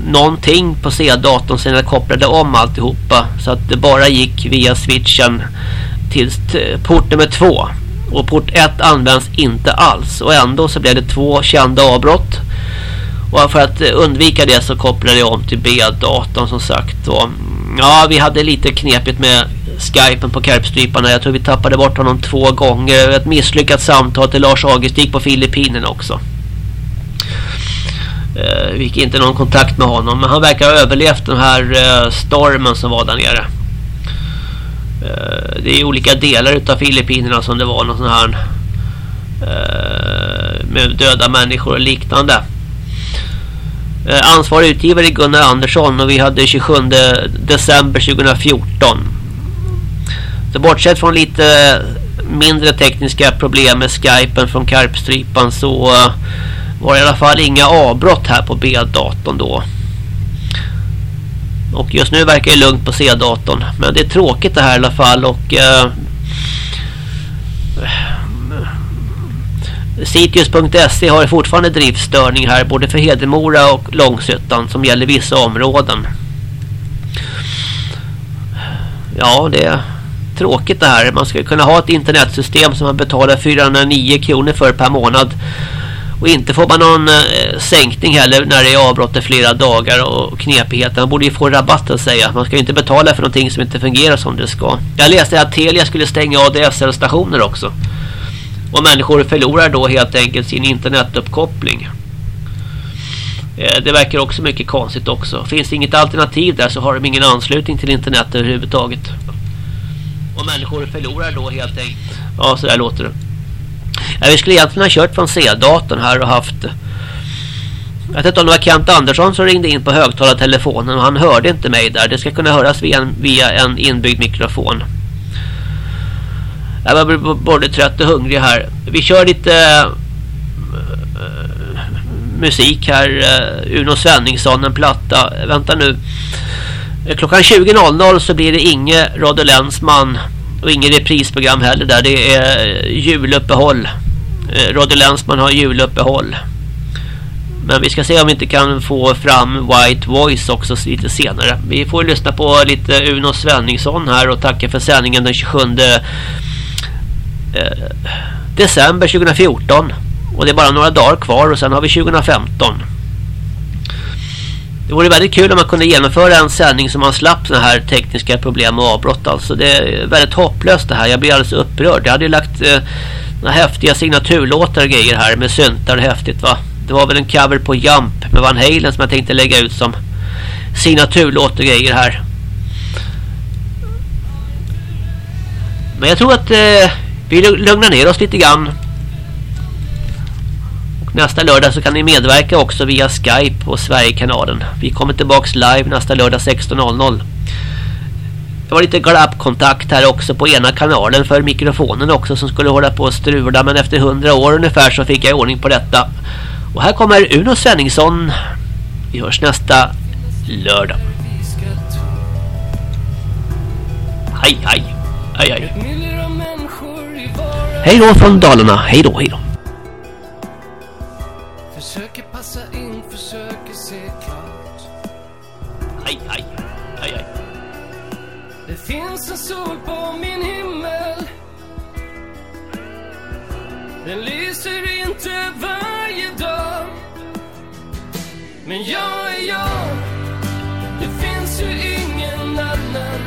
någonting på C-datorn sedan jag kopplade om alltihopa. Så att det bara gick via switchen till port nummer två. Och port 1 används inte alls. Och ändå så blev det två kända avbrott och för att undvika det så kopplade jag om till B-datorn som sagt. Och, mm, ja, vi hade lite knepigt med Skypen på Karpstryparna. Jag tror vi tappade bort honom två gånger. Ett misslyckat samtal till Lars Augustik på Filippinerna också. Eh, vi fick inte någon kontakt med honom. Men han verkar ha överlevt den här eh, stormen som var där nere. Eh, det är olika delar utav Filippinerna som det var någon sån här eh, med döda människor och liknande. Eh, ansvarig utgivare Gunnar Andersson och vi hade 27 december 2014. Så bortsett från lite mindre tekniska problem med Skypen från Karpstrypan så eh, var det i alla fall inga avbrott här på B-datorn då. Och just nu verkar det lugnt på C-datorn. Men det är tråkigt det här i alla fall och eh, Sitius.se har fortfarande driftstörning här både för Hedemora och Långsötan som gäller vissa områden. Ja, det är tråkigt det här. Man ska kunna ha ett internetsystem som man betalar 409 kronor för per månad. Och inte får man någon eh, sänkning heller när det är avbrott i flera dagar och knepigheter. Man borde ju få rabatt att säga. Man ska ju inte betala för någonting som inte fungerar som det ska. Jag läste att Telia skulle stänga ADSL-stationer också. Och människor förlorar då helt enkelt sin internetuppkoppling. Eh, det verkar också mycket konstigt också. Finns det inget alternativ där så har de ingen anslutning till internet överhuvudtaget. Och människor förlorar då helt enkelt. Ja, så där låter det. Ja, vi skulle egentligen ha kört från C-datorn här och haft... Jag vet inte om det var Kent Andersson som ringde in på högtalartelefonen och han hörde inte mig där. Det ska kunna höras via en, via en inbyggd mikrofon. Jag var både trött och hungrig här. Vi kör lite uh, musik här. Uh, Uno Svenningsson, en platta. Vänta nu. Klockan 20.00 så blir det inget Radio Länsman och inget reprisprogram heller där. Det är eh, juluppehåll. Radio Länsman har juluppehåll. Men vi ska se om vi inte kan få fram White Voice också lite senare. Vi får lyssna på lite Uno Svenningsson här och tacka för sändningen den 27 Eh, december 2014. Och det är bara några dagar kvar och sen har vi 2015. Det vore väldigt kul om man kunde genomföra en sändning som man slapp såna här tekniska problem och avbrott. Alltså det är väldigt hopplöst det här. Jag blir alldeles upprörd. Jag hade ju lagt eh, några häftiga signaturlåtar och grejer här med syntar och häftigt va. Det var väl en cover på Jump med Van Halen som jag tänkte lägga ut som signaturlåt och grejer här. Men jag tror att eh, vi lugnar ner oss lite grann. Och nästa lördag så kan ni medverka också via Skype på Sverigekanalen. Vi kommer tillbaks live nästa lördag 16.00. Det var lite glappkontakt här också på ena kanalen för mikrofonen också som skulle hålla på att strula men efter hundra år ungefär så fick jag ordning på detta. Och här kommer Uno Svenningsson. Vi hörs nästa lördag. Hej hej. Hej hej. Hej då från Dalarna. Hej då, hej då. Försöker passa in, försöker se klart. Hej, hej. Hej, hej. Det finns en sol på min himmel. Den lyser inte varje dag. Men jag är jag. Det finns ju ingen annan.